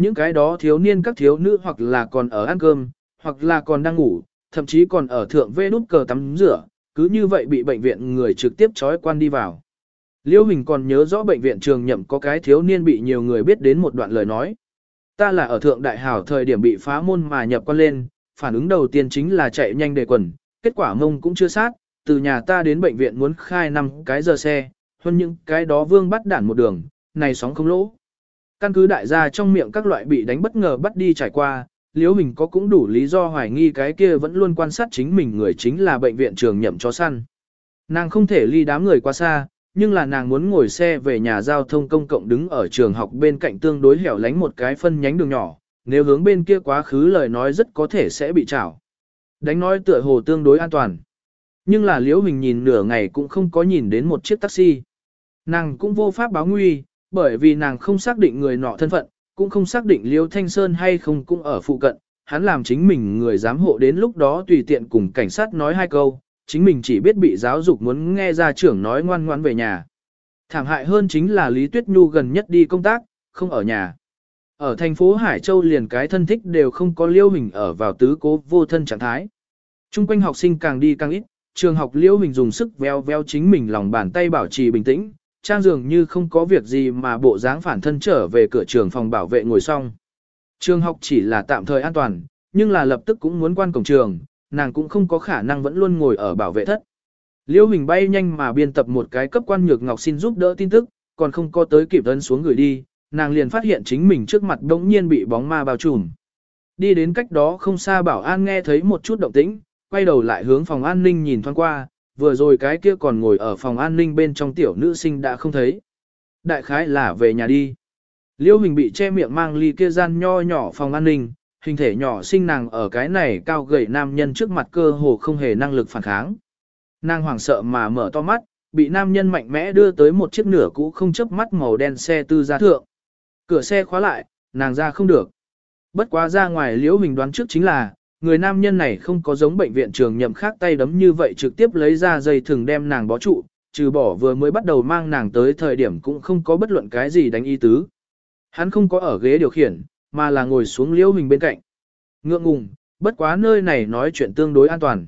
Những cái đó thiếu niên các thiếu nữ hoặc là còn ở ăn cơm, hoặc là còn đang ngủ, thậm chí còn ở thượng vê nút cờ tắm rửa, cứ như vậy bị bệnh viện người trực tiếp trói quan đi vào. Liêu Hình còn nhớ rõ bệnh viện trường nhậm có cái thiếu niên bị nhiều người biết đến một đoạn lời nói. Ta là ở thượng đại hảo thời điểm bị phá môn mà nhập quan lên, phản ứng đầu tiên chính là chạy nhanh để quần, kết quả mông cũng chưa sát, từ nhà ta đến bệnh viện muốn khai năm cái giờ xe, hơn những cái đó vương bắt đản một đường, này sóng không lỗ. Căn cứ đại gia trong miệng các loại bị đánh bất ngờ bắt đi trải qua, Liễu Hình có cũng đủ lý do hoài nghi cái kia vẫn luôn quan sát chính mình người chính là bệnh viện trường nhậm chó săn. Nàng không thể ly đám người quá xa, nhưng là nàng muốn ngồi xe về nhà giao thông công cộng đứng ở trường học bên cạnh tương đối hẻo lánh một cái phân nhánh đường nhỏ, nếu hướng bên kia quá khứ lời nói rất có thể sẽ bị trảo. Đánh nói tựa hồ tương đối an toàn. Nhưng là Liễu Hình nhìn nửa ngày cũng không có nhìn đến một chiếc taxi. Nàng cũng vô pháp báo nguy, bởi vì nàng không xác định người nọ thân phận, cũng không xác định liêu Thanh Sơn hay không cũng ở phụ cận. Hắn làm chính mình người giám hộ đến lúc đó tùy tiện cùng cảnh sát nói hai câu, chính mình chỉ biết bị giáo dục muốn nghe ra trưởng nói ngoan ngoãn về nhà. Thảm hại hơn chính là Lý Tuyết Nhu gần nhất đi công tác, không ở nhà. Ở thành phố Hải Châu liền cái thân thích đều không có liêu hình ở vào tứ cố vô thân trạng thái. Trung quanh học sinh càng đi càng ít, trường học liêu hình dùng sức veo veo chính mình lòng bàn tay bảo trì bình tĩnh, trang dường như không có việc gì mà bộ dáng phản thân trở về cửa trường phòng bảo vệ ngồi xong. Trường học chỉ là tạm thời an toàn, nhưng là lập tức cũng muốn quan cổng trường, nàng cũng không có khả năng vẫn luôn ngồi ở bảo vệ thất. Liêu Hình bay nhanh mà biên tập một cái cấp quan nhược ngọc xin giúp đỡ tin tức, còn không có tới kịp ấn xuống gửi đi, nàng liền phát hiện chính mình trước mặt đống nhiên bị bóng ma bao trùm. Đi đến cách đó không xa bảo an nghe thấy một chút động tĩnh, quay đầu lại hướng phòng an ninh nhìn thoáng qua, vừa rồi cái kia còn ngồi ở phòng an ninh bên trong tiểu nữ sinh đã không thấy. Đại khái là về nhà đi. Liêu Hình bị che miệng mang ly kia gian nho nhỏ phòng an ninh, hình thể nhỏ sinh nàng ở cái này cao gầy nam nhân trước mặt cơ hồ không hề năng lực phản kháng. Nàng hoảng sợ mà mở to mắt, bị nam nhân mạnh mẽ đưa tới một chiếc nửa cũ không chớp mắt màu đen xe tư gia thượng. Cửa xe khóa lại, nàng ra không được. Bất quá ra ngoài liễu hình đoán trước chính là, người nam nhân này không có giống bệnh viện trường nhậm khác tay đấm như vậy trực tiếp lấy ra dây thừng đem nàng bó trụ, trừ bỏ vừa mới bắt đầu mang nàng tới thời điểm cũng không có bất luận cái gì đánh y tứ. Hắn không có ở ghế điều khiển, mà là ngồi xuống liễu hình bên cạnh. Ngượng ngùng, bất quá nơi này nói chuyện tương đối an toàn.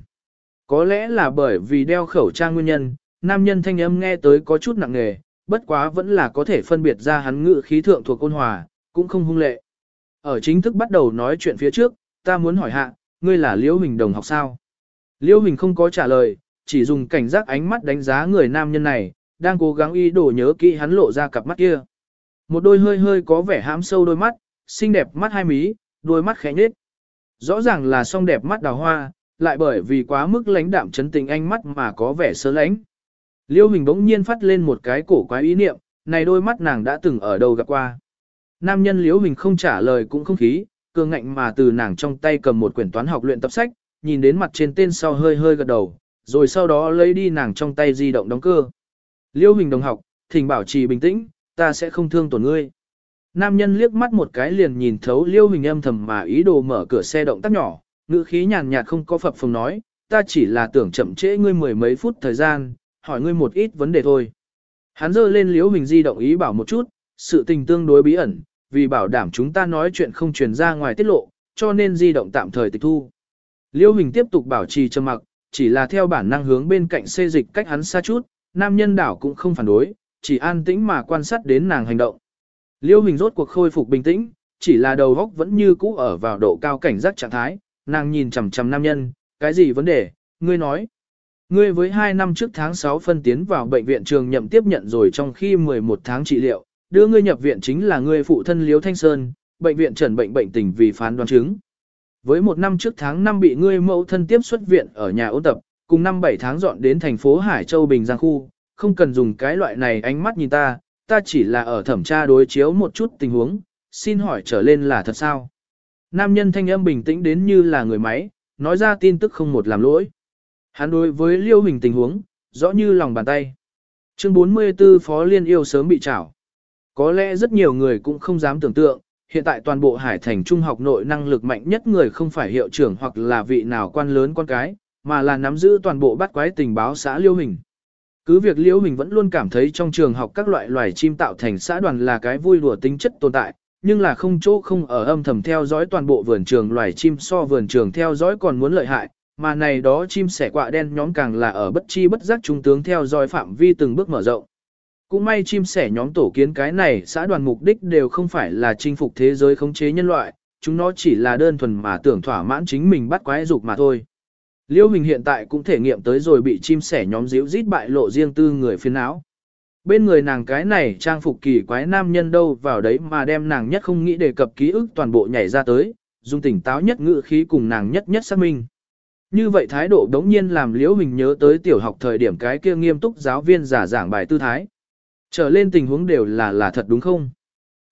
Có lẽ là bởi vì đeo khẩu trang nguyên nhân, nam nhân thanh âm nghe tới có chút nặng nề, bất quá vẫn là có thể phân biệt ra hắn ngự khí thượng thuộc ôn hòa, cũng không hung lệ. Ở chính thức bắt đầu nói chuyện phía trước, ta muốn hỏi hạ, ngươi là Liễu Hình đồng học sao? Liễu Hình không có trả lời, chỉ dùng cảnh giác ánh mắt đánh giá người nam nhân này, đang cố gắng y đổ nhớ kỹ hắn lộ ra cặp mắt kia. Một đôi hơi hơi có vẻ hãm sâu đôi mắt, xinh đẹp mắt hai mí, đôi mắt khẽ nhếch. Rõ ràng là song đẹp mắt đào hoa, lại bởi vì quá mức lãnh đạm chấn tình ánh mắt mà có vẻ sơ lãnh. Liêu Hình bỗng nhiên phát lên một cái cổ quái ý niệm, này đôi mắt nàng đã từng ở đâu gặp qua. Nam nhân Liêu Hình không trả lời cũng không khí, cường ngạnh mà từ nàng trong tay cầm một quyển toán học luyện tập sách, nhìn đến mặt trên tên sau hơi hơi gật đầu, rồi sau đó lấy đi nàng trong tay di động đóng cơ. Liêu Hình đồng học, thỉnh bảo trì bình tĩnh, ta sẽ không thương tổn ngươi. Nam nhân liếc mắt một cái liền nhìn thấu Liêu Hình âm thầm mà ý đồ mở cửa xe động tác nhỏ, ngữ khí nhàn nhạt không có phập phồng nói, ta chỉ là tưởng chậm trễ ngươi mười mấy phút thời gian, hỏi ngươi một ít vấn đề thôi. Hắn giơ lên liêu hình di động ý bảo một chút, sự tình tương đối bí ẩn, vì bảo đảm chúng ta nói chuyện không truyền ra ngoài tiết lộ, cho nên di động tạm thời tịch thu. Liêu hình tiếp tục bảo trì trầm mặc, chỉ là theo bản năng hướng bên cạnh xê dịch cách hắn xa chút, nam nhân đảo cũng không phản đối, chỉ an tĩnh mà quan sát đến nàng hành động. Liêu hình rốt cuộc khôi phục bình tĩnh, chỉ là đầu góc vẫn như cũ ở vào độ cao cảnh giác trạng thái, nàng nhìn chằm chằm nam nhân, cái gì vấn đề, ngươi nói. Ngươi với 2 năm trước tháng 6 phân tiến vào bệnh viện trường nhậm tiếp nhận rồi trong khi 11 tháng trị liệu, đưa ngươi nhập viện chính là ngươi phụ thân Liễu Thanh Sơn, bệnh viện trần bệnh bệnh tình vì phán đoán chứng. Với một năm trước tháng 5 bị ngươi mẫu thân tiếp xuất viện ở nhà ôn tập, cùng năm 7 tháng dọn đến thành phố Hải Châu Bình Giang khu, không cần dùng cái loại này ánh mắt nhìn ta, ta chỉ là ở thẩm tra đối chiếu một chút tình huống, xin hỏi trở lên là thật sao? Nam nhân thanh âm bình tĩnh đến như là người máy, nói ra tin tức không một làm lỗi. Hắn đối với liêu hình tình huống, rõ như lòng bàn tay. Chương 44 Phó Liên yêu sớm bị trảo. Có lẽ rất nhiều người cũng không dám tưởng tượng, hiện tại toàn bộ hải thành trung học nội năng lực mạnh nhất người không phải hiệu trưởng hoặc là vị nào quan lớn con cái, mà là nắm giữ toàn bộ bắt quái tình báo xã liêu hình. Cứ việc liêu hình vẫn luôn cảm thấy trong trường học các loại loài chim tạo thành xã đoàn là cái vui đùa tính chất tồn tại, nhưng là không chỗ không ở âm thầm theo dõi toàn bộ vườn trường loài chim so vườn trường theo dõi còn muốn lợi hại, mà này đó chim sẻ quạ đen nhóm càng là ở bất chi bất giác trung tướng theo dõi phạm vi từng bước mở rộng. Cũng may chim sẻ nhóm tổ kiến cái này xã đoàn mục đích đều không phải là chinh phục thế giới khống chế nhân loại, chúng nó chỉ là đơn thuần mà tưởng thỏa mãn chính mình bắt quái dục mà thôi. Liêu Hình hiện tại cũng thể nghiệm tới rồi bị chim sẻ nhóm díu rít bại lộ riêng tư người phiền não. Bên người nàng cái này trang phục kỳ quái nam nhân đâu vào đấy mà đem nàng nhất không nghĩ đề cập ký ức toàn bộ nhảy ra tới, dùng tỉnh táo nhất ngữ khí cùng nàng nhất nhất xác minh. Như vậy thái độ đống nhiên làm Liễu Hình nhớ tới tiểu học thời điểm cái kia nghiêm túc giáo viên giả giảng bài tư thái. Trở lên tình huống đều là là thật đúng không?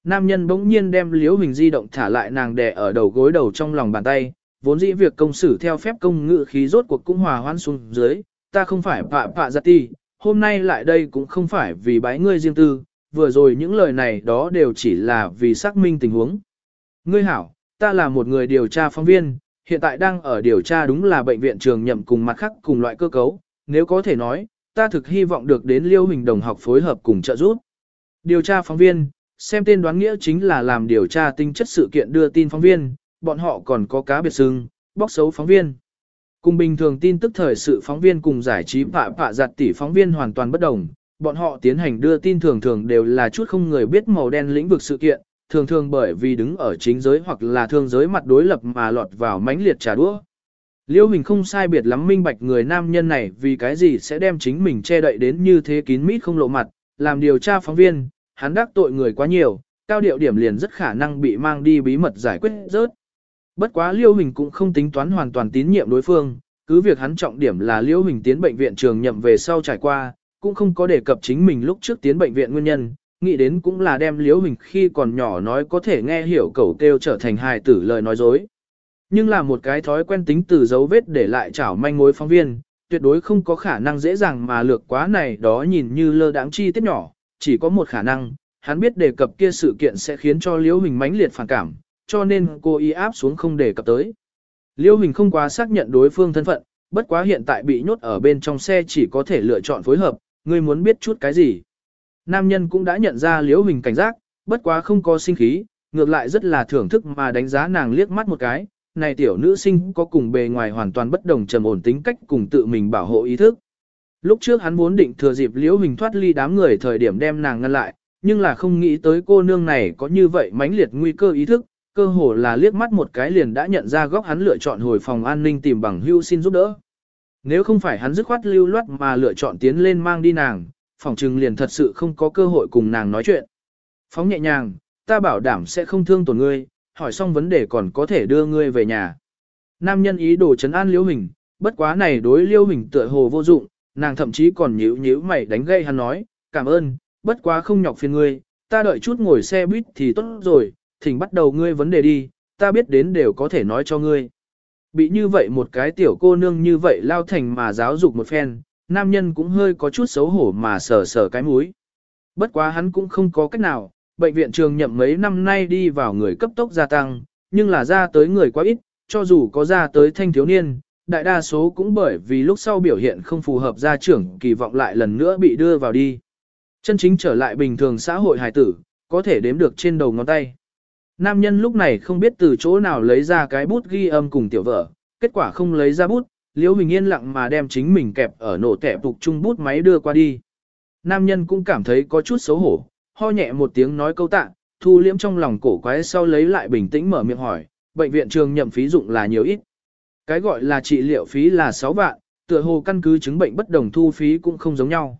Nam nhân bỗng nhiên đem Liễu Hình di động thả lại nàng đè ở đầu gối đầu trong lòng bàn tay, vốn dĩ việc công xử theo phép công ngự khí rốt cuộc cũng hòa hoãn xuống dưới, ta không phải pạ pạ giặt ti, hôm nay lại đây cũng không phải vì bái ngươi riêng tư, vừa rồi những lời này đó đều chỉ là vì xác minh tình huống. Ngươi hảo, ta là một người điều tra phóng viên, hiện tại đang ở điều tra đúng là bệnh viện trường nhậm cùng mặt khác cùng loại cơ cấu, nếu có thể nói, ta thực hy vọng được đến liêu hình đồng học phối hợp cùng trợ giúp. Điều tra phóng viên, xem tên đoán nghĩa chính là làm điều tra tinh chất sự kiện đưa tin phóng viên, bọn họ còn có cá biệt xưng, bóc xấu phóng viên. Cùng bình thường tin tức thời sự phóng viên cùng giải trí phạ phạ giặt tỷ phóng viên hoàn toàn bất đồng, bọn họ tiến hành đưa tin thường thường đều là chút không người biết màu đen lĩnh vực sự kiện, thường thường bởi vì đứng ở chính giới hoặc là thương giới mặt đối lập mà lọt vào mãnh liệt trả đũa. Liêu Hình không sai biệt lắm minh bạch người nam nhân này vì cái gì sẽ đem chính mình che đậy đến như thế kín mít không lộ mặt, làm điều tra phóng viên, hắn đắc tội người quá nhiều, cao điệu điểm liền rất khả năng bị mang đi bí mật giải quyết rớt. Bất quá Liêu Hình cũng không tính toán hoàn toàn tín nhiệm đối phương, cứ việc hắn trọng điểm là Liêu Hình tiến bệnh viện trường nhậm về sau trải qua, cũng không có đề cập chính mình lúc trước tiến bệnh viện nguyên nhân, nghĩ đến cũng là đem Liêu Hình khi còn nhỏ nói có thể nghe hiểu cẩu kêu trở thành hài tử lời nói dối, nhưng là một cái thói quen tính từ dấu vết để lại chảo manh mối phóng viên, tuyệt đối không có khả năng dễ dàng mà lược quá này đó nhìn như lơ đáng chi tiết nhỏ, chỉ có một khả năng, hắn biết đề cập kia sự kiện sẽ khiến cho Liễu Huỳnh mãnh liệt phản cảm, cho nên cô y áp xuống không đề cập tới. Liễu Huỳnh không quá xác nhận đối phương thân phận, bất quá hiện tại bị nhốt ở bên trong xe chỉ có thể lựa chọn phối hợp, ngươi muốn biết chút cái gì. Nam nhân cũng đã nhận ra Liễu Huỳnh cảnh giác, bất quá không có sinh khí, ngược lại rất là thưởng thức mà đánh giá nàng liếc mắt một cái, này tiểu nữ sinh có cùng bề ngoài hoàn toàn bất đồng trầm ổn tính cách cùng tự mình bảo hộ ý thức. Lúc trước hắn vốn định thừa dịp Liễu Huỳnh thoát ly đám người thời điểm đem nàng ngăn lại, nhưng là không nghĩ tới cô nương này có như vậy mãnh liệt nguy cơ ý thức, cơ hồ là liếc mắt một cái liền đã nhận ra góc hắn lựa chọn hồi phòng an ninh tìm bằng hưu xin giúp đỡ. Nếu không phải hắn dứt khoát lưu loát mà lựa chọn tiến lên mang đi nàng, phòng trừng liền thật sự không có cơ hội cùng nàng nói chuyện. Phóng nhẹ nhàng, ta bảo đảm sẽ không thương tổn ngươi, hỏi xong vấn đề còn có thể đưa ngươi về nhà. Nam nhân ý đồ chấn an Liễu Hình, bất quá này đối Liễu Hình tựa hồ vô dụng, nàng thậm chí còn nhíu nhíu mày đánh gây hắn nói, cảm ơn, bất quá không nhọc phiền ngươi, ta đợi chút ngồi xe buýt thì tốt rồi, thỉnh bắt đầu ngươi vấn đề đi, ta biết đến đều có thể nói cho ngươi. Bị như vậy một cái tiểu cô nương như vậy lao thành mà giáo dục một phen, nam nhân cũng hơi có chút xấu hổ mà sờ sờ cái mũi. Bất quá hắn cũng không có cách nào, bệnh viện trường nhậm mấy năm nay đi vào người cấp tốc gia tăng, nhưng là ra tới người quá ít, cho dù có ra tới thanh thiếu niên, đại đa số cũng bởi vì lúc sau biểu hiện không phù hợp gia trưởng kỳ vọng lại lần nữa bị đưa vào đi. Chân chính trở lại bình thường xã hội hài tử, có thể đếm được trên đầu ngón tay. Nam nhân lúc này không biết từ chỗ nào lấy ra cái bút ghi âm cùng tiểu vợ, kết quả không lấy ra bút, Liễu Bình yên lặng mà đem chính mình kẹp ở nổ tẹp phục chung bút máy đưa qua đi. Nam nhân cũng cảm thấy có chút xấu hổ, ho nhẹ một tiếng nói câu tạ, thu liễm trong lòng cổ quái sau lấy lại bình tĩnh mở miệng hỏi, bệnh viện trường nhậm phí dụng là nhiều ít. Cái gọi là trị liệu phí là 6 vạn, tựa hồ căn cứ chứng bệnh bất đồng thu phí cũng không giống nhau.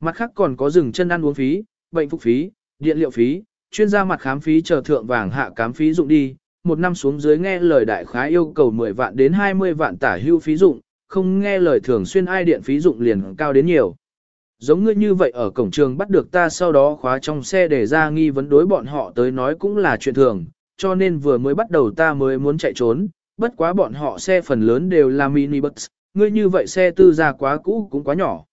Mặt khác còn có dừng chân ăn uống phí, bệnh phục phí, điện liệu phí, chuyên gia mặt khám phí chờ thượng vàng hạ cám phí dụng đi, một năm xuống dưới nghe lời đại khái yêu cầu 10 vạn đến 20 vạn tả hưu phí dụng, không nghe lời thường xuyên ai điện phí dụng liền cao đến nhiều. Giống ngươi như vậy ở cổng trường bắt được ta sau đó khóa trong xe để ra nghi vấn đối bọn họ tới nói cũng là chuyện thường, cho nên vừa mới bắt đầu ta mới muốn chạy trốn, bất quá bọn họ xe phần lớn đều là minibus ngươi như vậy xe tư gia quá cũ cũng quá nhỏ.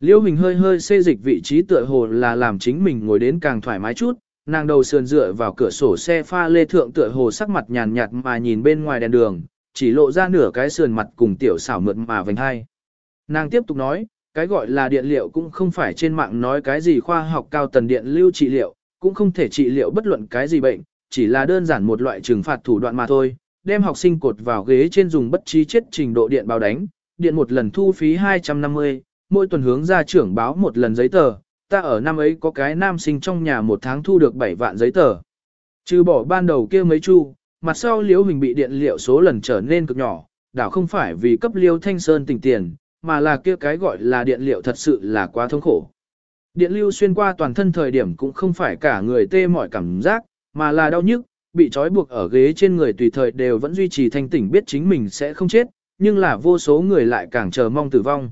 Liêu Hình hơi hơi xê dịch vị trí tựa hồ là làm chính mình ngồi đến càng thoải mái chút, nàng đầu sườn dựa vào cửa sổ xe pha lê thượng tựa hồ sắc mặt nhàn nhạt mà nhìn bên ngoài đèn đường, chỉ lộ ra nửa cái sườn mặt cùng tiểu xảo mượt mà vành hai. Nàng tiếp tục nói, cái gọi là điện liệu cũng không phải trên mạng nói cái gì khoa học cao tần điện lưu trị liệu, cũng không thể trị liệu bất luận cái gì bệnh, chỉ là đơn giản một loại trừng phạt thủ đoạn mà thôi, đem học sinh cột vào ghế trên dùng bất trí chết trình độ điện báo đánh, điện một lần thu phí 250, mỗi tuần hướng ra trưởng báo một lần giấy tờ, ta ở năm ấy có cái nam sinh trong nhà một tháng thu được 7 vạn giấy tờ. Trừ bỏ ban đầu kia mấy chu, mặt sau liễu hình bị điện liệu số lần trở nên cực nhỏ, đảo không phải vì cấp liêu thanh sơn tỉnh tiền, mà là kia cái gọi là điện liệu thật sự là quá thống khổ. Điện lưu xuyên qua toàn thân thời điểm cũng không phải cả người tê mọi cảm giác, mà là đau nhức, bị trói buộc ở ghế trên người tùy thời đều vẫn duy trì thanh tỉnh biết chính mình sẽ không chết, nhưng là vô số người lại càng chờ mong tử vong.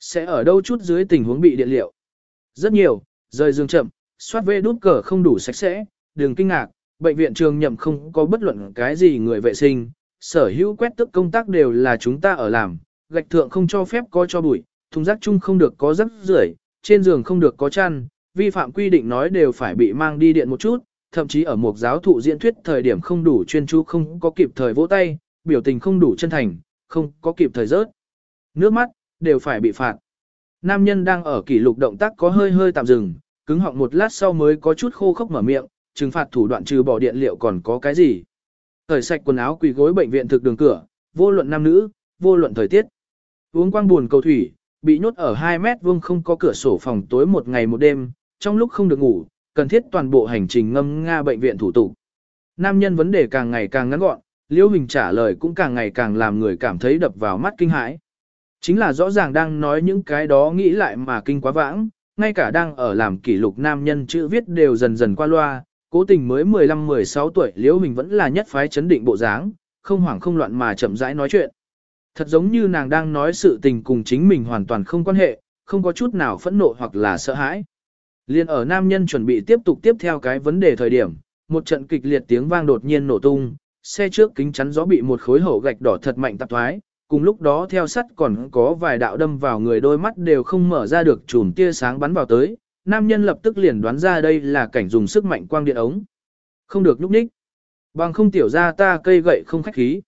Sẽ ở đâu chút dưới tình huống bị điện liệu. Rất nhiều, rời giường chậm, soát vê đút cờ không đủ sạch sẽ, đừng kinh ngạc, bệnh viện trường nhậm không có bất luận cái gì người vệ sinh, sở hữu quét tức công tác đều là chúng ta ở làm, gạch thượng không cho phép có cho bụi, thùng rác chung không được có rác rưởi, trên giường không được có chăn, vi phạm quy định nói đều phải bị mang đi điện một chút, thậm chí ở một giáo thụ diễn thuyết thời điểm không đủ chuyên chú không có kịp thời vỗ tay, biểu tình không đủ chân thành, không có kịp thời rớt. Nước mắt, đều phải bị phạt. Nam nhân đang ở kỷ lục động tác có hơi hơi tạm dừng, cứng họng một lát sau mới có chút khô khốc mở miệng, trừng phạt thủ đoạn trừ bỏ điện liệu còn có cái gì. Thời sạch quần áo quỳ gối bệnh viện thực đường cửa, vô luận nam nữ, vô luận thời tiết. Uống quang buồn cầu thủy, bị nhốt ở 2 mét vuông không có cửa sổ phòng tối một ngày một đêm, trong lúc không được ngủ, cần thiết toàn bộ hành trình ngâm nga bệnh viện thủ tục. Nam nhân vấn đề càng ngày càng ngắn gọn, Liễu Hình trả lời cũng càng ngày càng làm người cảm thấy đập vào mắt kinh hãi. Chính là rõ ràng đang nói những cái đó nghĩ lại mà kinh quá vãng, ngay cả đang ở làm kỷ lục nam nhân chữ viết đều dần dần qua loa, cố tình mới 15-16 tuổi Liễu Hình vẫn là nhất phái chấn định bộ dáng, không hoảng không loạn mà chậm rãi nói chuyện. Thật giống như nàng đang nói sự tình cùng chính mình hoàn toàn không quan hệ, không có chút nào phẫn nộ hoặc là sợ hãi. Liên ở nam nhân chuẩn bị tiếp tục tiếp theo cái vấn đề thời điểm, một trận kịch liệt tiếng vang đột nhiên nổ tung, xe trước kính chắn gió bị một khối hậu gạch đỏ thật mạnh tạp thoái, cùng lúc đó theo sắt còn có vài đạo đâm vào người đôi mắt đều không mở ra được chùm tia sáng bắn vào tới, nam nhân lập tức liền đoán ra đây là cảnh dùng sức mạnh quang điện ống. Không được nhúc ních. Bằng không tiểu ra ta cây gậy không khách khí.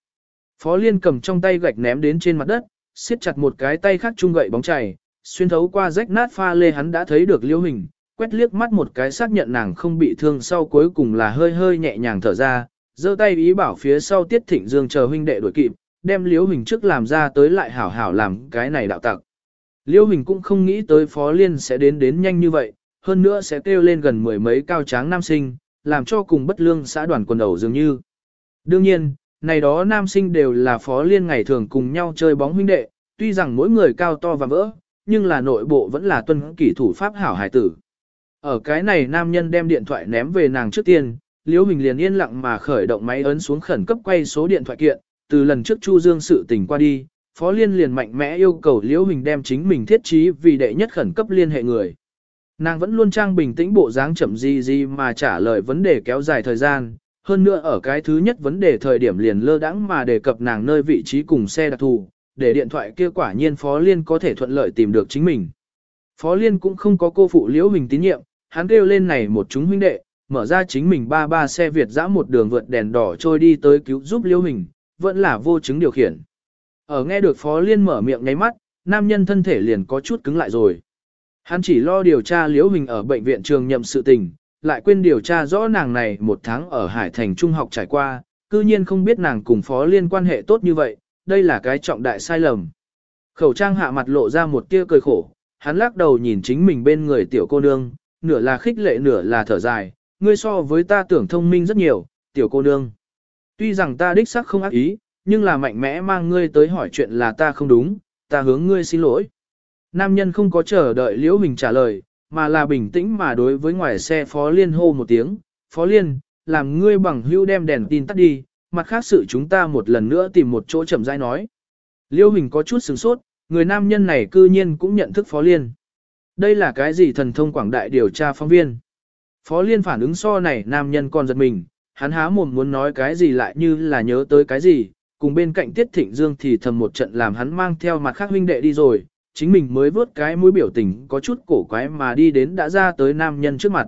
Phó Liên cầm trong tay gạch ném đến trên mặt đất, siết chặt một cái tay khác chung gậy bóng chảy, xuyên thấu qua rách nát pha lê hắn đã thấy được liêu hình, quét liếc mắt một cái xác nhận nàng không bị thương sau cuối cùng là hơi hơi nhẹ nhàng thở ra, giơ tay ý bảo phía sau tiết thịnh dương chờ huynh đệ đuổi kịp, đem liêu hình trước làm ra tới lại hảo hảo làm cái này đạo tặc. Liêu hình cũng không nghĩ tới phó liên sẽ đến đến nhanh như vậy, hơn nữa sẽ kêu lên gần mười mấy cao tráng nam sinh, làm cho cùng bất lương xã đoàn quần đầu dường như. Đương nhiên, này đó nam sinh đều là phó liên ngày thường cùng nhau chơi bóng huynh đệ, tuy rằng mỗi người cao to và vỡ, nhưng là nội bộ vẫn là tuân kỷ thủ pháp hảo hải tử. Ở cái này nam nhân đem điện thoại ném về nàng trước tiên, Liễu Hình liền yên lặng mà khởi động máy ấn xuống khẩn cấp quay số điện thoại kiện, từ lần trước Chu Dương sự tình qua đi, Phó Liên liền mạnh mẽ yêu cầu Liễu Hình đem chính mình thiết trí vì đệ nhất khẩn cấp liên hệ người. Nàng vẫn luôn trang bình tĩnh bộ dáng chậm gì gì mà trả lời vấn đề kéo dài thời gian, hơn nữa ở cái thứ nhất vấn đề thời điểm liền lơ đãng mà đề cập nàng nơi vị trí cùng xe đặc thù, để điện thoại kia quả nhiên Phó Liên có thể thuận lợi tìm được chính mình. Phó Liên cũng không có cô phụ liễu hình tín nhiệm, hắn kêu lên này một chúng huynh đệ, mở ra chính mình ba ba xe Việt dã một đường vượt đèn đỏ trôi đi tới cứu giúp liễu hình, vẫn là vô chứng điều khiển. Ở nghe được Phó Liên mở miệng nháy mắt, nam nhân thân thể liền có chút cứng lại rồi. Hắn chỉ lo điều tra liễu hình ở bệnh viện trường nhậm sự tình, lại quên điều tra rõ nàng này một tháng ở Hải Thành Trung học trải qua, cư nhiên không biết nàng cùng Phó Liên quan hệ tốt như vậy, đây là cái trọng đại sai lầm. Khẩu trang hạ mặt lộ ra một tia cười khổ, hắn lắc đầu nhìn chính mình bên người tiểu cô nương, nửa là khích lệ nửa là thở dài, ngươi so với ta tưởng thông minh rất nhiều, tiểu cô nương. Tuy rằng ta đích xác không ác ý, nhưng là mạnh mẽ mang ngươi tới hỏi chuyện là ta không đúng, ta hướng ngươi xin lỗi. Nam nhân không có chờ đợi Liễu Hình trả lời, mà là bình tĩnh mà đối với ngoài xe Phó Liên hô một tiếng, Phó Liên, làm ngươi bằng hưu đem đèn tin tắt đi, mặt khác sự chúng ta một lần nữa tìm một chỗ chậm rãi nói. Liêu Hình có chút sửng sốt, người nam nhân này cư nhiên cũng nhận thức Phó Liên. Đây là cái gì thần thông quảng đại điều tra phóng viên? Phó Liên phản ứng so này nam nhân còn giật mình, hắn há mồm muốn nói cái gì lại như là nhớ tới cái gì, cùng bên cạnh Tiết Thịnh Dương thì thầm một trận làm hắn mang theo mặt khác huynh đệ đi rồi, chính mình mới vớt cái mũi biểu tình có chút cổ quái mà đi đến đã ra tới nam nhân trước mặt.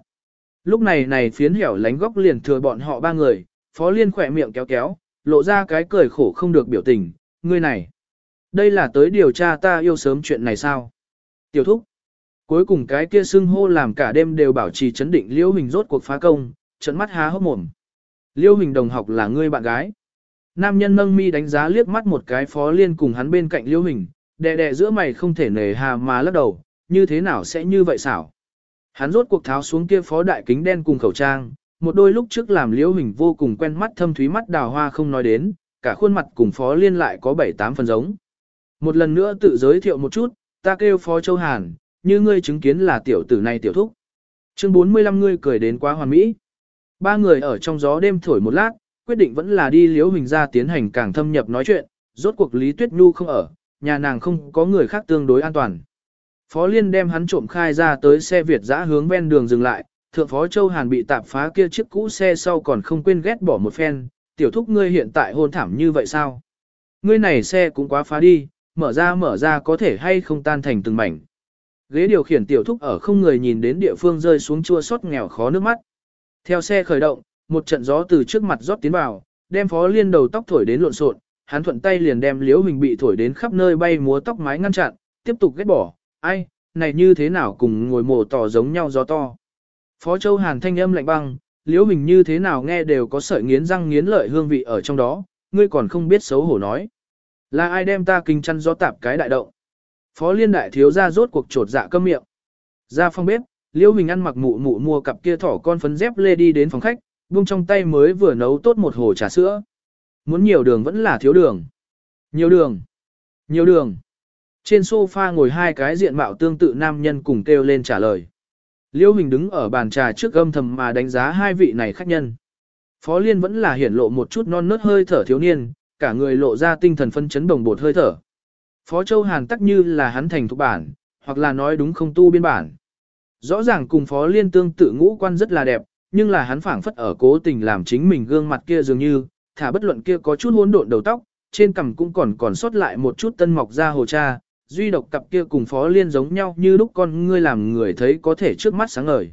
Lúc này này phiến hẻo lánh góc liền thừa bọn họ ba người, Phó Liên khỏe miệng kéo kéo, lộ ra cái cười khổ không được biểu tình, ngươi này. Đây là tới điều tra ta yêu sớm chuyện này sao? Tiểu thúc. Cuối cùng cái kia xưng hô làm cả đêm đều bảo trì chấn định Liêu Hình rốt cuộc phá công, trận mắt há hốc mồm. Liêu Hình đồng học là ngươi bạn gái. Nam nhân nâng mi đánh giá liếc mắt một cái Phó Liên cùng hắn bên cạnh Liêu Hình, đè đè giữa mày không thể nề hà mà lắc đầu, như thế nào sẽ như vậy xảo. Hắn rốt cuộc tháo xuống kia phó đại kính đen cùng khẩu trang, một đôi lúc trước làm liễu hình vô cùng quen mắt thâm thúy mắt đào hoa không nói đến, cả khuôn mặt cùng phó liên lại có 7-8 phần giống. Một lần nữa tự giới thiệu một chút, ta kêu phó Châu Hàn, như ngươi chứng kiến là tiểu tử này tiểu thúc. Chương 45 ngươi cười đến quá hoàn mỹ. Ba người ở trong gió đêm thổi một lát, quyết định vẫn là đi liễu hình ra tiến hành càng thâm nhập nói chuyện, rốt cuộc Lý Tuyết Nhu không ở, nhà nàng không có người khác tương đối an toàn. Phó Liên đem hắn trộm khai ra tới xe Việt dã hướng ven đường dừng lại, thượng phó Châu Hàn bị tạp phá kia chiếc cũ xe sau còn không quên ghét bỏ một phen, tiểu thúc ngươi hiện tại hôn thảm như vậy sao? Ngươi này xe cũng quá phá đi, mở ra mở ra có thể hay không tan thành từng mảnh. Ghế điều khiển tiểu thúc ở không người nhìn đến địa phương rơi xuống chua xót nghèo khó nước mắt. Theo xe khởi động, một trận gió từ trước mặt rót tiến vào, đem phó liên đầu tóc thổi đến lộn xộn, hắn thuận tay liền đem liễu hình bị thổi đến khắp nơi bay múa tóc mái ngăn chặn, tiếp tục ghét bỏ, ai, này như thế nào cùng ngồi mổ tỏ giống nhau gió to. Phó Châu Hàn thanh âm lạnh băng, liễu mình như thế nào nghe đều có sợi nghiến răng nghiến lợi hương vị ở trong đó, ngươi còn không biết xấu hổ nói. Là ai đem ta kinh chăn gió tạp cái đại động. Phó liên đại thiếu ra rốt cuộc trột dạ cơm miệng. Ra phòng bếp, liễu mình ăn mặc mụ mụ mua cặp kia thỏ con phấn dép lê đi đến phòng khách, buông trong tay mới vừa nấu tốt một hồ trà sữa. Muốn nhiều đường vẫn là thiếu đường. Nhiều đường. Nhiều đường. Trên sofa ngồi hai cái diện mạo tương tự nam nhân cùng kêu lên trả lời. Liêu Hình đứng ở bàn trà trước âm thầm mà đánh giá hai vị này khách nhân. Phó Liên vẫn là hiển lộ một chút non nớt hơi thở thiếu niên, cả người lộ ra tinh thần phân chấn đồng bột hơi thở. Phó Châu Hàn tắc như là hắn thành thục bản, hoặc là nói đúng không tu biên bản. Rõ ràng cùng Phó Liên tương tự ngũ quan rất là đẹp, nhưng là hắn phảng phất ở cố tình làm chính mình gương mặt kia dường như, thả bất luận kia có chút hỗn độn đầu tóc, trên cằm cũng còn còn sót lại một chút tân mọc ra hồ cha, duy độc cặp kia cùng phó liên giống nhau như lúc con ngươi làm người thấy có thể trước mắt sáng ngời.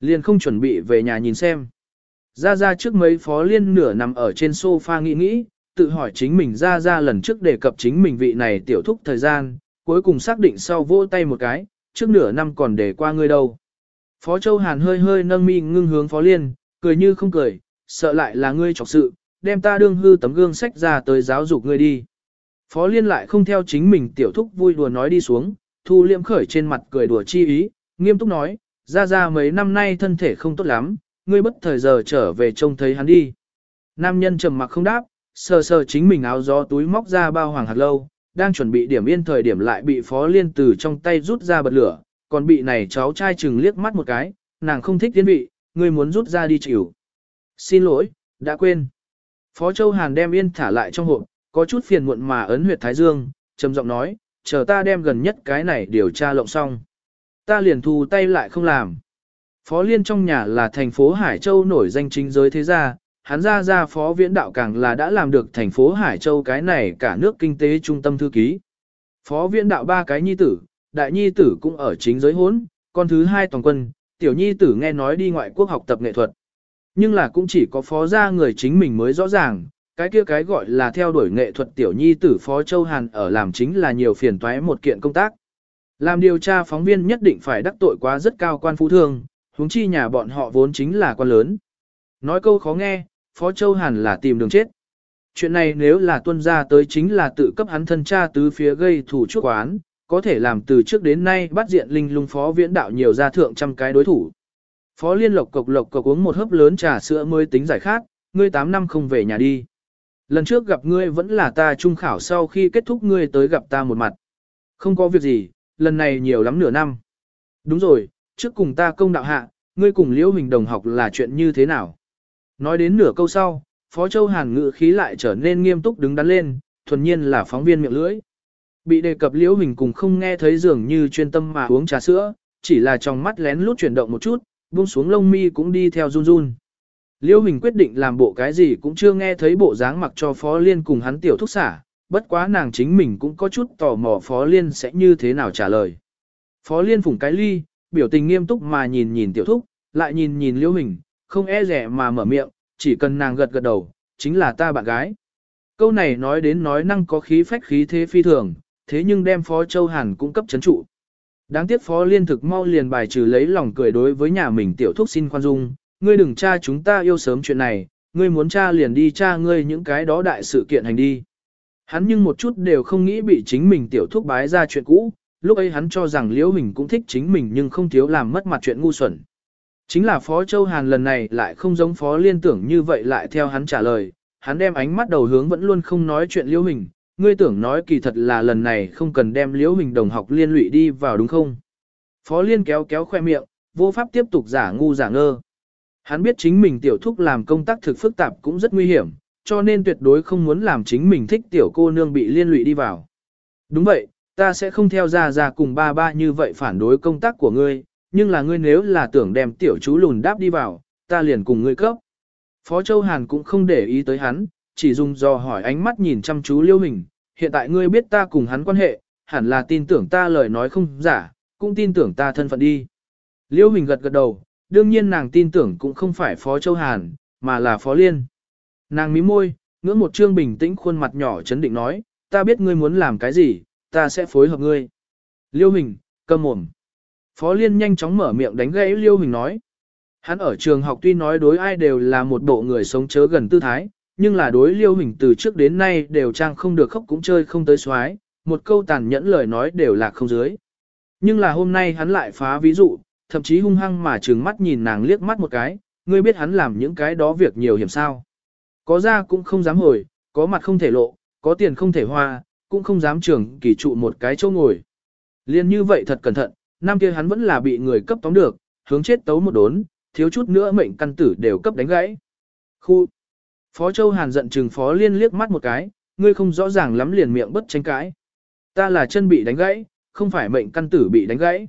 Liên không chuẩn bị về nhà nhìn xem. Ra ra trước mấy phó liên nửa nằm ở trên sofa nghĩ nghĩ, tự hỏi chính mình ra ra lần trước đề cập chính mình vị này tiểu thúc thời gian, cuối cùng xác định sau vỗ tay một cái, trước nửa năm còn để qua ngươi đâu. Phó Châu Hàn hơi hơi nâng mi ngưng hướng Phó Liên, cười như không cười, sợ lại là ngươi chọc sự, đem ta đương hư tấm gương sách ra tới giáo dục ngươi đi. Phó Liên lại không theo chính mình tiểu thúc vui đùa nói đi xuống, thu liệm khởi trên mặt cười đùa chi ý, nghiêm túc nói, ra ra mấy năm nay thân thể không tốt lắm, ngươi bất thời giờ trở về trông thấy hắn đi. Nam nhân trầm mặc không đáp, sờ sờ chính mình áo gió túi móc ra bao hoàng hạt lâu, đang chuẩn bị điểm yên thời điểm lại bị Phó Liên từ trong tay rút ra bật lửa, còn bị này cháu trai chừng liếc mắt một cái, nàng không thích tiến vị, ngươi muốn rút ra đi chịu. Xin lỗi, đã quên. Phó Châu Hàn đem yên thả lại trong hộp, có chút phiền muộn mà ấn huyệt Thái Dương, trầm giọng nói, chờ ta đem gần nhất cái này điều tra lộng xong. Ta liền thu tay lại không làm. Phó Liên trong nhà là thành phố Hải Châu nổi danh chính giới thế gia, hắn ra ra phó viễn đạo càng là đã làm được thành phố Hải Châu cái này cả nước kinh tế trung tâm thư ký. Phó viễn đạo ba cái nhi tử, đại nhi tử cũng ở chính giới hốn, con thứ hai toàn quân, tiểu nhi tử nghe nói đi ngoại quốc học tập nghệ thuật. Nhưng là cũng chỉ có phó gia người chính mình mới rõ ràng, cái kia cái gọi là theo đuổi nghệ thuật tiểu nhi tử phó Châu Hàn ở làm chính là nhiều phiền toái một kiện công tác. Làm điều tra phóng viên nhất định phải đắc tội quá rất cao quan phú thương, huống chi nhà bọn họ vốn chính là quan lớn. Nói câu khó nghe, phó Châu Hàn là tìm đường chết. Chuyện này nếu là tuân ra tới chính là tự cấp hắn thân cha tứ phía gây thủ chuốc quán, có thể làm từ trước đến nay bắt diện linh lung phó viễn đạo nhiều gia thượng trăm cái đối thủ. Phó liên lộc cộc lộc cộc uống một hớp lớn trà sữa mới tính giải khát, ngươi 8 năm không về nhà đi. Lần trước gặp ngươi vẫn là ta trung khảo sau khi kết thúc ngươi tới gặp ta một mặt. Không có việc gì, lần này nhiều lắm nửa năm. Đúng rồi, trước cùng ta công đạo hạ, ngươi cùng Liễu Hình đồng học là chuyện như thế nào? Nói đến nửa câu sau, Phó Châu Hàn ngự khí lại trở nên nghiêm túc đứng đắn lên, thuần nhiên là phóng viên miệng lưỡi. Bị đề cập Liễu Hình cùng không nghe thấy dường như chuyên tâm mà uống trà sữa, chỉ là trong mắt lén lút chuyển động một chút, buông xuống lông mi cũng đi theo run run. Liễu Hình quyết định làm bộ cái gì cũng chưa nghe thấy bộ dáng mặc cho Phó Liên cùng hắn tiểu thúc xả, bất quá nàng chính mình cũng có chút tò mò Phó Liên sẽ như thế nào trả lời. Phó Liên phủng cái ly, biểu tình nghiêm túc mà nhìn nhìn tiểu thúc, lại nhìn nhìn Liễu Hình, không e rẻ mà mở miệng, chỉ cần nàng gật gật đầu, chính là ta bạn gái. Câu này nói đến nói năng có khí phách khí thế phi thường, thế nhưng đem Phó Châu Hàn cung cấp chấn trụ. Đáng tiếc Phó Liên thực mau liền bài trừ lấy lòng cười đối với nhà mình tiểu thúc xin khoan dung, ngươi đừng cha chúng ta yêu sớm chuyện này, ngươi muốn cha liền đi cha ngươi những cái đó đại sự kiện hành đi. Hắn nhưng một chút đều không nghĩ bị chính mình tiểu thúc bái ra chuyện cũ, lúc ấy hắn cho rằng Liễu Hình cũng thích chính mình nhưng không thiếu làm mất mặt chuyện ngu xuẩn. Chính là Phó Châu Hàn lần này lại không giống Phó Liên tưởng như vậy lại theo hắn trả lời, hắn đem ánh mắt đầu hướng vẫn luôn không nói chuyện Liễu Hình, ngươi tưởng nói kỳ thật là lần này không cần đem Liễu Hình đồng học liên lụy đi vào đúng không? Phó Liên kéo kéo khoe miệng, vô pháp tiếp tục giả ngu giả ngơ. Hắn biết chính mình tiểu thúc làm công tác thực phức tạp cũng rất nguy hiểm, cho nên tuyệt đối không muốn làm chính mình thích tiểu cô nương bị liên lụy đi vào. Đúng vậy, ta sẽ không theo ra ra cùng ba ba như vậy phản đối công tác của ngươi, nhưng là ngươi nếu là tưởng đem tiểu chú lùn đáp đi vào, ta liền cùng ngươi cấp. Phó Châu Hàn cũng không để ý tới hắn, chỉ dùng dò hỏi ánh mắt nhìn chăm chú liêu hình, hiện tại ngươi biết ta cùng hắn quan hệ, hẳn là tin tưởng ta lời nói không giả, cũng tin tưởng ta thân phận đi. Liêu hình gật gật đầu, đương nhiên nàng tin tưởng cũng không phải Phó Châu Hàn, mà là Phó Liên. Nàng mím môi, ngưỡng một trương bình tĩnh khuôn mặt nhỏ chấn định nói, ta biết ngươi muốn làm cái gì, ta sẽ phối hợp ngươi. Liêu Hình, câm mồm. Phó Liên nhanh chóng mở miệng đánh gãy Liêu Hình nói. Hắn ở trường học tuy nói đối ai đều là một bộ người sống chớ gần tư thái, nhưng là đối Liêu Hình từ trước đến nay đều trang không được khóc cũng chơi không tới xoái, một câu tàn nhẫn lời nói đều là không dưới. Nhưng là hôm nay hắn lại phá ví dụ, thậm chí hung hăng mà trừng mắt nhìn nàng liếc mắt một cái, ngươi biết hắn làm những cái đó việc nhiều hiểm sao. Có ra cũng không dám hồi, có mặt không thể lộ, có tiền không thể hoa, cũng không dám trưởng kỳ trụ một cái chỗ ngồi. Liên như vậy thật cẩn thận, năm kia hắn vẫn là bị người cấp tóm được, hướng chết tấu một đốn, thiếu chút nữa mệnh căn tử đều cấp đánh gãy. Khu. Phó Châu Hàn giận trừng Phó Liên liếc mắt một cái, ngươi không rõ ràng lắm liền miệng bất tranh cãi. Ta là chân bị đánh gãy, không phải mệnh căn tử bị đánh gãy.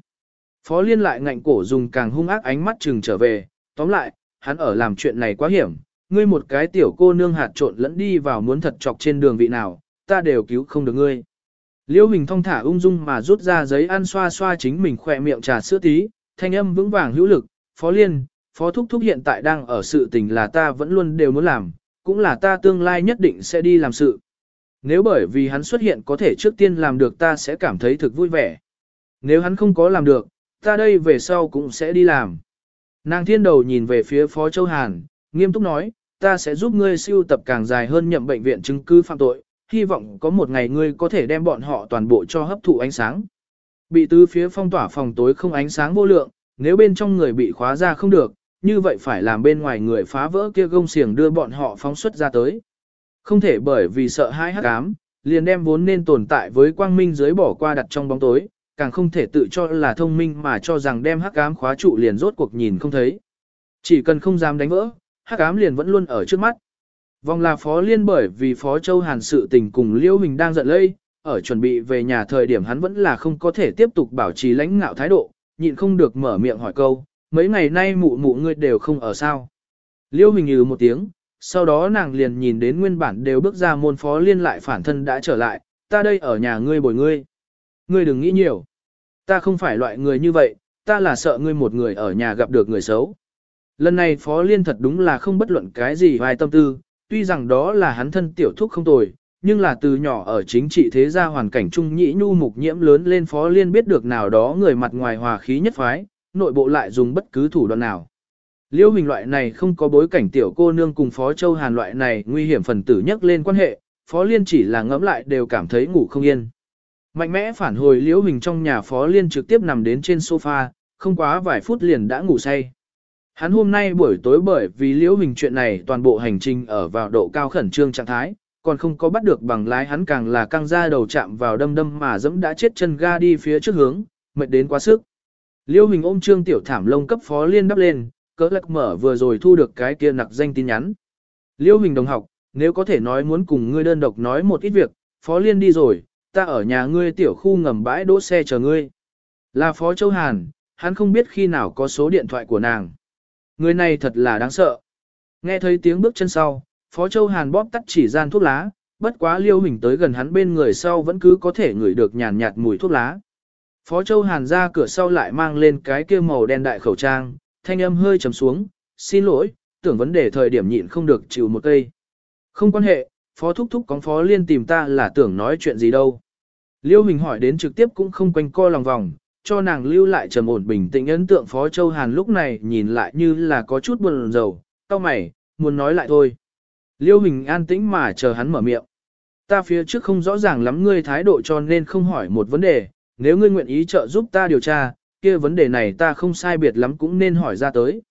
Phó Liên lại ngạnh cổ dùng càng hung ác ánh mắt trừng trở về, tóm lại, hắn ở làm chuyện này quá hiểm, ngươi một cái tiểu cô nương hạt trộn lẫn đi vào muốn thật chọc trên đường vị nào, ta đều cứu không được ngươi. Liêu Hình thong thả ung dung mà rút ra giấy ăn xoa xoa chính mình khỏe miệng trà sữa tí, thanh âm vững vàng hữu lực, Phó Liên, Phó Thúc Thúc hiện tại đang ở sự tình là ta vẫn luôn đều muốn làm, cũng là ta tương lai nhất định sẽ đi làm sự. Nếu bởi vì hắn xuất hiện có thể trước tiên làm được ta sẽ cảm thấy thực vui vẻ. Nếu hắn không có làm được, ta đây về sau cũng sẽ đi làm. Nàng thiên đầu nhìn về phía Phó Châu Hàn, nghiêm túc nói, ta sẽ giúp ngươi siêu tập càng dài hơn nhậm bệnh viện chứng cứ phạm tội, hy vọng có một ngày ngươi có thể đem bọn họ toàn bộ cho hấp thụ ánh sáng. Bị tứ phía phong tỏa phòng tối không ánh sáng vô lượng, nếu bên trong người bị khóa ra không được, như vậy phải làm bên ngoài người phá vỡ kia gông xiềng đưa bọn họ phóng xuất ra tới. Không thể bởi vì sợ hãi hắc ám, liền đem vốn nên tồn tại với quang minh dưới bỏ qua đặt trong bóng tối, càng không thể tự cho là thông minh mà cho rằng đem hắc ám khóa trụ liền rốt cuộc nhìn không thấy. Chỉ cần không dám đánh vỡ, hắc ám liền vẫn luôn ở trước mắt. Vòng là phó liên bởi vì phó châu hàn sự tình cùng liêu hình đang giận lây, ở chuẩn bị về nhà thời điểm hắn vẫn là không có thể tiếp tục bảo trì lãnh ngạo thái độ, nhịn không được mở miệng hỏi câu, mấy ngày nay mụ mụ ngươi đều không ở sao. Liêu hình như ừ một tiếng, sau đó nàng liền nhìn đến nguyên bản đều bước ra môn phó liên lại phản thân đã trở lại, ta đây ở nhà ngươi bồi ngươi. Ngươi đừng nghĩ nhiều. Ta không phải loại người như vậy, ta là sợ ngươi một người ở nhà gặp được người xấu. Lần này phó liên thật đúng là không bất luận cái gì vài tâm tư, tuy rằng đó là hắn thân tiểu thúc không tồi, nhưng là từ nhỏ ở chính trị thế gia hoàn cảnh trung nhĩ nhu mục nhiễm lớn lên phó liên biết được nào đó người mặt ngoài hòa khí nhất phái, nội bộ lại dùng bất cứ thủ đoạn nào. Liêu hình loại này không có bối cảnh tiểu cô nương cùng Phó Châu Hàn loại này nguy hiểm phần tử nhất lên quan hệ, Phó Liên chỉ là ngẫm lại đều cảm thấy ngủ không yên. Mạnh mẽ phản hồi Liễu Hình trong nhà Phó Liên trực tiếp nằm đến trên sofa, không quá vài phút liền đã ngủ say. Hắn hôm nay buổi tối bởi vì Liễu Hình chuyện này toàn bộ hành trình ở vào độ cao khẩn trương trạng thái, còn không có bắt được bằng lái hắn càng là căng ra đầu chạm vào đâm đâm mà dẫm đã chết chân ga đi phía trước hướng, mệt đến quá sức. Liêu Hình ôm Trương Tiểu Thảm lông cấp Phó Liên đắp lên, cỡ lắc mở vừa rồi thu được cái kia nặc danh tin nhắn. Liêu Hình đồng học, nếu có thể nói muốn cùng ngươi đơn độc nói một ít việc, Phó Liên đi rồi, ta ở nhà ngươi tiểu khu ngầm bãi đỗ xe chờ ngươi. Là Phó Châu Hàn, hắn không biết khi nào có số điện thoại của nàng. Người này thật là đáng sợ. Nghe thấy tiếng bước chân sau, Phó Châu Hàn bóp tắt chỉ gian thuốc lá, bất quá Liêu Hình tới gần hắn bên người sau vẫn cứ có thể ngửi được nhàn nhạt mùi thuốc lá. Phó Châu Hàn ra cửa sau lại mang lên cái kia màu đen đại khẩu trang, thanh âm hơi trầm xuống, xin lỗi, tưởng vấn đề thời điểm nhịn không được chịu một cây. Không quan hệ, Phó Thúc Thúc có Phó Liên tìm ta là tưởng nói chuyện gì đâu. Liêu Hình hỏi đến trực tiếp cũng không quanh co lòng vòng, cho nàng lưu lại trầm ổn bình tĩnh ấn tượng Phó Châu Hàn lúc này nhìn lại như là có chút buồn rầu, tao mày, muốn nói lại thôi. Liêu Hình an tĩnh mà chờ hắn mở miệng. Ta phía trước không rõ ràng lắm ngươi thái độ cho nên không hỏi một vấn đề, nếu ngươi nguyện ý trợ giúp ta điều tra, kia vấn đề này ta không sai biệt lắm cũng nên hỏi ra tới.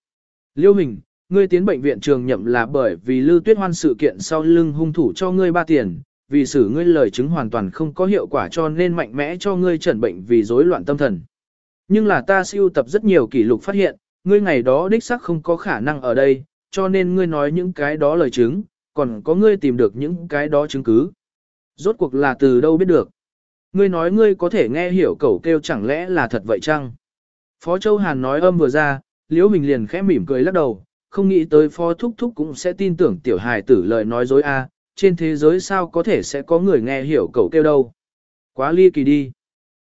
Liêu Hình, ngươi tiến bệnh viện trường nhậm là bởi vì Lưu Tuyết Hoan sự kiện sau lưng hung thủ cho ngươi ba tiền, vì xử ngươi lời chứng hoàn toàn không có hiệu quả cho nên mạnh mẽ cho ngươi chẩn bệnh vì rối loạn tâm thần. Nhưng là ta siêu tập rất nhiều kỷ lục phát hiện, ngươi ngày đó đích xác không có khả năng ở đây, cho nên ngươi nói những cái đó lời chứng, còn có ngươi tìm được những cái đó chứng cứ. Rốt cuộc là từ đâu biết được. Ngươi nói ngươi có thể nghe hiểu cẩu kêu chẳng lẽ là thật vậy chăng? Phó Châu Hàn nói âm vừa ra, Liễu Bình liền khẽ mỉm cười lắc đầu, không nghĩ tới Phó Thúc Thúc cũng sẽ tin tưởng tiểu hài tử lời nói dối a, trên thế giới sao có thể sẽ có người nghe hiểu cẩu kêu đâu. Quá ly kỳ đi.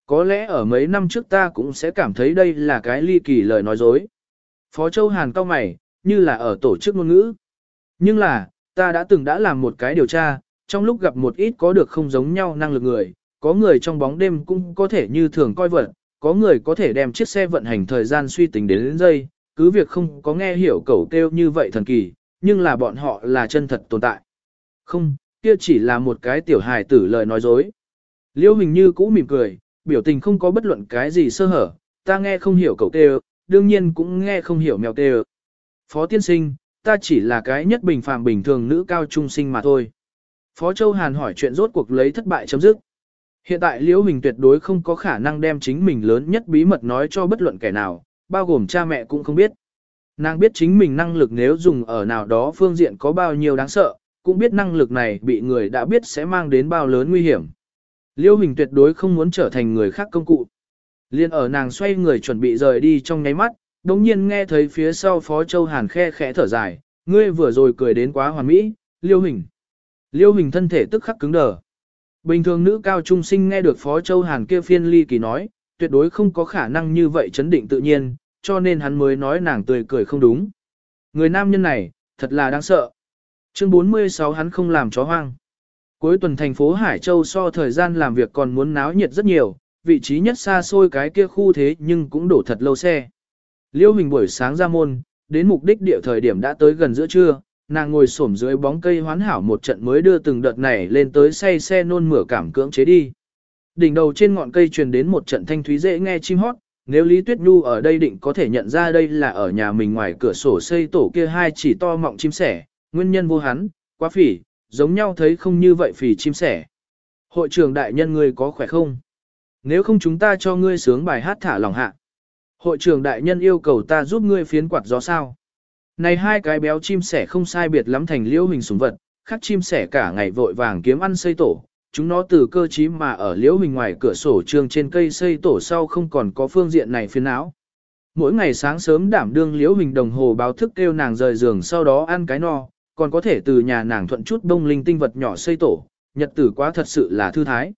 Có lẽ ở mấy năm trước ta cũng sẽ cảm thấy đây là cái ly kỳ lời nói dối. Phó Châu Hàn cao mày, như là ở tổ chức ngôn ngữ. Nhưng là, ta đã từng đã làm một cái điều tra, trong lúc gặp một ít có được không giống nhau năng lực người, có người trong bóng đêm cũng có thể như thường coi vật, có người có thể đem chiếc xe vận hành thời gian suy tính đến, đến giây, cứ việc không có nghe hiểu cẩu kêu như vậy thần kỳ, nhưng là bọn họ là chân thật tồn tại. Không, kia chỉ là một cái tiểu hài tử lời nói dối. Liêu hình như cũ mỉm cười, biểu tình không có bất luận cái gì sơ hở, ta nghe không hiểu cậu kêu, đương nhiên cũng nghe không hiểu mèo kêu. Phó tiên sinh, ta chỉ là cái nhất bình phàm bình thường nữ cao trung sinh mà thôi. Phó Châu Hàn hỏi chuyện rốt cuộc lấy thất bại chấm dứt. Hiện tại Liễu Hình tuyệt đối không có khả năng đem chính mình lớn nhất bí mật nói cho bất luận kẻ nào, bao gồm cha mẹ cũng không biết. Nàng biết chính mình năng lực nếu dùng ở nào đó phương diện có bao nhiêu đáng sợ, cũng biết năng lực này bị người đã biết sẽ mang đến bao lớn nguy hiểm. Liễu Hình tuyệt đối không muốn trở thành người khác công cụ. Liên ở nàng xoay người chuẩn bị rời đi trong nháy mắt, đồng nhiên nghe thấy phía sau Phó Châu Hàn khe khẽ thở dài, Ngươi vừa rồi cười đến quá hoàn mỹ, Liêu Hình. Liêu Hình thân thể tức khắc cứng đờ. Bình thường nữ cao trung sinh nghe được Phó Châu Hàn kia phiên ly kỳ nói, tuyệt đối không có khả năng như vậy chấn định tự nhiên, cho nên hắn mới nói nàng tươi cười không đúng. Người nam nhân này, thật là đáng sợ. Chương 46 hắn không làm chó hoang. Cuối tuần thành phố Hải Châu so thời gian làm việc còn muốn náo nhiệt rất nhiều, vị trí nhất xa xôi cái kia khu thế nhưng cũng đổ thật lâu xe. Liêu Hình buổi sáng ra môn, đến mục đích địa thời điểm đã tới gần giữa trưa, nàng ngồi xổm dưới bóng cây hoán hảo một trận mới đưa từng đợt này lên tới say xe nôn mửa cảm cưỡng chế đi. Đỉnh đầu trên ngọn cây truyền đến một trận thanh thúy dễ nghe chim hót, nếu Lý Tuyết Nhu ở đây định có thể nhận ra đây là ở nhà mình ngoài cửa sổ xây tổ kia hai chỉ to mọng chim sẻ, nguyên nhân vô hắn, quá phỉ, giống nhau thấy không như vậy phỉ chim sẻ. Hội trưởng đại nhân ngươi có khỏe không? Nếu không chúng ta cho ngươi sướng bài hát thả lòng hạ. Hội trưởng đại nhân yêu cầu ta giúp ngươi phiến quạt gió sao. Này hai cái béo chim sẻ không sai biệt lắm thành liễu hình súng vật, khác chim sẻ cả ngày vội vàng kiếm ăn xây tổ. Chúng nó từ cơ trí mà ở liễu hình ngoài cửa sổ trường trên cây xây tổ sau không còn có phương diện này phiền não. Mỗi ngày sáng sớm đảm đương liễu hình đồng hồ báo thức kêu nàng rời giường sau đó ăn cái no, còn có thể từ nhà nàng thuận chút đông linh tinh vật nhỏ xây tổ, nhật tử quá thật sự là thư thái.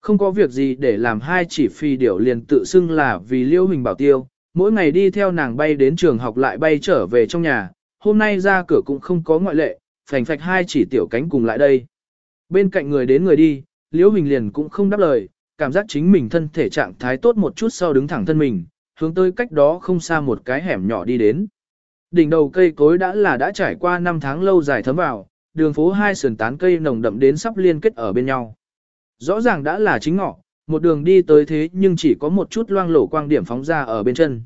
Không có việc gì để làm hai chỉ phi điểu liền tự xưng là vì liễu hình bảo tiêu, mỗi ngày đi theo nàng bay đến trường học lại bay trở về trong nhà, hôm nay ra cửa cũng không có ngoại lệ, phành phạch hai chỉ tiểu cánh cùng lại đây. Bên cạnh người đến người đi, liễu hình liền cũng không đáp lời, cảm giác chính mình thân thể trạng thái tốt một chút sau đứng thẳng thân mình, hướng tới cách đó không xa một cái hẻm nhỏ đi đến. Đỉnh đầu cây cối đã là đã trải qua năm tháng lâu dài thấm vào, đường phố hai sườn tán cây nồng đậm đến sắp liên kết ở bên nhau. Rõ ràng đã là chính ngọ, một đường đi tới thế nhưng chỉ có một chút loang lổ quang điểm phóng ra ở bên chân.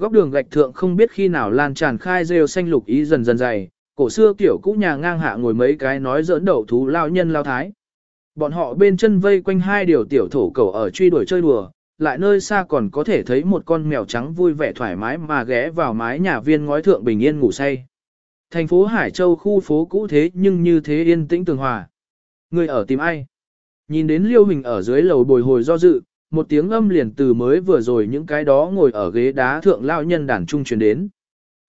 Góc đường gạch thượng không biết khi nào lan tràn khai rêu xanh lục ý dần dần dày, cổ xưa tiểu cũ nhà ngang hạ ngồi mấy cái nói giỡn đậu thú lao nhân lao thái. Bọn họ bên chân vây quanh hai điều tiểu thổ cầu ở truy đuổi chơi đùa, lại nơi xa còn có thể thấy một con mèo trắng vui vẻ thoải mái mà ghé vào mái nhà viên ngói thượng bình yên ngủ say. Thành phố Hải Châu khu phố cũ thế nhưng như thế yên tĩnh tường hòa. Người ở tìm ai? Nhìn đến Liêu Hình ở dưới lầu bồi hồi do dự, một tiếng âm liền từ mới vừa rồi những cái đó ngồi ở ghế đá thượng lao nhân đàn trung truyền đến.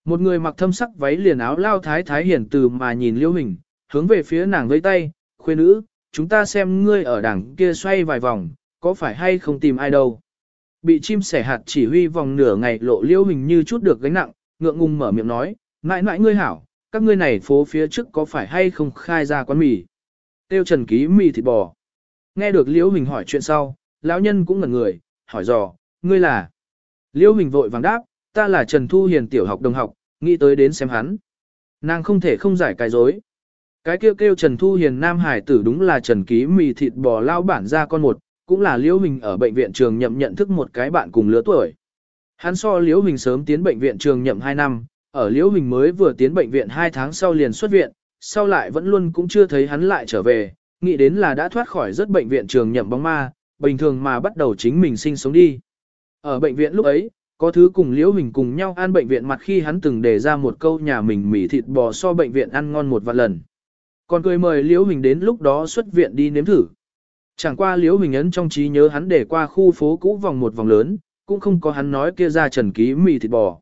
Một người mặc thâm sắc váy liền áo lao thái thái hiển từ mà nhìn Liêu Hình, hướng về phía nàng vây tay, khuê nữ, chúng ta xem ngươi ở đằng kia xoay vài vòng, có phải hay không tìm ai đâu. Bị chim sẻ hạt chỉ huy vòng nửa ngày lộ Liêu Hình như chút được gánh nặng, ngượng ngùng mở miệng nói, mãi mãi ngươi hảo, các ngươi này phố phía trước có phải hay không khai ra quán mì. Tiêu trần ký mì thịt bò. Nghe được Liễu Hình hỏi chuyện sau, lão nhân cũng ngẩn người, hỏi dò, ngươi là? Liễu Hình vội vàng đáp, ta là Trần Thu Hiền tiểu học đồng học, nghĩ tới đến xem hắn. Nàng không thể không giải cái dối. Cái kêu kêu Trần Thu Hiền Nam Hải tử đúng là Trần Ký mì thịt bò lao bản ra con một, cũng là Liễu Hình ở bệnh viện trường nhậm nhận thức một cái bạn cùng lứa tuổi. Hắn so Liễu Hình sớm tiến bệnh viện trường nhậm 2 năm, ở Liễu Hình mới vừa tiến bệnh viện 2 tháng sau liền xuất viện, sau lại vẫn luôn cũng chưa thấy hắn lại trở về, nghĩ đến là đã thoát khỏi rất bệnh viện trường nhậm bóng ma, bình thường mà bắt đầu chính mình sinh sống đi. Ở bệnh viện lúc ấy, có thứ cùng Liễu Hình cùng nhau ăn bệnh viện mặt khi hắn từng đề ra một câu nhà mình mì thịt bò so bệnh viện ăn ngon một vạn lần. Còn cười mời Liễu Hình đến lúc đó xuất viện đi nếm thử. Chẳng qua Liễu Hình ấn trong trí nhớ hắn để qua khu phố cũ vòng một vòng lớn, cũng không có hắn nói kia ra trần ký mì thịt bò.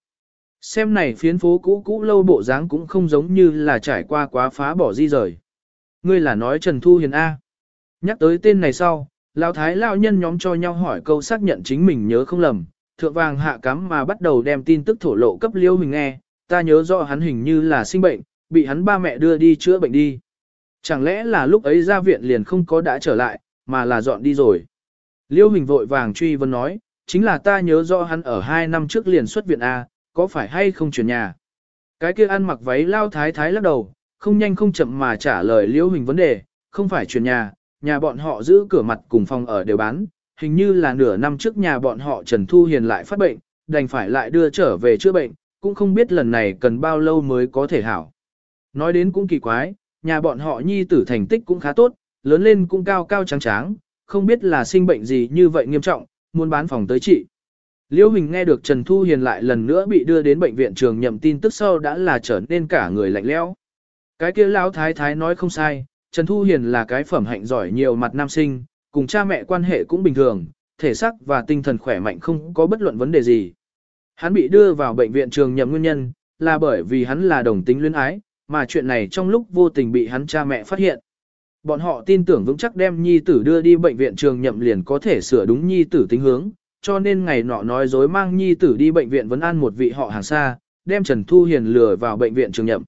Xem này phiến phố cũ cũ lâu bộ dáng cũng không giống như là trải qua quá phá bỏ di rời. Ngươi là nói Trần Thu Hiền A. Nhắc tới tên này sau, lão thái lão nhân nhóm cho nhau hỏi câu xác nhận chính mình nhớ không lầm, thượng vàng hạ cắm mà bắt đầu đem tin tức thổ lộ cấp liêu mình nghe, ta nhớ rõ hắn hình như là sinh bệnh, bị hắn ba mẹ đưa đi chữa bệnh đi. Chẳng lẽ là lúc ấy ra viện liền không có đã trở lại, mà là dọn đi rồi. Liêu hình vội vàng truy vấn nói, chính là ta nhớ rõ hắn ở hai năm trước liền xuất viện A, có phải hay không chuyển nhà. Cái kia ăn mặc váy lao thái thái lắc đầu, không nhanh không chậm mà trả lời liêu hình vấn đề, không phải chuyển nhà, nhà bọn họ giữ cửa mặt cùng phòng ở đều bán, hình như là nửa năm trước nhà bọn họ Trần Thu Hiền lại phát bệnh, đành phải lại đưa trở về chữa bệnh, cũng không biết lần này cần bao lâu mới có thể hảo. Nói đến cũng kỳ quái, nhà bọn họ nhi tử thành tích cũng khá tốt, lớn lên cũng cao cao trắng tráng, không biết là sinh bệnh gì như vậy nghiêm trọng, muốn bán phòng tới trị. Liễu Hình nghe được Trần Thu Hiền lại lần nữa bị đưa đến bệnh viện trường nhậm tin tức sau đã là trở nên cả người lạnh lẽo. Cái kia lão thái thái nói không sai, Trần Thu Hiền là cái phẩm hạnh giỏi nhiều mặt nam sinh, cùng cha mẹ quan hệ cũng bình thường, thể xác và tinh thần khỏe mạnh không có bất luận vấn đề gì. Hắn bị đưa vào bệnh viện trường nhầm nguyên nhân, là bởi vì hắn là đồng tính luyến ái, mà chuyện này trong lúc vô tình bị hắn cha mẹ phát hiện. Bọn họ tin tưởng vững chắc đem nhi tử đưa đi bệnh viện trường nhậm liền có thể sửa đúng nhi tử tính hướng, cho nên ngày nọ nói dối mang nhi tử đi bệnh viện vấn an một vị họ hàng xa, đem Trần Thu Hiền lừa vào bệnh viện trường nhậm.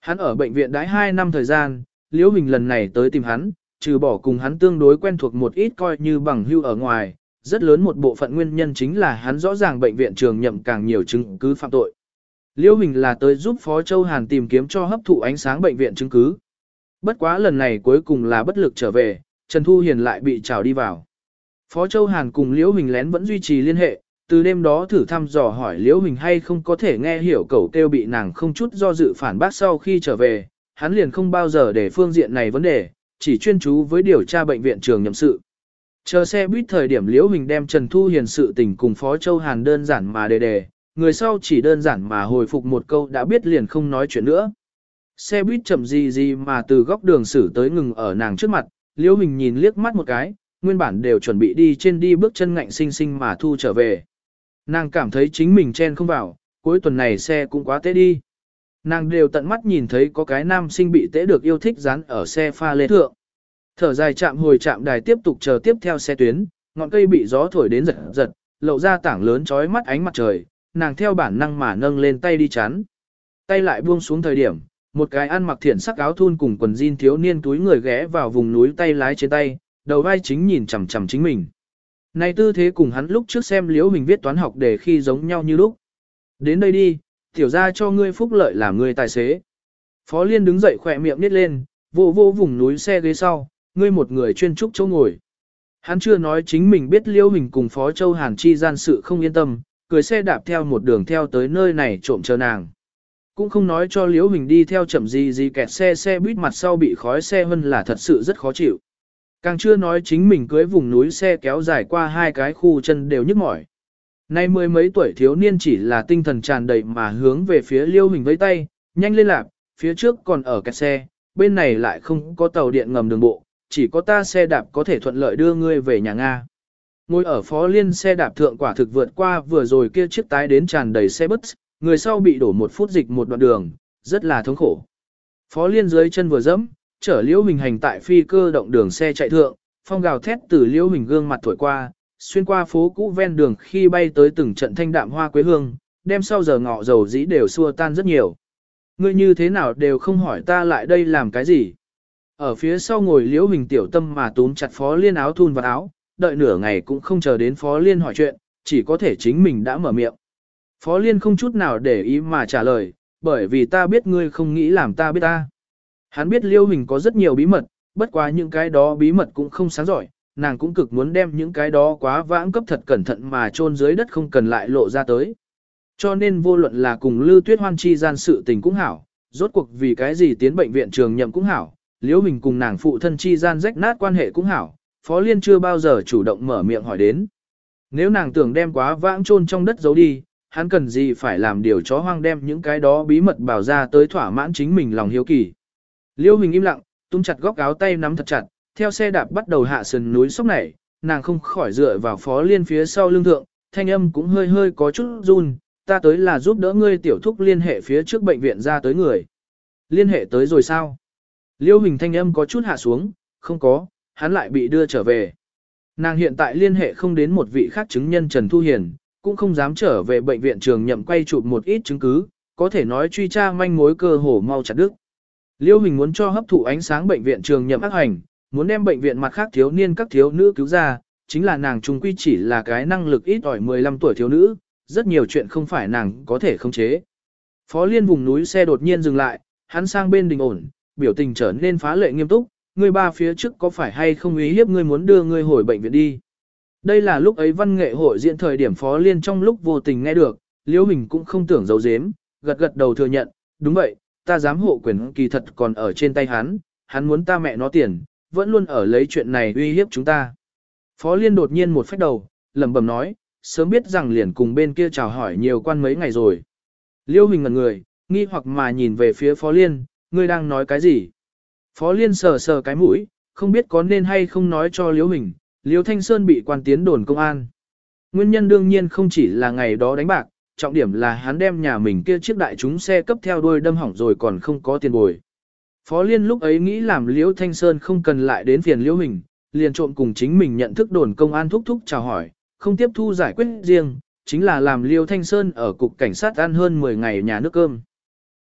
Hắn ở bệnh viện đãi 2 năm thời gian, Liễu Hình lần này tới tìm hắn, trừ bỏ cùng hắn tương đối quen thuộc một ít coi như bằng hưu ở ngoài, rất lớn một bộ phận nguyên nhân chính là hắn rõ ràng bệnh viện trường nhậm càng nhiều chứng cứ phạm tội. Liễu Hình là tới giúp Phó Châu Hàn tìm kiếm cho hấp thụ ánh sáng bệnh viện chứng cứ. Bất quá lần này cuối cùng là bất lực trở về, Trần Thu Hiền lại bị trào đi vào. Phó Châu Hàn cùng Liễu Hình lén vẫn duy trì liên hệ, từ đêm đó thử thăm dò hỏi Liễu Hình hay không có thể nghe hiểu cậu kêu bị nàng không chút do dự phản bác sau khi trở về, hắn liền không bao giờ để phương diện này vấn đề, chỉ chuyên chú với điều tra bệnh viện trường nhậm sự. Chờ xe buýt thời điểm Liễu Hình đem Trần Thu Hiền sự tình cùng Phó Châu Hàn đơn giản mà đề đề, người sau chỉ đơn giản mà hồi phục một câu đã biết liền không nói chuyện nữa. Xe buýt chậm gì gì mà từ góc đường xử tới ngừng ở nàng trước mặt, Liễu Hình nhìn liếc mắt một cái, nguyên bản đều chuẩn bị đi trên đi bước chân ngạnh sinh sinh mà thu trở về. Nàng cảm thấy chính mình chen không vào, cuối tuần này xe cũng quá tệ đi. Nàng đều tận mắt nhìn thấy có cái nam sinh bị tễ được yêu thích dán ở xe pha lê thượng. Thở dài chạm hồi chạm đài tiếp tục chờ tiếp theo xe tuyến, ngọn cây bị gió thổi đến giật giật, lộ ra tảng lớn chói mắt ánh mặt trời, nàng theo bản năng mà nâng lên tay đi chắn. Tay lại buông xuống thời điểm, một cái ăn mặc thiển sắc áo thun cùng quần jean thiếu niên túi người ghé vào vùng núi tay lái trên tay, đầu vai chính nhìn chằm chằm chính mình. Này tư thế cùng hắn lúc trước xem liễu mình viết toán học để khi giống nhau như lúc. Đến đây đi, tiểu ra cho ngươi phúc lợi làm ngươi tài xế. Phó Liên đứng dậy khỏe miệng nít lên, vô vô vùng núi xe ghế sau, ngươi một người chuyên trúc chỗ ngồi. Hắn chưa nói chính mình biết liễu Hình cùng Phó Châu Hàn chi gian sự không yên tâm, cười xe đạp theo một đường theo tới nơi này trộm chờ nàng. Cũng không nói cho liễu Hình đi theo chậm gì gì kẹt xe xe buýt mặt sau bị khói xe hơn là thật sự rất khó chịu. Càng chưa nói chính mình cưới vùng núi xe kéo dài qua hai cái khu chân đều nhức mỏi. Nay mười mấy tuổi thiếu niên chỉ là tinh thần tràn đầy mà hướng về phía liêu hình với tay, nhanh lên lạc, phía trước còn ở kẹt xe, bên này lại không có tàu điện ngầm đường bộ, chỉ có ta xe đạp có thể thuận lợi đưa ngươi về nhà Nga. Ngồi ở phó liên xe đạp thượng quả thực vượt qua vừa rồi kia chiếc tái đến tràn đầy xe bus, người sau bị đổ một phút dịch một đoạn đường, rất là thống khổ. Phó liên dưới chân vừa dẫm, chở liễu hình hành tại phi cơ động đường xe chạy thượng, phong gào thét từ liễu hình gương mặt thổi qua, xuyên qua phố cũ ven đường khi bay tới từng trận thanh đạm hoa quế hương, đem sau giờ ngọ dầu dĩ đều xua tan rất nhiều. Ngươi như thế nào đều không hỏi ta lại đây làm cái gì. Ở phía sau ngồi liễu hình tiểu tâm mà túm chặt phó liên áo thun vào áo, đợi nửa ngày cũng không chờ đến phó liên hỏi chuyện, chỉ có thể chính mình đã mở miệng. Phó liên không chút nào để ý mà trả lời, bởi vì ta biết ngươi không nghĩ làm ta biết ta. Hắn biết Liêu Hình có rất nhiều bí mật, bất quá những cái đó bí mật cũng không sáng giỏi, nàng cũng cực muốn đem những cái đó quá vãng cấp thật cẩn thận mà chôn dưới đất không cần lại lộ ra tới. Cho nên vô luận là cùng Lưu Tuyết Hoan chi gian sự tình cũng hảo, rốt cuộc vì cái gì tiến bệnh viện trường nhậm cũng hảo, Liễu Hình cùng nàng phụ thân chi gian rách nát quan hệ cũng hảo, Phó Liên chưa bao giờ chủ động mở miệng hỏi đến. Nếu nàng tưởng đem quá vãng chôn trong đất giấu đi, hắn cần gì phải làm điều chó hoang đem những cái đó bí mật bảo ra tới thỏa mãn chính mình lòng hiếu kỳ. Liêu Hình im lặng, tung chặt góc áo tay nắm thật chặt, theo xe đạp bắt đầu hạ sườn núi sốc này, nàng không khỏi dựa vào phó liên phía sau lưng thượng, thanh âm cũng hơi hơi có chút run, ta tới là giúp đỡ ngươi tiểu thúc liên hệ phía trước bệnh viện ra tới người. Liên hệ tới rồi sao? Liêu Hình thanh âm có chút hạ xuống, không có, hắn lại bị đưa trở về. Nàng hiện tại liên hệ không đến một vị khác chứng nhân Trần Thu Hiền, cũng không dám trở về bệnh viện trường nhậm quay chụp một ít chứng cứ, có thể nói truy tra manh mối cơ hồ mau chặt đứt. Liêu Hình muốn cho hấp thụ ánh sáng bệnh viện trường nhậm ác hành, muốn đem bệnh viện mặt khác thiếu niên các thiếu nữ cứu ra, chính là nàng trung quy chỉ là cái năng lực ít ỏi 15 tuổi thiếu nữ, rất nhiều chuyện không phải nàng có thể khống chế. Phó Liên vùng núi xe đột nhiên dừng lại, hắn sang bên đình ổn, biểu tình trở nên phá lệ nghiêm túc, người ba phía trước có phải hay không ý hiếp ngươi muốn đưa ngươi hồi bệnh viện đi. Đây là lúc ấy văn nghệ hội diễn thời điểm Phó Liên trong lúc vô tình nghe được, Liễu Hình cũng không tưởng giấu giếm, gật gật đầu thừa nhận, đúng vậy, ta dám hộ quyền kỳ thật còn ở trên tay hắn, hắn muốn ta mẹ nó tiền, vẫn luôn ở lấy chuyện này uy hiếp chúng ta. Phó Liên đột nhiên một phách đầu, lẩm bẩm nói, sớm biết rằng liền cùng bên kia chào hỏi nhiều quan mấy ngày rồi. Liêu Hình ngẩn người, nghi hoặc mà nhìn về phía Phó Liên, ngươi đang nói cái gì? Phó Liên sờ sờ cái mũi, không biết có nên hay không nói cho Liêu Hình, Liêu Thanh Sơn bị quan tiến đồn công an. Nguyên nhân đương nhiên không chỉ là ngày đó đánh bạc, trọng điểm là hắn đem nhà mình kia chiếc đại chúng xe cấp theo đuôi đâm hỏng rồi còn không có tiền bồi. Phó Liên lúc ấy nghĩ làm Liễu Thanh Sơn không cần lại đến phiền Liễu Hình, liền trộm cùng chính mình nhận thức đồn công an thúc thúc chào hỏi, không tiếp thu giải quyết riêng, chính là làm Liêu Thanh Sơn ở cục cảnh sát ăn hơn 10 ngày nhà nước cơm.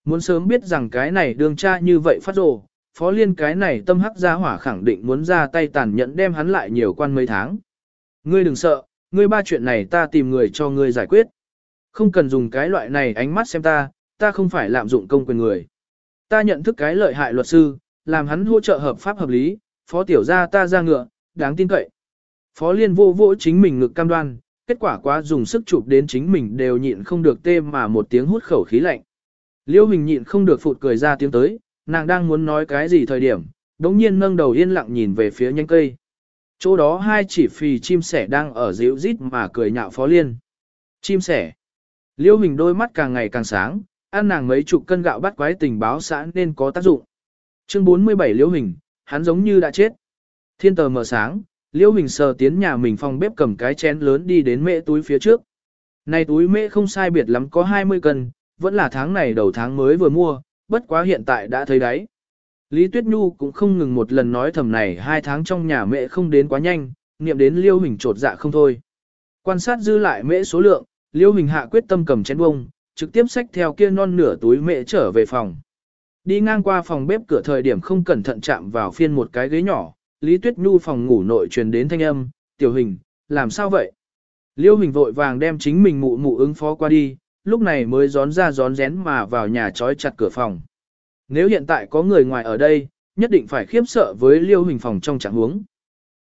Muốn sớm biết rằng cái này đường cha như vậy phát rồ, Phó Liên cái này tâm hắc gia hỏa khẳng định muốn ra tay tàn nhẫn đem hắn lại nhiều quan mấy tháng. Ngươi đừng sợ, ngươi ba chuyện này ta tìm người cho ngươi giải quyết. Không cần dùng cái loại này ánh mắt xem ta, ta không phải lạm dụng công quyền người. Ta nhận thức cái lợi hại luật sư, làm hắn hỗ trợ hợp pháp hợp lý, phó tiểu gia ta ra ngựa, đáng tin cậy. Phó liên vô vỗ chính mình ngực cam đoan, kết quả quá dùng sức chụp đến chính mình đều nhịn không được tê mà một tiếng hút khẩu khí lạnh. Liêu Hình nhịn không được phụt cười ra tiếng tới, nàng đang muốn nói cái gì thời điểm, đống nhiên nâng đầu yên lặng nhìn về phía nhánh cây. Chỗ đó hai chỉ phì chim sẻ đang ở dịu rít mà cười nhạo phó liên. Chim sẻ. Liêu Hình đôi mắt càng ngày càng sáng, ăn nàng mấy chục cân gạo bắt quái tình báo xã nên có tác dụng. Chương 47 Liễu Hình, hắn giống như đã chết. Thiên tờ mở sáng, Liễu Hình sờ tiến nhà mình phòng bếp cầm cái chén lớn đi đến mẹ túi phía trước. Này túi mẹ không sai biệt lắm có 20 cân, vẫn là tháng này đầu tháng mới vừa mua, bất quá hiện tại đã thấy đấy. Lý Tuyết Nhu cũng không ngừng một lần nói thầm này hai tháng trong nhà mẹ không đến quá nhanh, niệm đến Liêu Hình trột dạ không thôi. Quan sát dư lại mễ số lượng, Liêu Hình hạ quyết tâm cầm chén bông, trực tiếp xách theo kia non nửa túi mẹ trở về phòng. Đi ngang qua phòng bếp cửa thời điểm không cẩn thận chạm vào phiên một cái ghế nhỏ, Lý Tuyết Nhu phòng ngủ nội truyền đến thanh âm, tiểu hình, làm sao vậy? Liêu hình vội vàng đem chính mình mụ mụ ứng phó qua đi, lúc này mới gión ra gión rén mà vào nhà trói chặt cửa phòng. Nếu hiện tại có người ngoài ở đây, nhất định phải khiếp sợ với liêu hình phòng trong trạng huống.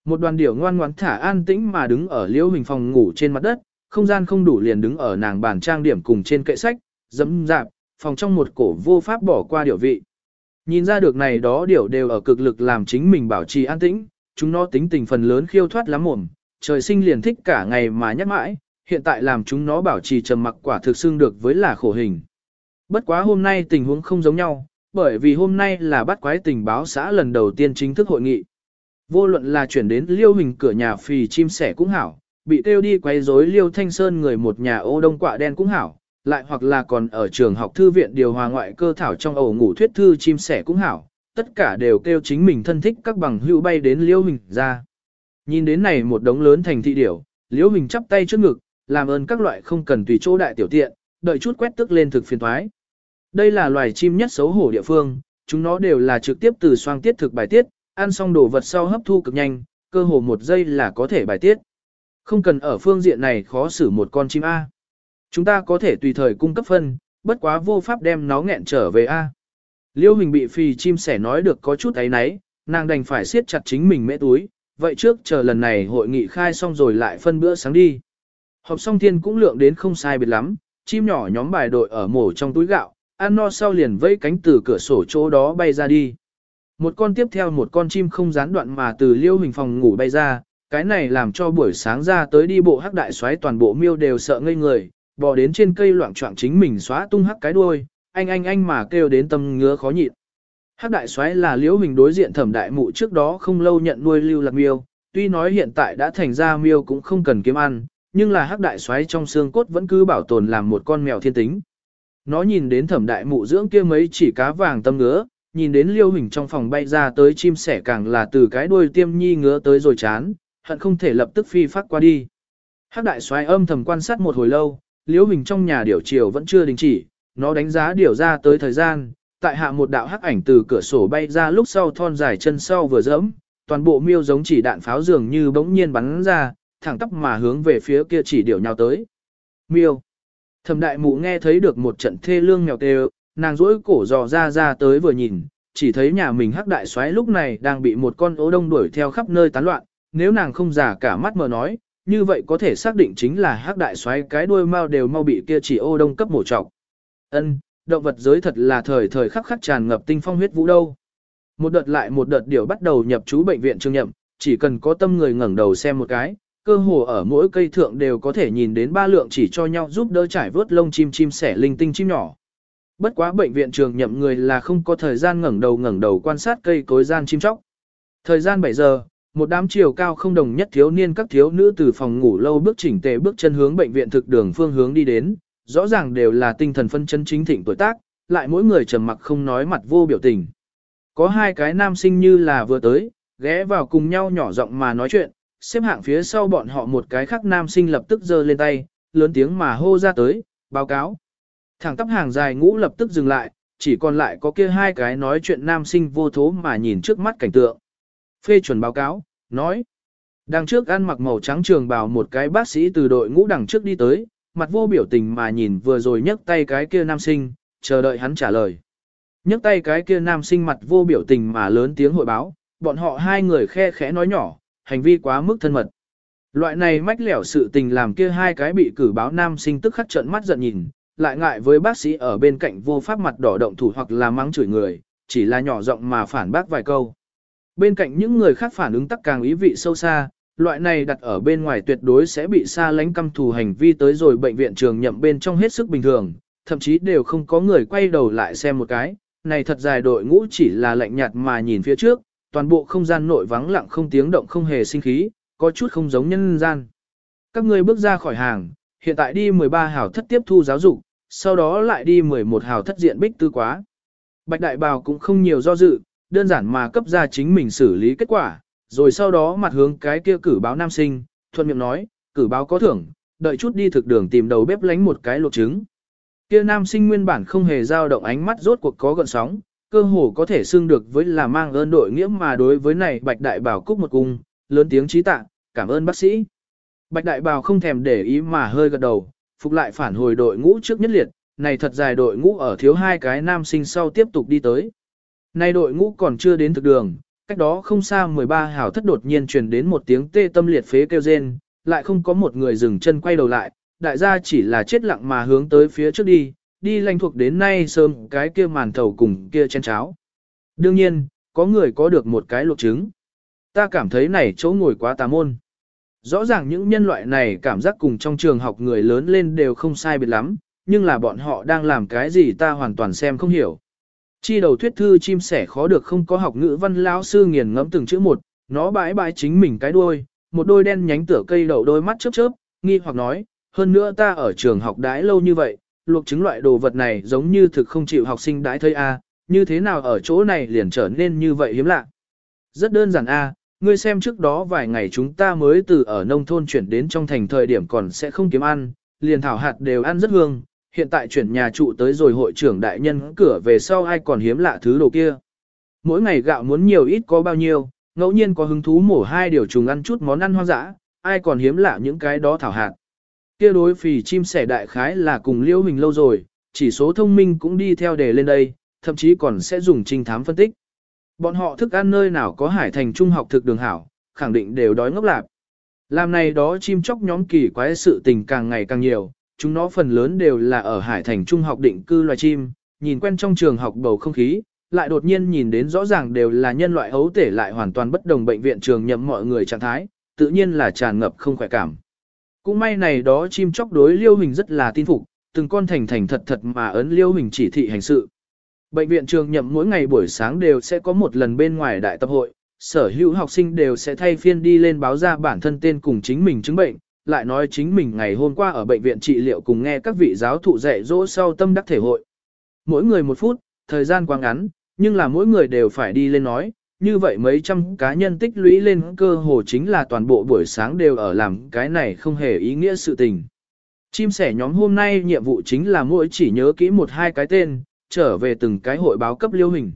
Một đoàn điểu ngoan ngoãn thả an tĩnh mà đứng ở liêu hình phòng ngủ trên mặt đất, không gian không đủ liền đứng ở nàng bàn trang điểm cùng trên kệ sách, dẫm dạp, phòng trong một cổ vô pháp bỏ qua điều vị. Nhìn ra được này đó điều đều ở cực lực làm chính mình bảo trì an tĩnh, chúng nó tính tình phần lớn khiêu thoát lắm mồm, trời sinh liền thích cả ngày mà nhắc mãi, hiện tại làm chúng nó bảo trì trầm mặc quả thực xưng được với là khổ hình. Bất quá hôm nay tình huống không giống nhau, bởi vì hôm nay là bắt quái tình báo xã lần đầu tiên chính thức hội nghị. Vô luận là chuyển đến liêu hình cửa nhà phì chim sẻ cũng hảo, bị kêu đi quay rối liêu thanh sơn người một nhà ô đông quạ đen cũng hảo, lại hoặc là còn ở trường học thư viện điều hòa ngoại cơ thảo trong ổ ngủ thuyết thư chim sẻ cũng hảo, tất cả đều kêu chính mình thân thích các bằng hữu bay đến liêu hình ra. Nhìn đến này một đống lớn thành thị điểu, liêu hình chắp tay trước ngực, làm ơn các loại không cần tùy chỗ đại tiểu tiện, đợi chút quét tức lên thực phiền thoái. Đây là loài chim nhất xấu hổ địa phương, chúng nó đều là trực tiếp từ xoang tiết thực bài tiết, ăn xong đồ vật sau hấp thu cực nhanh, cơ hồ một giây là có thể bài tiết. Không cần ở phương diện này khó xử một con chim A. Chúng ta có thể tùy thời cung cấp phân, bất quá vô pháp đem nó nghẹn trở về A. Liêu Hình bị phì chim sẻ nói được có chút ấy nấy, nàng đành phải siết chặt chính mình mẽ túi, vậy trước chờ lần này hội nghị khai xong rồi lại phân bữa sáng đi. Họp xong thiên cũng lượng đến không sai biệt lắm, chim nhỏ nhóm bài đội ở mổ trong túi gạo, ăn no sau liền vẫy cánh từ cửa sổ chỗ đó bay ra đi. Một con tiếp theo một con chim không gián đoạn mà từ liêu hình phòng ngủ bay ra, cái này làm cho buổi sáng ra tới đi bộ hắc đại xoáy toàn bộ miêu đều sợ ngây người, bò đến trên cây loạn trọng chính mình xóa tung hắc cái đuôi, anh anh anh mà kêu đến tâm ngứa khó nhịn. Hắc đại xoáy là liễu hình đối diện thẩm đại mụ trước đó không lâu nhận nuôi lưu lạc miêu, tuy nói hiện tại đã thành ra miêu cũng không cần kiếm ăn, nhưng là hắc đại xoáy trong xương cốt vẫn cứ bảo tồn làm một con mèo thiên tính. Nó nhìn đến thẩm đại mụ dưỡng kia mấy chỉ cá vàng tâm ngứa, nhìn đến liêu hình trong phòng bay ra tới chim sẻ càng là từ cái đuôi tiêm nhi ngứa tới rồi chán, hận không thể lập tức phi phát qua đi. Hắc đại xoay âm thầm quan sát một hồi lâu, liễu hình trong nhà điểu chiều vẫn chưa đình chỉ, nó đánh giá điểu ra tới thời gian, tại hạ một đạo hắc ảnh từ cửa sổ bay ra lúc sau thon dài chân sau vừa dẫm, toàn bộ miêu giống chỉ đạn pháo dường như bỗng nhiên bắn ra, thẳng tắp mà hướng về phía kia chỉ điểu nhau tới. Miêu. Thẩm đại mụ nghe thấy được một trận thê lương mèo tê, nàng rỗi cổ dò ra ra tới vừa nhìn, chỉ thấy nhà mình hắc đại xoáy lúc này đang bị một con ố đông đuổi theo khắp nơi tán loạn, nếu nàng không giả cả mắt mở nói, như vậy có thể xác định chính là hắc đại xoáy cái đuôi mau đều mau bị kia chỉ ô đông cấp mổ trọc. Ân, động vật giới thật là thời thời khắc khắc tràn ngập tinh phong huyết vũ đâu. Một đợt lại một đợt điều bắt đầu nhập trú bệnh viện trương nhậm, chỉ cần có tâm người ngẩng đầu xem một cái, cơ hồ ở mỗi cây thượng đều có thể nhìn đến ba lượng chỉ cho nhau giúp đỡ trải vớt lông chim chim sẻ linh tinh chim nhỏ. Bất quá bệnh viện trường nhậm người là không có thời gian ngẩng đầu ngẩng đầu quan sát cây cối gian chim chóc. Thời gian 7 giờ, một đám chiều cao không đồng nhất thiếu niên các thiếu nữ từ phòng ngủ lâu bước chỉnh tề bước chân hướng bệnh viện thực đường phương hướng đi đến, rõ ràng đều là tinh thần phân chân chính thịnh tuổi tác, lại mỗi người trầm mặc không nói mặt vô biểu tình. Có hai cái nam sinh như là vừa tới, ghé vào cùng nhau nhỏ giọng mà nói chuyện, xếp hạng phía sau bọn họ một cái khác nam sinh lập tức giơ lên tay, lớn tiếng mà hô ra tới, báo cáo. Thẳng tắp hàng dài ngũ lập tức dừng lại, chỉ còn lại có kia hai cái nói chuyện nam sinh vô thố mà nhìn trước mắt cảnh tượng. Phê chuẩn báo cáo, nói. Đằng trước ăn mặc màu trắng trường bào một cái bác sĩ từ đội ngũ đằng trước đi tới, mặt vô biểu tình mà nhìn vừa rồi nhấc tay cái kia nam sinh, chờ đợi hắn trả lời. nhấc tay cái kia nam sinh mặt vô biểu tình mà lớn tiếng hội báo, bọn họ hai người khe khẽ nói nhỏ, hành vi quá mức thân mật. Loại này mách lẻo sự tình làm kia hai cái bị cử báo nam sinh tức khắc trợn mắt giận nhìn, lại ngại với bác sĩ ở bên cạnh vô pháp mặt đỏ động thủ hoặc là mắng chửi người, chỉ là nhỏ giọng mà phản bác vài câu. Bên cạnh những người khác phản ứng tắc càng ý vị sâu xa, loại này đặt ở bên ngoài tuyệt đối sẽ bị xa lánh căm thù hành vi tới rồi bệnh viện trường nhậm bên trong hết sức bình thường, thậm chí đều không có người quay đầu lại xem một cái, này thật dài đội ngũ chỉ là lạnh nhạt mà nhìn phía trước, toàn bộ không gian nội vắng lặng không tiếng động không hề sinh khí, có chút không giống nhân gian. Các ngươi bước ra khỏi hàng, hiện tại đi 13 hào thất tiếp thu giáo dục, sau đó lại đi 11 hào thất diện bích tư quá. Bạch Đại Bào cũng không nhiều do dự, đơn giản mà cấp ra chính mình xử lý kết quả, rồi sau đó mặt hướng cái kia cử báo nam sinh, thuận miệng nói, cử báo có thưởng, đợi chút đi thực đường tìm đầu bếp lánh một cái luộc trứng. Kia nam sinh nguyên bản không hề dao động ánh mắt rốt cuộc có gợn sóng, cơ hồ có thể xưng được với là mang ơn đội nghĩa mà đối với này Bạch Đại Bảo cúc một cung, lớn tiếng trí tạ, cảm ơn bác sĩ. Bạch Đại Bảo không thèm để ý mà hơi gật đầu, phục lại phản hồi đội ngũ trước nhất liệt, này thật dài đội ngũ ở thiếu hai cái nam sinh sau tiếp tục đi tới nay đội ngũ còn chưa đến thực đường, cách đó không xa 13 hào thất đột nhiên truyền đến một tiếng tê tâm liệt phế kêu rên, lại không có một người dừng chân quay đầu lại, đại gia chỉ là chết lặng mà hướng tới phía trước đi, đi lanh thuộc đến nay sớm cái kia màn thầu cùng kia chén cháo. Đương nhiên, có người có được một cái luộc trứng. Ta cảm thấy này chỗ ngồi quá tà môn. Rõ ràng những nhân loại này cảm giác cùng trong trường học người lớn lên đều không sai biệt lắm, nhưng là bọn họ đang làm cái gì ta hoàn toàn xem không hiểu. Chi đầu thuyết thư chim sẻ khó được không có học ngữ văn lão sư nghiền ngẫm từng chữ một, nó bãi bãi chính mình cái đuôi, một đôi đen nhánh tựa cây đậu đôi mắt chớp chớp, nghi hoặc nói, hơn nữa ta ở trường học đãi lâu như vậy, luộc chứng loại đồ vật này giống như thực không chịu học sinh đãi thấy a, như thế nào ở chỗ này liền trở nên như vậy hiếm lạ. Rất đơn giản a, ngươi xem trước đó vài ngày chúng ta mới từ ở nông thôn chuyển đến trong thành thời điểm còn sẽ không kiếm ăn, liền thảo hạt đều ăn rất hương, hiện tại chuyển nhà trụ tới rồi hội trưởng đại nhân cửa về sau ai còn hiếm lạ thứ đồ kia. Mỗi ngày gạo muốn nhiều ít có bao nhiêu, ngẫu nhiên có hứng thú mổ hai điều trùng ăn chút món ăn hoang dã, ai còn hiếm lạ những cái đó thảo hạt. Kia đối phì chim sẻ đại khái là cùng liễu hình lâu rồi, chỉ số thông minh cũng đi theo đề lên đây, thậm chí còn sẽ dùng trinh thám phân tích. Bọn họ thức ăn nơi nào có hải thành trung học thực đường hảo, khẳng định đều đói ngốc lạp. Làm này đó chim chóc nhóm kỳ quái sự tình càng ngày càng nhiều, chúng nó phần lớn đều là ở hải thành trung học định cư loài chim, nhìn quen trong trường học bầu không khí, lại đột nhiên nhìn đến rõ ràng đều là nhân loại ấu thể lại hoàn toàn bất đồng bệnh viện trường nhậm mọi người trạng thái, tự nhiên là tràn ngập không khỏe cảm. Cũng may này đó chim chóc đối liêu hình rất là tin phục, từng con thành thành thật thật mà ấn liêu hình chỉ thị hành sự. Bệnh viện trường nhậm mỗi ngày buổi sáng đều sẽ có một lần bên ngoài đại tập hội, sở hữu học sinh đều sẽ thay phiên đi lên báo ra bản thân tên cùng chính mình chứng bệnh, lại nói chính mình ngày hôm qua ở bệnh viện trị liệu cùng nghe các vị giáo thụ dạy dỗ sau tâm đắc thể hội. Mỗi người một phút, thời gian quá ngắn, nhưng là mỗi người đều phải đi lên nói, như vậy mấy trăm cá nhân tích lũy lên cơ hồ chính là toàn bộ buổi sáng đều ở làm cái này không hề ý nghĩa sự tình. Chim sẻ nhóm hôm nay nhiệm vụ chính là mỗi chỉ nhớ kỹ một hai cái tên, trở về từng cái hội báo cấp liêu hình.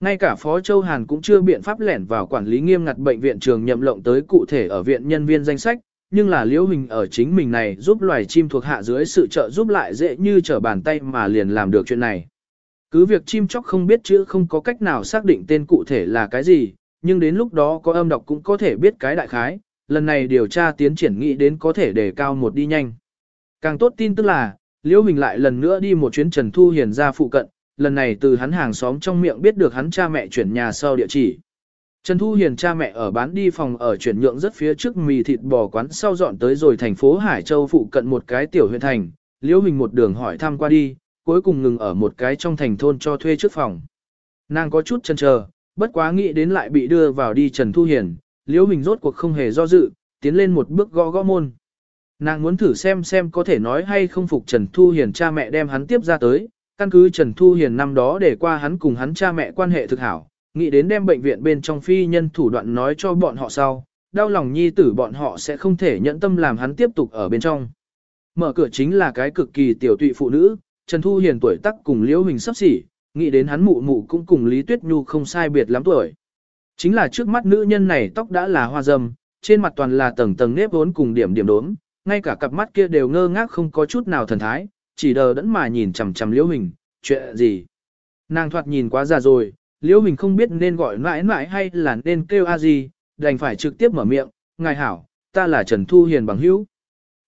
Ngay cả Phó Châu Hàn cũng chưa biện pháp lẻn vào quản lý nghiêm ngặt bệnh viện trường nhậm lộng tới cụ thể ở viện nhân viên danh sách, nhưng là liễu hình ở chính mình này giúp loài chim thuộc hạ dưới sự trợ giúp lại dễ như trở bàn tay mà liền làm được chuyện này. Cứ việc chim chóc không biết chữ không có cách nào xác định tên cụ thể là cái gì, nhưng đến lúc đó có âm đọc cũng có thể biết cái đại khái, lần này điều tra tiến triển nghĩ đến có thể đề cao một đi nhanh. Càng tốt tin tức là, Liễu Hình lại lần nữa đi một chuyến Trần Thu Hiền ra phụ cận, lần này từ hắn hàng xóm trong miệng biết được hắn cha mẹ chuyển nhà sau địa chỉ. Trần Thu Hiền cha mẹ ở bán đi phòng ở chuyển nhượng rất phía trước mì thịt bò quán sau dọn tới rồi thành phố Hải Châu phụ cận một cái tiểu huyện thành, Liễu Hình một đường hỏi thăm qua đi, cuối cùng ngừng ở một cái trong thành thôn cho thuê trước phòng. Nàng có chút chần chờ, bất quá nghĩ đến lại bị đưa vào đi Trần Thu Hiền, Liễu Hình rốt cuộc không hề do dự, tiến lên một bước gõ gõ môn. Nàng muốn thử xem xem có thể nói hay không phục Trần Thu Hiền cha mẹ đem hắn tiếp ra tới, căn cứ Trần Thu Hiền năm đó để qua hắn cùng hắn cha mẹ quan hệ thực hảo, nghĩ đến đem bệnh viện bên trong phi nhân thủ đoạn nói cho bọn họ sau, đau lòng nhi tử bọn họ sẽ không thể nhẫn tâm làm hắn tiếp tục ở bên trong. Mở cửa chính là cái cực kỳ tiểu tụy phụ nữ, Trần Thu Hiền tuổi tác cùng Liễu Hình sắp xỉ, nghĩ đến hắn mụ mụ cũng cùng Lý Tuyết Nhu không sai biệt lắm tuổi. Chính là trước mắt nữ nhân này tóc đã là hoa râm trên mặt toàn là tầng tầng nếp vốn cùng điểm điểm đốm, ngay cả cặp mắt kia đều ngơ ngác không có chút nào thần thái, chỉ đờ đẫn mà nhìn chằm chằm Liễu Hình, chuyện gì? Nàng thoạt nhìn quá già rồi, Liễu Hình không biết nên gọi mãi mãi hay là nên kêu a gì, đành phải trực tiếp mở miệng, ngài hảo, ta là Trần Thu Hiền bằng hữu.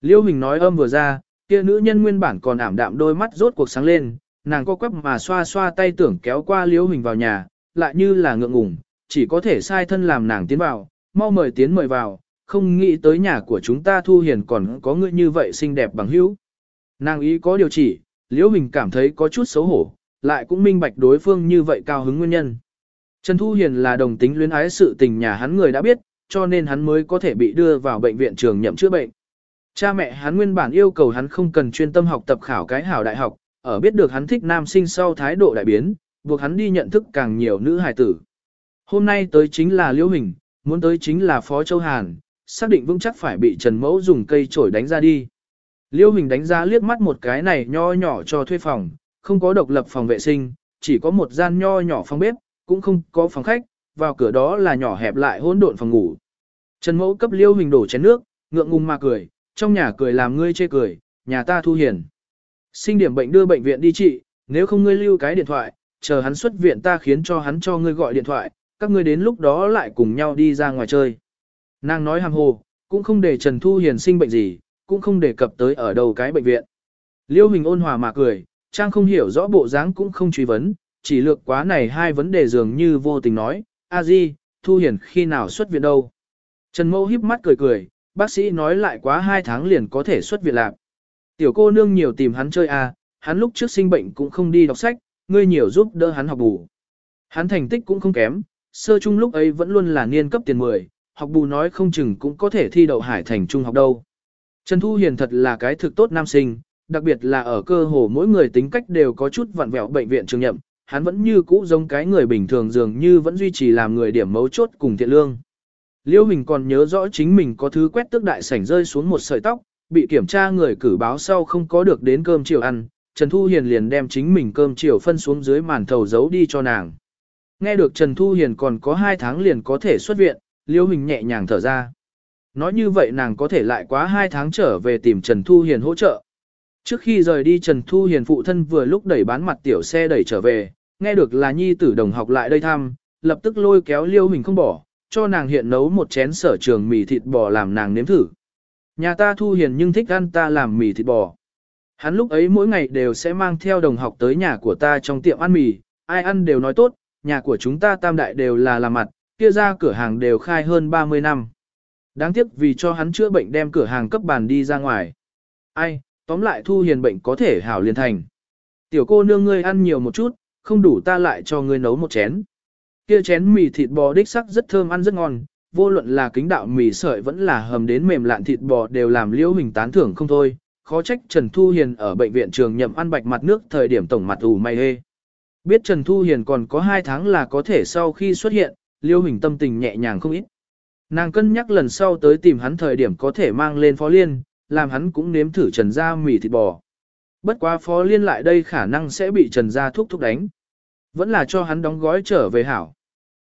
Liễu Hình nói âm vừa ra, kia nữ nhân nguyên bản còn ảm đạm đôi mắt rốt cuộc sáng lên, nàng co quắp mà xoa xoa tay tưởng kéo qua Liễu Hình vào nhà, lại như là ngượng ngùng, chỉ có thể sai thân làm nàng tiến vào, mau mời tiến mời vào, không nghĩ tới nhà của chúng ta Thu Hiền còn có người như vậy xinh đẹp bằng hữu. Nàng ý có điều chỉ, Liễu Hình cảm thấy có chút xấu hổ, lại cũng minh bạch đối phương như vậy cao hứng nguyên nhân. Trần Thu Hiền là đồng tính luyến ái sự tình nhà hắn người đã biết, cho nên hắn mới có thể bị đưa vào bệnh viện trường nhậm chữa bệnh. Cha mẹ hắn nguyên bản yêu cầu hắn không cần chuyên tâm học tập khảo cái hảo đại học, ở biết được hắn thích nam sinh sau thái độ đại biến, buộc hắn đi nhận thức càng nhiều nữ hài tử. Hôm nay tới chính là Liễu Hình, muốn tới chính là Phó Châu Hàn, xác định vững chắc phải bị Trần Mẫu dùng cây chổi đánh ra đi. Liễu Hình đánh giá liếc mắt một cái này nho nhỏ cho thuê phòng, không có độc lập phòng vệ sinh, chỉ có một gian nho nhỏ phòng bếp, cũng không có phòng khách, vào cửa đó là nhỏ hẹp lại hỗn độn phòng ngủ. Trần Mẫu cấp Liêu Hình đổ chén nước, ngượng ngùng mà cười, trong nhà cười làm ngươi chê cười, nhà ta thu hiền. Sinh điểm bệnh đưa bệnh viện đi trị, nếu không ngươi lưu cái điện thoại, chờ hắn xuất viện ta khiến cho hắn cho ngươi gọi điện thoại, các ngươi đến lúc đó lại cùng nhau đi ra ngoài chơi. Nàng nói hàng hồ, cũng không để Trần Thu Hiền sinh bệnh gì, cũng không đề cập tới ở đầu cái bệnh viện. Liêu Hình ôn hòa mà cười, Trang không hiểu rõ bộ dáng cũng không truy vấn, chỉ lược quá này hai vấn đề dường như vô tình nói, a di, Thu Hiền khi nào xuất viện đâu. Trần Mâu híp mắt cười cười, bác sĩ nói lại quá hai tháng liền có thể xuất viện lạc. Tiểu cô nương nhiều tìm hắn chơi à, hắn lúc trước sinh bệnh cũng không đi đọc sách, ngươi nhiều giúp đỡ hắn học bù. Hắn thành tích cũng không kém, sơ trung lúc ấy vẫn luôn là niên cấp tiền 10, học bù nói không chừng cũng có thể thi đậu hải thành trung học đâu. Trần Thu Hiền thật là cái thực tốt nam sinh, đặc biệt là ở cơ hồ mỗi người tính cách đều có chút vặn vẹo bệnh viện trường nhậm, hắn vẫn như cũ giống cái người bình thường dường như vẫn duy trì làm người điểm mấu chốt cùng thiện lương. Liêu Hình còn nhớ rõ chính mình có thứ quét tước đại sảnh rơi xuống một sợi tóc, bị kiểm tra người cử báo sau không có được đến cơm chiều ăn, Trần Thu Hiền liền đem chính mình cơm chiều phân xuống dưới màn thầu giấu đi cho nàng. Nghe được Trần Thu Hiền còn có 2 tháng liền có thể xuất viện, Liêu Hình nhẹ nhàng thở ra. Nói như vậy nàng có thể lại quá 2 tháng trở về tìm Trần Thu Hiền hỗ trợ. Trước khi rời đi Trần Thu Hiền phụ thân vừa lúc đẩy bán mặt tiểu xe đẩy trở về, nghe được là nhi tử đồng học lại đây thăm, lập tức lôi kéo liêu hình không bỏ, cho nàng hiện nấu một chén sở trường mì thịt bò làm nàng nếm thử. Nhà ta Thu Hiền nhưng thích ăn ta làm mì thịt bò. Hắn lúc ấy mỗi ngày đều sẽ mang theo đồng học tới nhà của ta trong tiệm ăn mì, ai ăn đều nói tốt, nhà của chúng ta tam đại đều là làm mặt, kia ra cửa hàng đều khai hơn 30 năm. Đáng tiếc vì cho hắn chữa bệnh đem cửa hàng cấp bàn đi ra ngoài. Ai, tóm lại thu hiền bệnh có thể hảo liền thành. Tiểu cô nương ngươi ăn nhiều một chút, không đủ ta lại cho ngươi nấu một chén. Kia chén mì thịt bò đích sắc rất thơm ăn rất ngon, vô luận là kính đạo mì sợi vẫn là hầm đến mềm lạn thịt bò đều làm liễu hình tán thưởng không thôi. Khó trách Trần Thu Hiền ở bệnh viện trường nhậm ăn bạch mặt nước thời điểm tổng mặt ủ mày hê. Biết Trần Thu Hiền còn có 2 tháng là có thể sau khi xuất hiện, liêu hình tâm tình nhẹ nhàng không ít. Nàng cân nhắc lần sau tới tìm hắn thời điểm có thể mang lên phó liên, làm hắn cũng nếm thử trần gia mì thịt bò. Bất quá phó liên lại đây khả năng sẽ bị trần gia thúc thúc đánh. Vẫn là cho hắn đóng gói trở về hảo.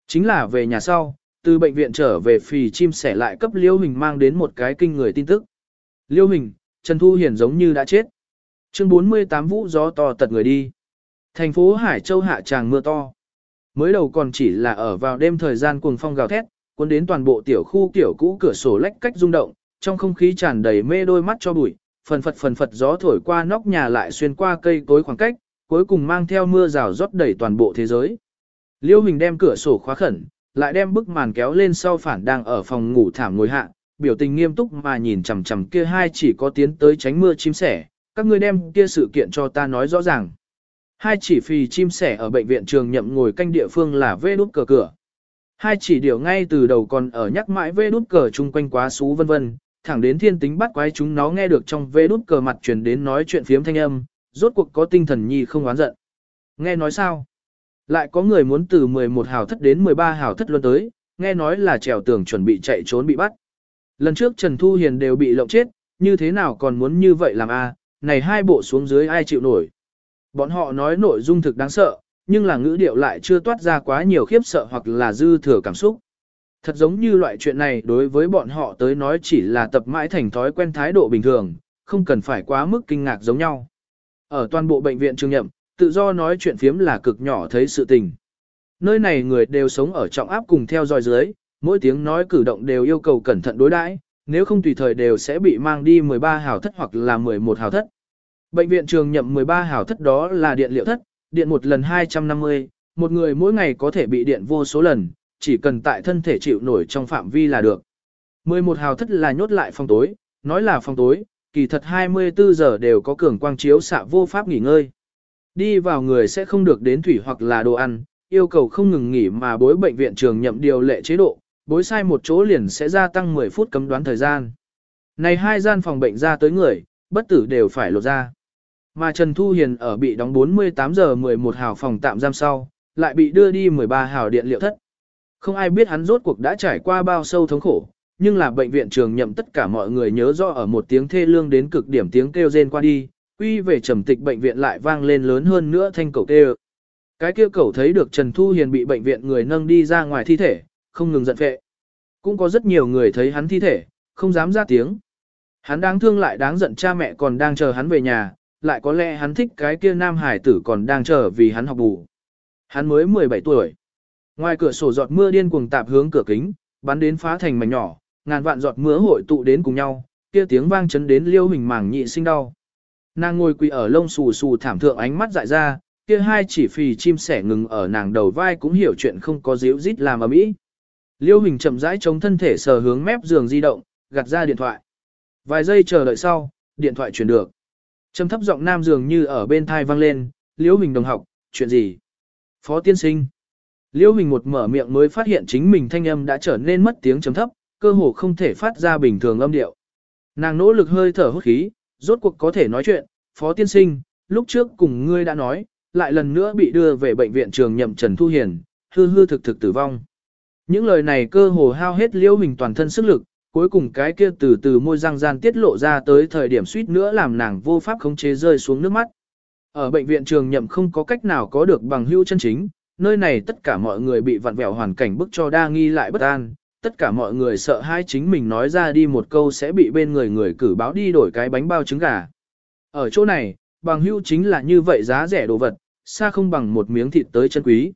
Chính là về nhà sau, từ bệnh viện trở về phì chim sẻ lại cấp Liêu Hình mang đến một cái kinh người tin tức. Liêu Hình, Trần Thu Hiển giống như đã chết. Chương 48 vũ gió to tật người đi. Thành phố Hải Châu hạ tràng mưa to. Mới đầu còn chỉ là ở vào đêm thời gian cuồng phong gào thét, cuốn đến toàn bộ tiểu khu tiểu cũ cửa sổ lách cách rung động, trong không khí tràn đầy mê đôi mắt cho bụi, phần phật phần phật gió thổi qua nóc nhà lại xuyên qua cây cối khoảng cách, cuối cùng mang theo mưa rào rót đầy toàn bộ thế giới. Liêu Hình đem cửa sổ khóa khẩn, lại đem bức màn kéo lên sau phản đang ở phòng ngủ thảm ngồi hạ, biểu tình nghiêm túc mà nhìn chằm chằm kia hai chỉ có tiến tới tránh mưa chim sẻ, các ngươi đem kia sự kiện cho ta nói rõ ràng. Hai chỉ phì chim sẻ ở bệnh viện trường nhậm ngồi canh địa phương là vê đút cờ cửa. Hai chỉ điều ngay từ đầu còn ở nhắc mãi vê đút cờ chung quanh quá xú vân vân, thẳng đến thiên tính bắt quái chúng nó nghe được trong vê đút cờ mặt truyền đến nói chuyện phiếm thanh âm, rốt cuộc có tinh thần nhi không oán giận. Nghe nói sao? Lại có người muốn từ 11 hào thất đến 13 hào thất luôn tới, nghe nói là trèo tường chuẩn bị chạy trốn bị bắt. Lần trước Trần Thu Hiền đều bị lộng chết, như thế nào còn muốn như vậy làm a? À? này hai bộ xuống dưới ai chịu nổi. Bọn họ nói nội dung thực đáng sợ, nhưng là ngữ điệu lại chưa toát ra quá nhiều khiếp sợ hoặc là dư thừa cảm xúc. Thật giống như loại chuyện này đối với bọn họ tới nói chỉ là tập mãi thành thói quen thái độ bình thường, không cần phải quá mức kinh ngạc giống nhau. Ở toàn bộ bệnh viện trường nhậm, tự do nói chuyện phiếm là cực nhỏ thấy sự tình. Nơi này người đều sống ở trọng áp cùng theo dõi dưới, mỗi tiếng nói cử động đều yêu cầu cẩn thận đối đãi, nếu không tùy thời đều sẽ bị mang đi 13 hào thất hoặc là 11 hào thất. Bệnh viện trường nhậm 13 hào thất đó là điện liệu thất, điện một lần 250, một người mỗi ngày có thể bị điện vô số lần, chỉ cần tại thân thể chịu nổi trong phạm vi là được. 11 hào thất là nhốt lại phòng tối, nói là phòng tối, kỳ thật 24 giờ đều có cường quang chiếu xạ vô pháp nghỉ ngơi. Đi vào người sẽ không được đến thủy hoặc là đồ ăn, yêu cầu không ngừng nghỉ mà bối bệnh viện trường nhậm điều lệ chế độ, bối sai một chỗ liền sẽ gia tăng 10 phút cấm đoán thời gian. Này hai gian phòng bệnh ra tới người, bất tử đều phải lột ra. Mà Trần Thu Hiền ở bị đóng 48 giờ 11 hào phòng tạm giam sau, lại bị đưa đi 13 hào điện liệu thất. Không ai biết hắn rốt cuộc đã trải qua bao sâu thống khổ, nhưng là bệnh viện trường nhậm tất cả mọi người nhớ rõ ở một tiếng thê lương đến cực điểm tiếng kêu rên qua đi, uy về trầm tịch bệnh viện lại vang lên lớn hơn nữa thanh cầu kêu. Cái kia cầu thấy được Trần Thu Hiền bị bệnh viện người nâng đi ra ngoài thi thể, không ngừng giận phệ. Cũng có rất nhiều người thấy hắn thi thể, không dám ra tiếng. Hắn đáng thương lại đáng giận cha mẹ còn đang chờ hắn về nhà, lại có lẽ hắn thích cái kia nam hải tử còn đang chờ vì hắn học bù. Hắn mới 17 tuổi. Ngoài cửa sổ giọt mưa điên cuồng tạp hướng cửa kính, bắn đến phá thành mảnh nhỏ, ngàn vạn giọt mưa hội tụ đến cùng nhau, kia tiếng vang chấn đến liêu hình mảng nhị sinh đau. Nàng ngồi quỳ ở lông xù xù thảm thượng ánh mắt dại ra, kia hai chỉ phì chim sẻ ngừng ở nàng đầu vai cũng hiểu chuyện không có díu rít làm ở mỹ. Liêu hình chậm rãi chống thân thể sờ hướng mép giường di động, gạt ra điện thoại. Vài giây chờ đợi sau, điện thoại chuyển được. Trầm thấp giọng nam dường như ở bên thai vang lên, Liễu Hình đồng học, chuyện gì? Phó tiên sinh. Liễu Hình một mở miệng mới phát hiện chính mình thanh âm đã trở nên mất tiếng trầm thấp, cơ hồ không thể phát ra bình thường âm điệu. Nàng nỗ lực hơi thở hốt khí, rốt cuộc có thể nói chuyện, Phó tiên sinh, lúc trước cùng ngươi đã nói, lại lần nữa bị đưa về bệnh viện trường nhậm Trần Thu Hiền, hư hư thực thực tử vong. Những lời này cơ hồ hao hết Liễu Hình toàn thân sức lực, cuối cùng cái kia từ từ môi răng gian tiết lộ ra tới thời điểm suýt nữa làm nàng vô pháp khống chế rơi xuống nước mắt. Ở bệnh viện trường nhậm không có cách nào có được bằng hữu chân chính, nơi này tất cả mọi người bị vặn vẹo hoàn cảnh bức cho đa nghi lại bất an, tất cả mọi người sợ hai chính mình nói ra đi một câu sẽ bị bên người người cử báo đi đổi cái bánh bao trứng gà. Ở chỗ này, bằng hữu chính là như vậy giá rẻ đồ vật, xa không bằng một miếng thịt tới chân quý.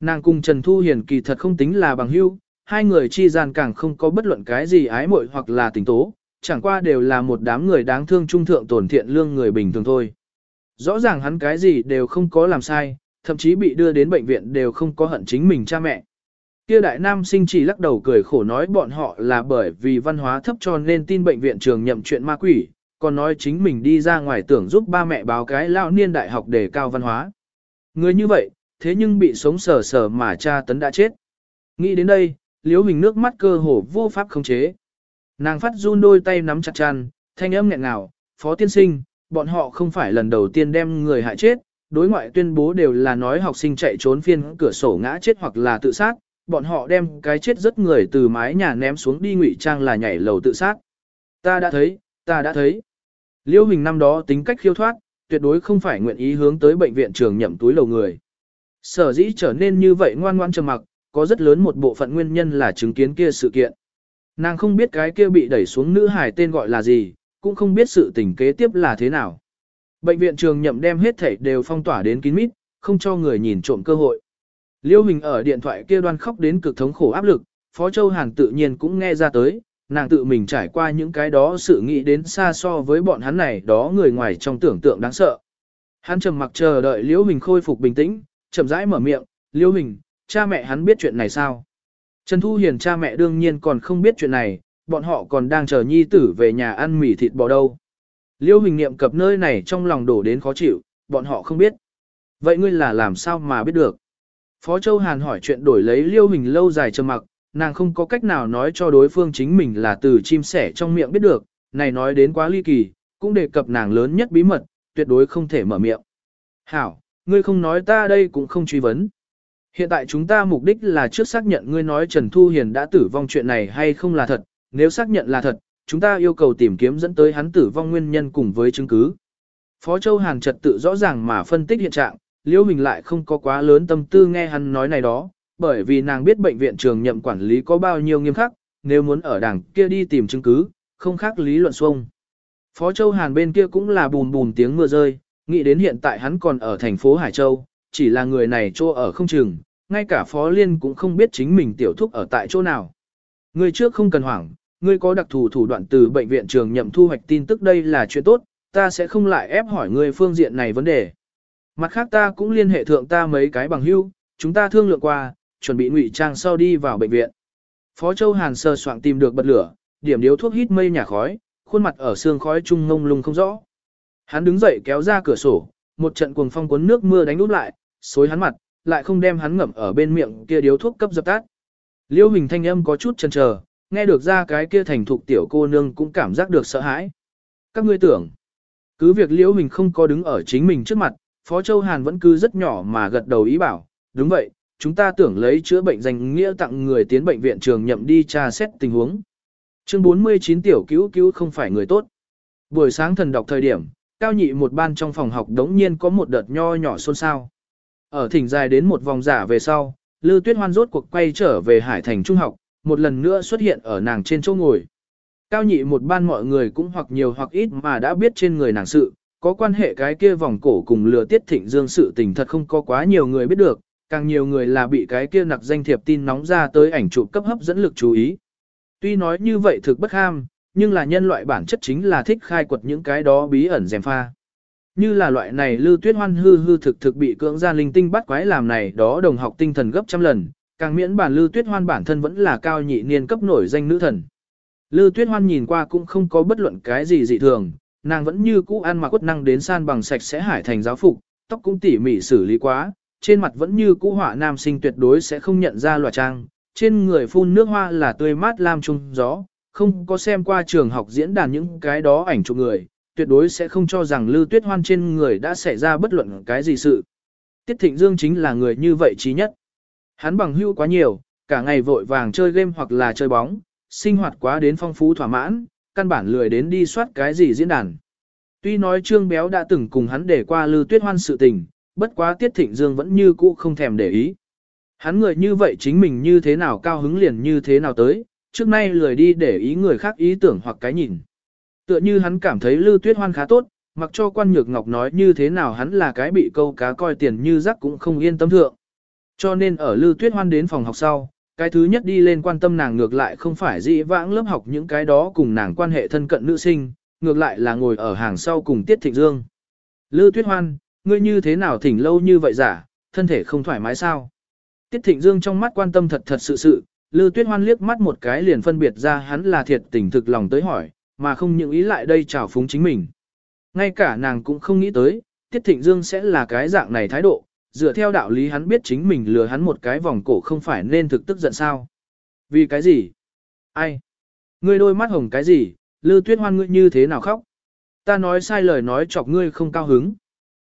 Nàng cùng Trần Thu Hiền kỳ thật không tính là bằng hữu, hai người chi gian càng không có bất luận cái gì ái muội hoặc là tình tố, chẳng qua đều là một đám người đáng thương trung thượng tổn thiện lương người bình thường thôi. Rõ ràng hắn cái gì đều không có làm sai, thậm chí bị đưa đến bệnh viện đều không có hận chính mình cha mẹ. Kia đại nam sinh chỉ lắc đầu cười khổ nói bọn họ là bởi vì văn hóa thấp cho nên tin bệnh viện trường nhậm chuyện ma quỷ, còn nói chính mình đi ra ngoài tưởng giúp ba mẹ báo cái lão niên đại học để cao văn hóa. Người như vậy, thế nhưng bị sống sờ sờ mà cha tấn đã chết. Nghĩ đến đây, liếu hình nước mắt cơ hồ vô pháp khống chế. Nàng phát run đôi tay nắm chặt chăn, thanh âm nghẹn ngào, phó tiên sinh, bọn họ không phải lần đầu tiên đem người hại chết, đối ngoại tuyên bố đều là nói học sinh chạy trốn phiên cửa sổ ngã chết hoặc là tự sát, bọn họ đem cái chết rất người từ mái nhà ném xuống đi ngụy trang là nhảy lầu tự sát. Ta đã thấy, ta đã thấy. Liêu hình năm đó tính cách khiêu thoát, tuyệt đối không phải nguyện ý hướng tới bệnh viện trường nhậm túi lầu người. Sở dĩ trở nên như vậy ngoan ngoan trầm mặc, có rất lớn một bộ phận nguyên nhân là chứng kiến kia sự kiện. Nàng không biết cái kia bị đẩy xuống nữ hải tên gọi là gì, cũng không biết sự tình kế tiếp là thế nào. Bệnh viện trường nhậm đem hết thảy đều phong tỏa đến kín mít, không cho người nhìn trộm cơ hội. Liêu Hình ở điện thoại kia đoan khóc đến cực thống khổ áp lực, Phó Châu Hàn tự nhiên cũng nghe ra tới, nàng tự mình trải qua những cái đó sự nghĩ đến xa so với bọn hắn này đó người ngoài trong tưởng tượng đáng sợ. Hắn trầm mặc chờ đợi Liêu Hình khôi phục bình tĩnh, chậm rãi mở miệng, Liêu Hình, cha mẹ hắn biết chuyện này sao? Trần Thu Hiền cha mẹ đương nhiên còn không biết chuyện này, bọn họ còn đang chờ nhi tử về nhà ăn mì thịt bò đâu. Liêu hình niệm cập nơi này trong lòng đổ đến khó chịu, bọn họ không biết. Vậy ngươi là làm sao mà biết được? Phó Châu Hàn hỏi chuyện đổi lấy Liêu hình lâu dài trầm mặc, nàng không có cách nào nói cho đối phương chính mình là từ chim sẻ trong miệng biết được, này nói đến quá ly kỳ, cũng đề cập nàng lớn nhất bí mật, tuyệt đối không thể mở miệng. Hảo, ngươi không nói ta đây cũng không truy vấn. Hiện tại chúng ta mục đích là trước xác nhận ngươi nói Trần Thu Hiền đã tử vong chuyện này hay không là thật, nếu xác nhận là thật, chúng ta yêu cầu tìm kiếm dẫn tới hắn tử vong nguyên nhân cùng với chứng cứ. Phó Châu Hàn trật tự rõ ràng mà phân tích hiện trạng, Liễu Hình lại không có quá lớn tâm tư nghe hắn nói này đó, bởi vì nàng biết bệnh viện trường nhậm quản lý có bao nhiêu nghiêm khắc, nếu muốn ở đảng kia đi tìm chứng cứ, không khác lý luận xuông. Phó Châu Hàn bên kia cũng là bùn bùn tiếng mưa rơi, nghĩ đến hiện tại hắn còn ở thành phố Hải Châu, chỉ là người này chỗ ở không chừng, ngay cả Phó Liên cũng không biết chính mình tiểu thúc ở tại chỗ nào. Người trước không cần hoảng, ngươi có đặc thù thủ đoạn từ bệnh viện trường nhậm thu hoạch tin tức đây là chuyện tốt, ta sẽ không lại ép hỏi ngươi phương diện này vấn đề. Mặt khác ta cũng liên hệ thượng ta mấy cái bằng hữu, chúng ta thương lượng qua, chuẩn bị ngụy trang sau đi vào bệnh viện. Phó Châu Hàn sơ soạn tìm được bật lửa, điểm điếu thuốc hít mây nhà khói, khuôn mặt ở xương khói trung ngông lung không rõ. Hắn đứng dậy kéo ra cửa sổ, một trận cuồng phong cuốn nước mưa đánh úp lại, xối hắn mặt, lại không đem hắn ngậm ở bên miệng kia điếu thuốc cấp dập tắt. Liêu Hình thanh âm có chút chần chờ, nghe được ra cái kia thành thục tiểu cô nương cũng cảm giác được sợ hãi. Các ngươi tưởng, cứ việc liễu Hình không có đứng ở chính mình trước mặt, Phó Châu Hàn vẫn cứ rất nhỏ mà gật đầu ý bảo, đúng vậy, chúng ta tưởng lấy chữa bệnh danh nghĩa tặng người tiến bệnh viện trường nhậm đi tra xét tình huống. Chương 49 tiểu cứu cứu không phải người tốt. Buổi sáng thần đọc thời điểm, cao nhị một ban trong phòng học đống nhiên có một đợt nho nhỏ xôn xao. Ở thỉnh dài đến một vòng giả về sau, Lư Tuyết Hoan rốt cuộc quay trở về Hải Thành Trung học, một lần nữa xuất hiện ở nàng trên chỗ ngồi. Cao nhị một ban mọi người cũng hoặc nhiều hoặc ít mà đã biết trên người nàng sự, có quan hệ cái kia vòng cổ cùng lừa tiết thịnh dương sự tình thật không có quá nhiều người biết được, càng nhiều người là bị cái kia nặc danh thiệp tin nóng ra tới ảnh chụp cấp hấp dẫn lực chú ý. Tuy nói như vậy thực bất ham, nhưng là nhân loại bản chất chính là thích khai quật những cái đó bí ẩn dèm pha. Như là loại này lưu tuyết hoan hư hư thực thực bị cưỡng gian linh tinh bắt quái làm này đó đồng học tinh thần gấp trăm lần, càng miễn bản lưu tuyết hoan bản thân vẫn là cao nhị niên cấp nổi danh nữ thần. Lưu tuyết hoan nhìn qua cũng không có bất luận cái gì dị thường, nàng vẫn như cũ ăn mặc quất năng đến san bằng sạch sẽ hải thành giáo phục, tóc cũng tỉ mỉ xử lý quá, trên mặt vẫn như cũ họa nam sinh tuyệt đối sẽ không nhận ra loài trang, trên người phun nước hoa là tươi mát lam trung gió, không có xem qua trường học diễn đàn những cái đó ảnh chụp người, tuyệt đối sẽ không cho rằng Lưu Tuyết Hoan trên người đã xảy ra bất luận cái gì sự. Tiết Thịnh Dương chính là người như vậy trí nhất. Hắn bằng hữu quá nhiều, cả ngày vội vàng chơi game hoặc là chơi bóng, sinh hoạt quá đến phong phú thỏa mãn, căn bản lười đến đi soát cái gì diễn đàn. Tuy nói Trương Béo đã từng cùng hắn để qua Lưu Tuyết Hoan sự tình, bất quá Tiết Thịnh Dương vẫn như cũ không thèm để ý. Hắn người như vậy chính mình như thế nào cao hứng liền như thế nào tới, trước nay lười đi để ý người khác ý tưởng hoặc cái nhìn. Tựa như hắn cảm thấy Lưu Tuyết Hoan khá tốt, mặc cho quan nhược ngọc nói như thế nào hắn là cái bị câu cá coi tiền như rắc cũng không yên tâm thượng. Cho nên ở Lưu Tuyết Hoan đến phòng học sau, cái thứ nhất đi lên quan tâm nàng ngược lại không phải dĩ vãng lớp học những cái đó cùng nàng quan hệ thân cận nữ sinh, ngược lại là ngồi ở hàng sau cùng Tiết Thịnh Dương. Lưu Tuyết Hoan, ngươi như thế nào thỉnh lâu như vậy giả, thân thể không thoải mái sao? Tiết Thịnh Dương trong mắt quan tâm thật thật sự sự, Lưu Tuyết Hoan liếc mắt một cái liền phân biệt ra hắn là thiệt tình thực lòng tới hỏi, mà không những ý lại đây chào phúng chính mình. Ngay cả nàng cũng không nghĩ tới, Tiết Thịnh Dương sẽ là cái dạng này thái độ, dựa theo đạo lý hắn biết chính mình lừa hắn một cái vòng cổ không phải nên thực tức giận sao. Vì cái gì? Ai? Ngươi đôi mắt hồng cái gì? lư Tuyết Hoan ngươi như thế nào khóc? Ta nói sai lời nói chọc ngươi không cao hứng.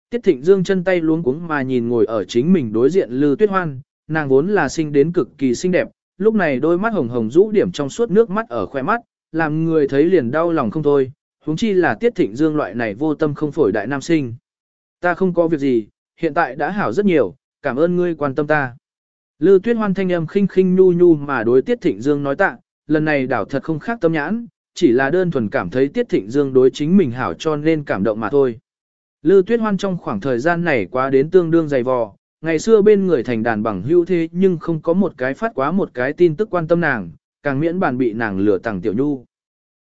Tiết Thịnh Dương chân tay luống cuống mà nhìn ngồi ở chính mình đối diện lư Tuyết Hoan, nàng vốn là sinh đến cực kỳ xinh đẹp, lúc này đôi mắt hồng hồng rũ điểm trong suốt nước mắt ở khoe mắt, làm người thấy liền đau lòng không thôi, huống chi là Tiết Thịnh Dương loại này vô tâm không phổi đại nam sinh. Ta không có việc gì, hiện tại đã hảo rất nhiều, cảm ơn ngươi quan tâm ta. Lư Tuyết Hoan thanh âm khinh khinh nhu nhu mà đối Tiết Thịnh Dương nói tạ, lần này đảo thật không khác tâm nhãn, chỉ là đơn thuần cảm thấy Tiết Thịnh Dương đối chính mình hảo cho nên cảm động mà thôi. Lư Tuyết Hoan trong khoảng thời gian này quá đến tương đương dày vò, ngày xưa bên người thành đàn bằng hữu thế nhưng không có một cái phát quá một cái tin tức quan tâm nàng, càng miễn bàn bị nàng lừa tặng tiểu nhu.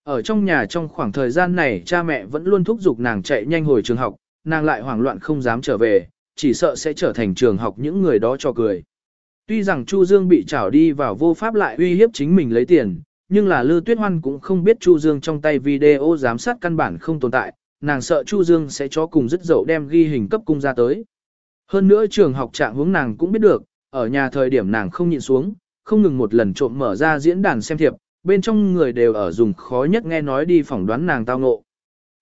Ở trong nhà trong khoảng thời gian này cha mẹ vẫn luôn thúc giục nàng chạy nhanh hồi trường học, nàng lại hoảng loạn không dám trở về, chỉ sợ sẽ trở thành trường học những người đó cho cười. Tuy rằng Chu Dương bị trảo đi vào vô pháp lại uy hiếp chính mình lấy tiền, nhưng là Lư Tuyết Hoan cũng không biết Chu Dương trong tay video giám sát căn bản không tồn tại, nàng sợ Chu Dương sẽ cho cùng dứt dậu đem ghi hình cấp cung ra tới. Hơn nữa trường học trạng hướng nàng cũng biết được, ở nhà thời điểm nàng không nhịn xuống, không ngừng một lần trộm mở ra diễn đàn xem thiệp, bên trong người đều ở dùng khó nhất nghe nói đi phỏng đoán nàng tao ngộ.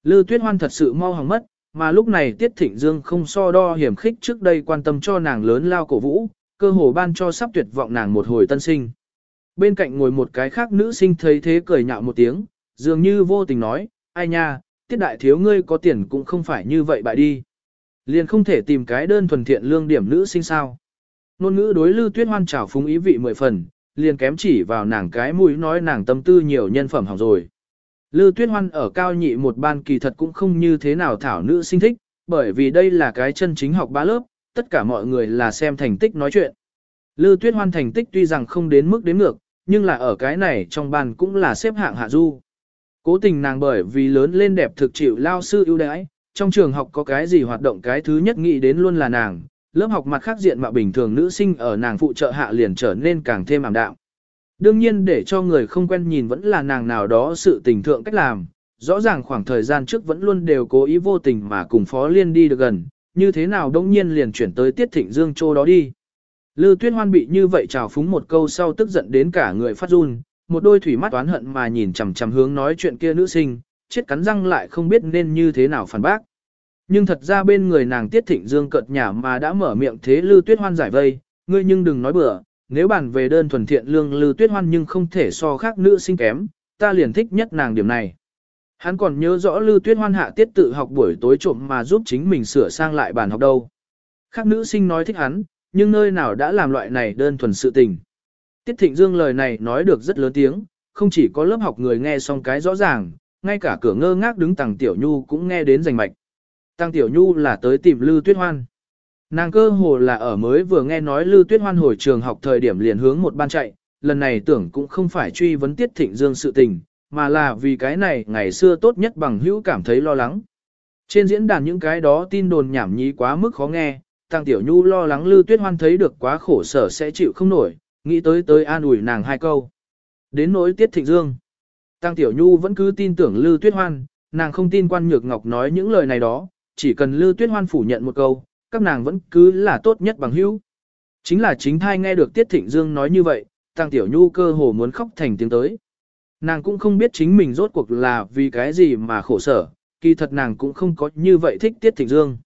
Lư Tuyết Hoan thật sự mau hỏng mất, mà lúc này Tiết Thịnh Dương không so đo hiểm khích trước đây quan tâm cho nàng lớn lao cổ vũ, cơ hồ ban cho sắp tuyệt vọng nàng một hồi tân sinh. Bên cạnh ngồi một cái khác nữ sinh thấy thế cười nhạo một tiếng, dường như vô tình nói, ai nha, Tiết Đại Thiếu ngươi có tiền cũng không phải như vậy bại đi. Liền không thể tìm cái đơn thuần thiện lương điểm nữ sinh sao. Nôn ngữ đối Lưu Tuyết Hoan trào phúng ý vị mười phần, liền kém chỉ vào nàng cái mũi nói nàng tâm tư nhiều nhân phẩm hỏng rồi. Lư Tuyết Hoan ở cao nhị một ban kỳ thật cũng không như thế nào thảo nữ sinh thích, bởi vì đây là cái chân chính học ba lớp, tất cả mọi người là xem thành tích nói chuyện. Lư Tuyết Hoan thành tích tuy rằng không đến mức đến ngược, nhưng là ở cái này trong ban cũng là xếp hạng hạ du. Cố tình nàng bởi vì lớn lên đẹp thực chịu lao sư ưu đãi, trong trường học có cái gì hoạt động cái thứ nhất nghĩ đến luôn là nàng, lớp học mặt khác diện mạo bình thường nữ sinh ở nàng phụ trợ hạ liền trở nên càng thêm ảm đạm. Đương nhiên để cho người không quen nhìn vẫn là nàng nào đó sự tình thượng cách làm, rõ ràng khoảng thời gian trước vẫn luôn đều cố ý vô tình mà cùng Phó Liên đi được gần, như thế nào đông nhiên liền chuyển tới Tiết Thịnh Dương Châu đó đi. Lư Tuyết Hoan bị như vậy trào phúng một câu sau tức giận đến cả người phát run, một đôi thủy mắt oán hận mà nhìn chằm chằm hướng nói chuyện kia nữ sinh, chết cắn răng lại không biết nên như thế nào phản bác. Nhưng thật ra bên người nàng Tiết Thịnh Dương cợt nhả mà đã mở miệng thế Lư Tuyết Hoan giải vây, ngươi nhưng đừng nói bừa, nếu bàn về đơn thuần thiện lương Lư Tuyết Hoan nhưng không thể so khác nữ sinh kém, ta liền thích nhất nàng điểm này. Hắn còn nhớ rõ Lư Tuyết Hoan hạ tiết tự học buổi tối trộm mà giúp chính mình sửa sang lại bàn học đâu. Khác nữ sinh nói thích hắn, nhưng nơi nào đã làm loại này đơn thuần sự tình. Tiết Thịnh Dương lời này nói được rất lớn tiếng, không chỉ có lớp học người nghe xong cái rõ ràng, ngay cả cửa ngơ ngác đứng tàng Tiểu Nhu cũng nghe đến rành mạch. Tàng Tiểu Nhu là tới tìm Lư Tuyết Hoan. Nàng cơ hồ là ở mới vừa nghe nói Lư Tuyết Hoan hồi trường học thời điểm liền hướng một ban chạy, lần này tưởng cũng không phải truy vấn Tiết Thịnh Dương sự tình, mà là vì cái này ngày xưa tốt nhất bằng hữu cảm thấy lo lắng. Trên diễn đàn những cái đó tin đồn nhảm nhí quá mức khó nghe, Tăng Tiểu Nhu lo lắng Lư Tuyết Hoan thấy được quá khổ sở sẽ chịu không nổi, nghĩ tới tới an ủi nàng hai câu. Đến nỗi Tiết Thịnh Dương, Tăng Tiểu Nhu vẫn cứ tin tưởng Lư Tuyết Hoan, nàng không tin quan nhược ngọc nói những lời này đó, chỉ cần Lư Tuyết Hoan phủ nhận một câu, các nàng vẫn cứ là tốt nhất bằng hữu. Chính là chính thai nghe được Tiết Thịnh Dương nói như vậy, Tăng Tiểu Nhu cơ hồ muốn khóc thành tiếng tới. Nàng cũng không biết chính mình rốt cuộc là vì cái gì mà khổ sở, kỳ thật nàng cũng không có như vậy thích Tiết Thịnh Dương.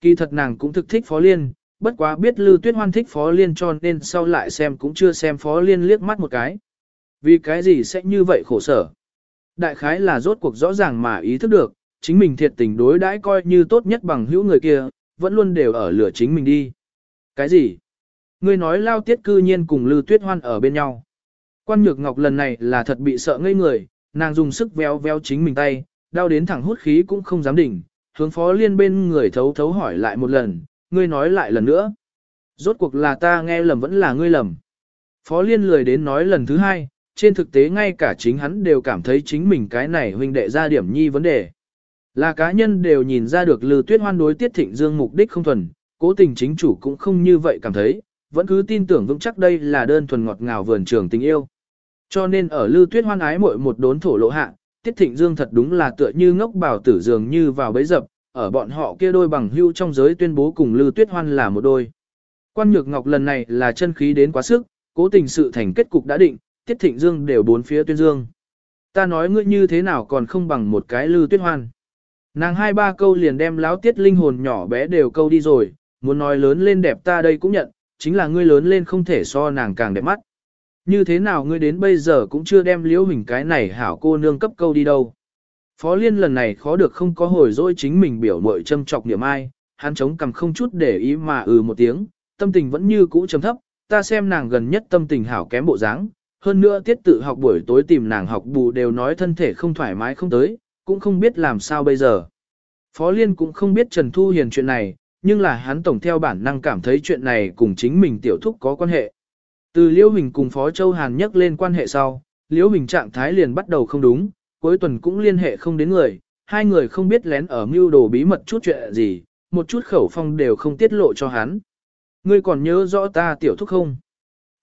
Kỳ thật nàng cũng thực thích Phó Liên, bất quá biết Lư Tuyết Hoan thích Phó Liên cho nên sau lại xem cũng chưa xem Phó Liên liếc mắt một cái. Vì cái gì sẽ như vậy khổ sở? Đại khái là rốt cuộc rõ ràng mà ý thức được, chính mình thiệt tình đối đãi coi như tốt nhất bằng hữu người kia, vẫn luôn đều ở lửa chính mình đi. Cái gì? Ngươi nói lao tiết cư nhiên cùng Lư Tuyết Hoan ở bên nhau. Quan Nhược Ngọc lần này là thật bị sợ ngây người, nàng dùng sức véo véo chính mình tay, đau đến thẳng hút khí cũng không dám đỉnh, hướng phó liên bên người thấu thấu hỏi lại một lần, ngươi nói lại lần nữa. Rốt cuộc là ta nghe lầm vẫn là ngươi lầm. Phó liên lười đến nói lần thứ hai, trên thực tế ngay cả chính hắn đều cảm thấy chính mình cái này huynh đệ ra điểm nhi vấn đề. Là cá nhân đều nhìn ra được lư tuyết hoan đối tiết thịnh dương mục đích không thuần, cố tình chính chủ cũng không như vậy cảm thấy, vẫn cứ tin tưởng vững chắc đây là đơn thuần ngọt ngào vườn trường tình yêu. Cho nên ở lư tuyết hoan ái muội một đốn thổ lộ hạ, tiết thịnh dương thật đúng là tựa như ngốc bảo tử dường như vào bấy dập, ở bọn họ kia đôi bằng hưu trong giới tuyên bố cùng lư tuyết hoan là một đôi. Quan nhược ngọc lần này là chân khí đến quá sức, cố tình sự thành kết cục đã định, tiết thịnh dương đều bốn phía tuyên dương. Ta nói ngươi như thế nào còn không bằng một cái lư tuyết hoan. Nàng hai ba câu liền đem láo tiết linh hồn nhỏ bé đều câu đi rồi, muốn nói lớn lên đẹp ta đây cũng nhận, chính là ngươi lớn lên không thể so nàng càng đẹp mắt. Như thế nào ngươi đến bây giờ cũng chưa đem liễu hình cái này hảo cô nương cấp câu đi đâu. Phó Liên lần này khó được không có hồi dỗi chính mình biểu mội châm trọc niệm ai, hắn chống cầm không chút để ý mà ừ một tiếng, tâm tình vẫn như cũ trầm thấp, ta xem nàng gần nhất tâm tình hảo kém bộ dáng, hơn nữa tiết tự học buổi tối tìm nàng học bù đều nói thân thể không thoải mái không tới, cũng không biết làm sao bây giờ. Phó Liên cũng không biết Trần Thu Hiền chuyện này, nhưng là hắn tổng theo bản năng cảm thấy chuyện này cùng chính mình tiểu thúc có quan hệ. Từ Liễu Hình cùng Phó Châu Hàn nhắc lên quan hệ sau, Liễu Hình trạng thái liền bắt đầu không đúng, cuối tuần cũng liên hệ không đến người, hai người không biết lén ở mưu đồ bí mật chút chuyện gì, một chút khẩu phong đều không tiết lộ cho hắn. Ngươi còn nhớ rõ ta tiểu thúc không?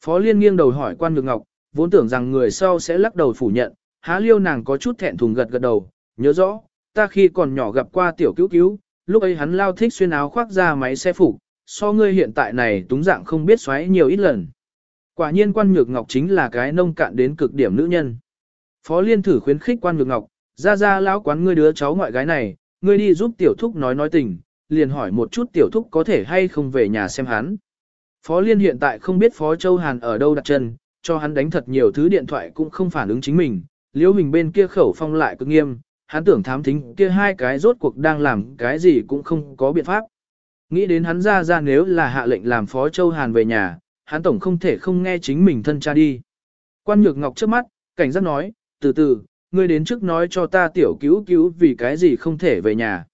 Phó Liên nghiêng đầu hỏi quan nhược ngọc, vốn tưởng rằng người sau sẽ lắc đầu phủ nhận, há liêu nàng có chút thẹn thùng gật gật đầu, nhớ rõ, ta khi còn nhỏ gặp qua tiểu cứu cứu, lúc ấy hắn lao thích xuyên áo khoác ra máy xe phục, so ngươi hiện tại này túng dạng không biết xoáy nhiều ít lần. Quả nhiên quan nhược ngọc chính là cái nông cạn đến cực điểm nữ nhân. Phó liên thử khuyến khích quan nhược ngọc, ra ra lão quán ngươi đứa cháu ngoại gái này, ngươi đi giúp tiểu thúc nói nói tình, liền hỏi một chút tiểu thúc có thể hay không về nhà xem hắn. Phó liên hiện tại không biết Phó Châu Hàn ở đâu đặt chân, cho hắn đánh thật nhiều thứ điện thoại cũng không phản ứng chính mình, liễu mình bên kia khẩu phong lại cực nghiêm, hắn tưởng thám thính kia hai cái rốt cuộc đang làm cái gì cũng không có biện pháp. Nghĩ đến hắn ra ra nếu là hạ lệnh làm Phó Châu Hàn về nhà, hắn tổng không thể không nghe chính mình thân cha đi. Quan Nhược Ngọc trước mắt, cảnh giác nói, từ từ, ngươi đến trước nói cho ta tiểu cứu cứu vì cái gì không thể về nhà.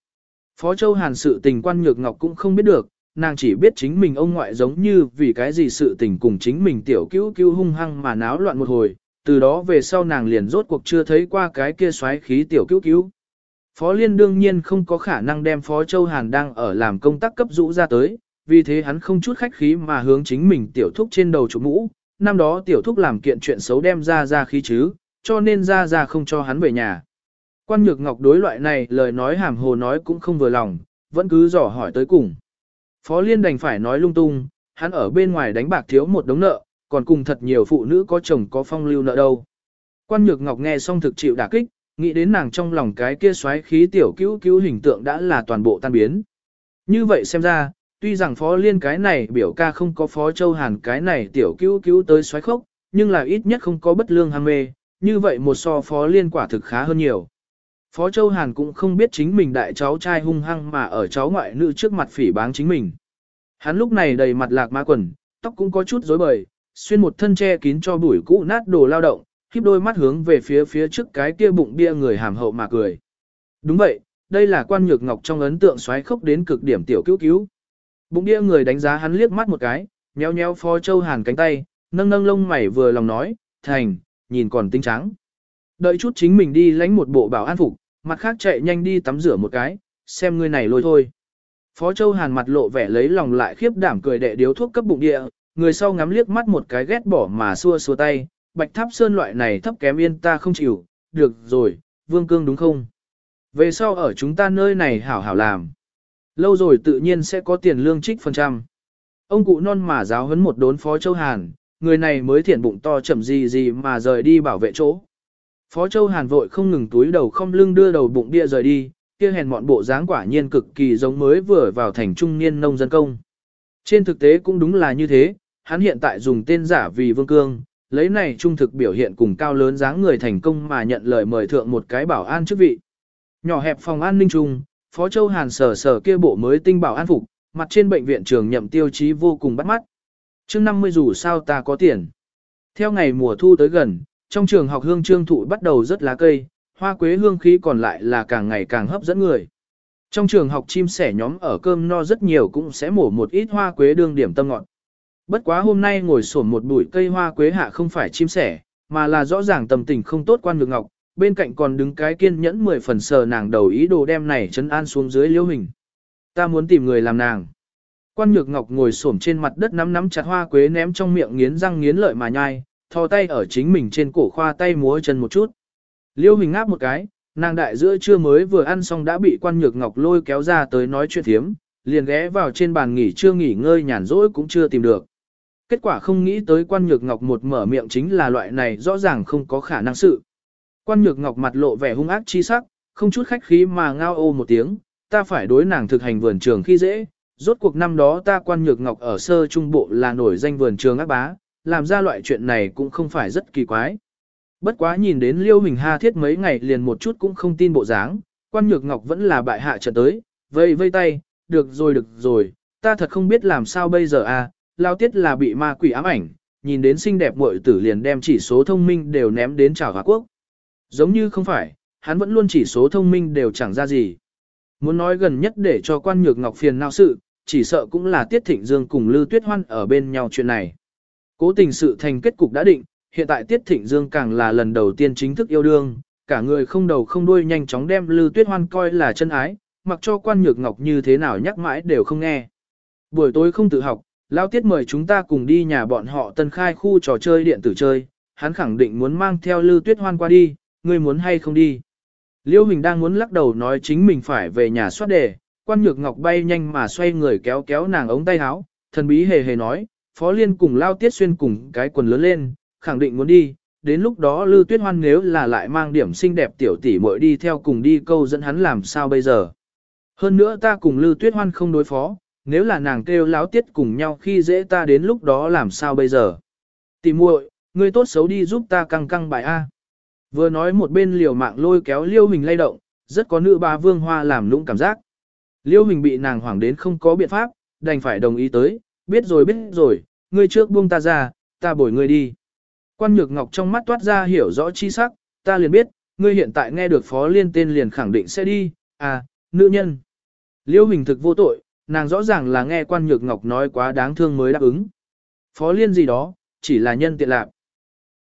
Phó Châu Hàn sự tình Quan Nhược Ngọc cũng không biết được, nàng chỉ biết chính mình ông ngoại giống như vì cái gì sự tình cùng chính mình tiểu cứu cứu hung hăng mà náo loạn một hồi, từ đó về sau nàng liền rốt cuộc chưa thấy qua cái kia xoáy khí tiểu cứu cứu. Phó Liên đương nhiên không có khả năng đem Phó Châu Hàn đang ở làm công tác cấp rũ ra tới, vì thế hắn không chút khách khí mà hướng chính mình tiểu thúc trên đầu chủ mũ, năm đó tiểu thúc làm kiện chuyện xấu đem ra ra khí chứ, cho nên ra ra không cho hắn về nhà. Quan Nhược Ngọc đối loại này lời nói hàm hồ nói cũng không vừa lòng, vẫn cứ dò hỏi tới cùng. Phó Liên đành phải nói lung tung, hắn ở bên ngoài đánh bạc thiếu một đống nợ, còn cùng thật nhiều phụ nữ có chồng có phong lưu nợ đâu. Quan Nhược Ngọc nghe xong thực chịu đả kích, nghĩ đến nàng trong lòng cái kia xoáy khí tiểu cứu cứu hình tượng đã là toàn bộ tan biến. Như vậy xem ra, tuy rằng Phó Liên cái này biểu ca không có Phó Châu Hàn cái này tiểu cứu cứu tới xoáy khốc, nhưng là ít nhất không có bất lương ham mê, như vậy một so Phó Liên quả thực khá hơn nhiều. Phó Châu Hàn cũng không biết chính mình đại cháu trai hung hăng mà ở cháu ngoại nữ trước mặt phỉ báng chính mình. Hắn lúc này đầy mặt lạc ma quần, tóc cũng có chút rối bời, xuyên một thân che kín cho bụi cũ nát đồ lao động, khiếp đôi mắt hướng về phía phía trước cái kia bụng bia người hàm hậu mà cười. Đúng vậy, đây là quan nhược ngọc trong ấn tượng xoáy khốc đến cực điểm tiểu cứu cứu. Bụng bia người đánh giá hắn liếc mắt một cái, nheo nheo Phó Châu Hàn cánh tay, nâng nâng lông mày vừa lòng nói, thành, nhìn còn tinh trắng. Đợi chút chính mình đi lánh một bộ bảo an phục, mặt khác chạy nhanh đi tắm rửa một cái, xem người này lôi thôi. Phó Châu Hàn mặt lộ vẻ lấy lòng lại khiếp đảm cười đệ điếu thuốc cấp bụng địa, người sau ngắm liếc mắt một cái ghét bỏ mà xua xua tay, bạch tháp sơn loại này thấp kém yên ta không chịu, được rồi, vương cương đúng không? Về sau ở chúng ta nơi này hảo hảo làm. Lâu rồi tự nhiên sẽ có tiền lương trích phần trăm. Ông cụ non mà giáo huấn một đốn Phó Châu Hàn, người này mới thiện bụng to chậm gì gì mà rời đi bảo vệ chỗ. Phó Châu Hàn vội không ngừng túi đầu không lưng đưa đầu bụng bia rời đi, kia hèn mọn bộ dáng quả nhiên cực kỳ giống mới vừa vào thành trung niên nông dân công. Trên thực tế cũng đúng là như thế, hắn hiện tại dùng tên giả vì Vương Cương, lấy này trung thực biểu hiện cùng cao lớn dáng người thành công mà nhận lời mời thượng một cái bảo an chức vị. Nhỏ hẹp phòng an ninh trung, Phó Châu Hàn sở sở kia bộ mới tinh bảo an phục, mặt trên bệnh viện trường nhậm tiêu chí vô cùng bắt mắt. Trước 50 dù sao ta có tiền. Theo ngày mùa thu tới gần, trong trường học hương trương thụ bắt đầu rất lá cây, hoa quế hương khí còn lại là càng ngày càng hấp dẫn người. Trong trường học chim sẻ nhóm ở cơm no rất nhiều cũng sẽ mổ một ít hoa quế đương điểm tâm ngọn. Bất quá hôm nay ngồi sổm một bụi cây hoa quế hạ không phải chim sẻ, mà là rõ ràng tâm tình không tốt quan nhược ngọc, bên cạnh còn đứng cái kiên nhẫn mười phần sờ nàng đầu ý đồ đem này chấn an xuống dưới liễu hình. Ta muốn tìm người làm nàng. Quan nhược ngọc ngồi xổm trên mặt đất nắm nắm chặt hoa quế ném trong miệng nghiến răng nghiến lợi mà nhai, thò tay ở chính mình trên cổ khoa tay múa chân một chút. Liêu hình ngáp một cái, nàng đại giữa trưa mới vừa ăn xong đã bị quan nhược ngọc lôi kéo ra tới nói chuyện thiếm, liền ghé vào trên bàn nghỉ trưa nghỉ ngơi nhàn rỗi cũng chưa tìm được. Kết quả không nghĩ tới quan nhược ngọc một mở miệng chính là loại này rõ ràng không có khả năng sự. Quan nhược ngọc mặt lộ vẻ hung ác chi sắc, không chút khách khí mà ngao ô một tiếng, ta phải đối nàng thực hành vườn trường khi dễ. Rốt cuộc năm đó ta quan nhược ngọc ở sơ trung bộ là nổi danh vườn trường ác bá, làm ra loại chuyện này cũng không phải rất kỳ quái. Bất quá nhìn đến Liêu Hình Ha thiết mấy ngày liền một chút cũng không tin bộ dáng, quan nhược ngọc vẫn là bại hạ trận tới, vây vây tay, được rồi được rồi, ta thật không biết làm sao bây giờ à, lao tiết là bị ma quỷ ám ảnh, nhìn đến xinh đẹp muội tử liền đem chỉ số thông minh đều ném đến chào Hà Quốc. Giống như không phải, hắn vẫn luôn chỉ số thông minh đều chẳng ra gì. Muốn nói gần nhất để cho quan nhược ngọc phiền não sự, chỉ sợ cũng là Tiết Thịnh Dương cùng Lưu Tuyết Hoan ở bên nhau chuyện này. Cố tình sự thành kết cục đã định, hiện tại Tiết Thịnh Dương càng là lần đầu tiên chính thức yêu đương, cả người không đầu không đuôi nhanh chóng đem Lưu Tuyết Hoan coi là chân ái, mặc cho quan nhược ngọc như thế nào nhắc mãi đều không nghe. Buổi tối không tự học, Lão Tiết mời chúng ta cùng đi nhà bọn họ tân khai khu trò chơi điện tử chơi, hắn khẳng định muốn mang theo Lưu Tuyết Hoan qua đi, ngươi muốn hay không đi. Liêu Hình đang muốn lắc đầu nói chính mình phải về nhà soát đề, quan nhược ngọc bay nhanh mà xoay người kéo kéo nàng ống tay áo, thần bí hề hề nói, Phó Liên cùng Lao Tiết Xuyên cùng cái quần lớn lên, khẳng định muốn đi, đến lúc đó Lư Tuyết Hoan nếu là lại mang điểm xinh đẹp tiểu tỷ muội đi theo cùng đi câu dẫn hắn làm sao bây giờ. Hơn nữa ta cùng Lư Tuyết Hoan không đối phó, nếu là nàng kêu láo tiết cùng nhau khi dễ ta đến lúc đó làm sao bây giờ. Tỷ muội, ngươi tốt xấu đi giúp ta căng căng bài A. Vừa nói một bên liều mạng lôi kéo liêu hình lay động, rất có nữ ba vương hoa làm lũng cảm giác. Liêu hình bị nàng hoảng đến không có biện pháp, đành phải đồng ý tới, biết rồi biết rồi, ngươi trước buông ta ra, ta bồi ngươi đi. Quan nhược ngọc trong mắt toát ra hiểu rõ chi sắc, ta liền biết, ngươi hiện tại nghe được phó liên tên liền khẳng định sẽ đi, à, nữ nhân. Liêu hình thực vô tội, nàng rõ ràng là nghe quan nhược ngọc nói quá đáng thương mới đáp ứng. Phó liên gì đó, chỉ là nhân tiện lạc.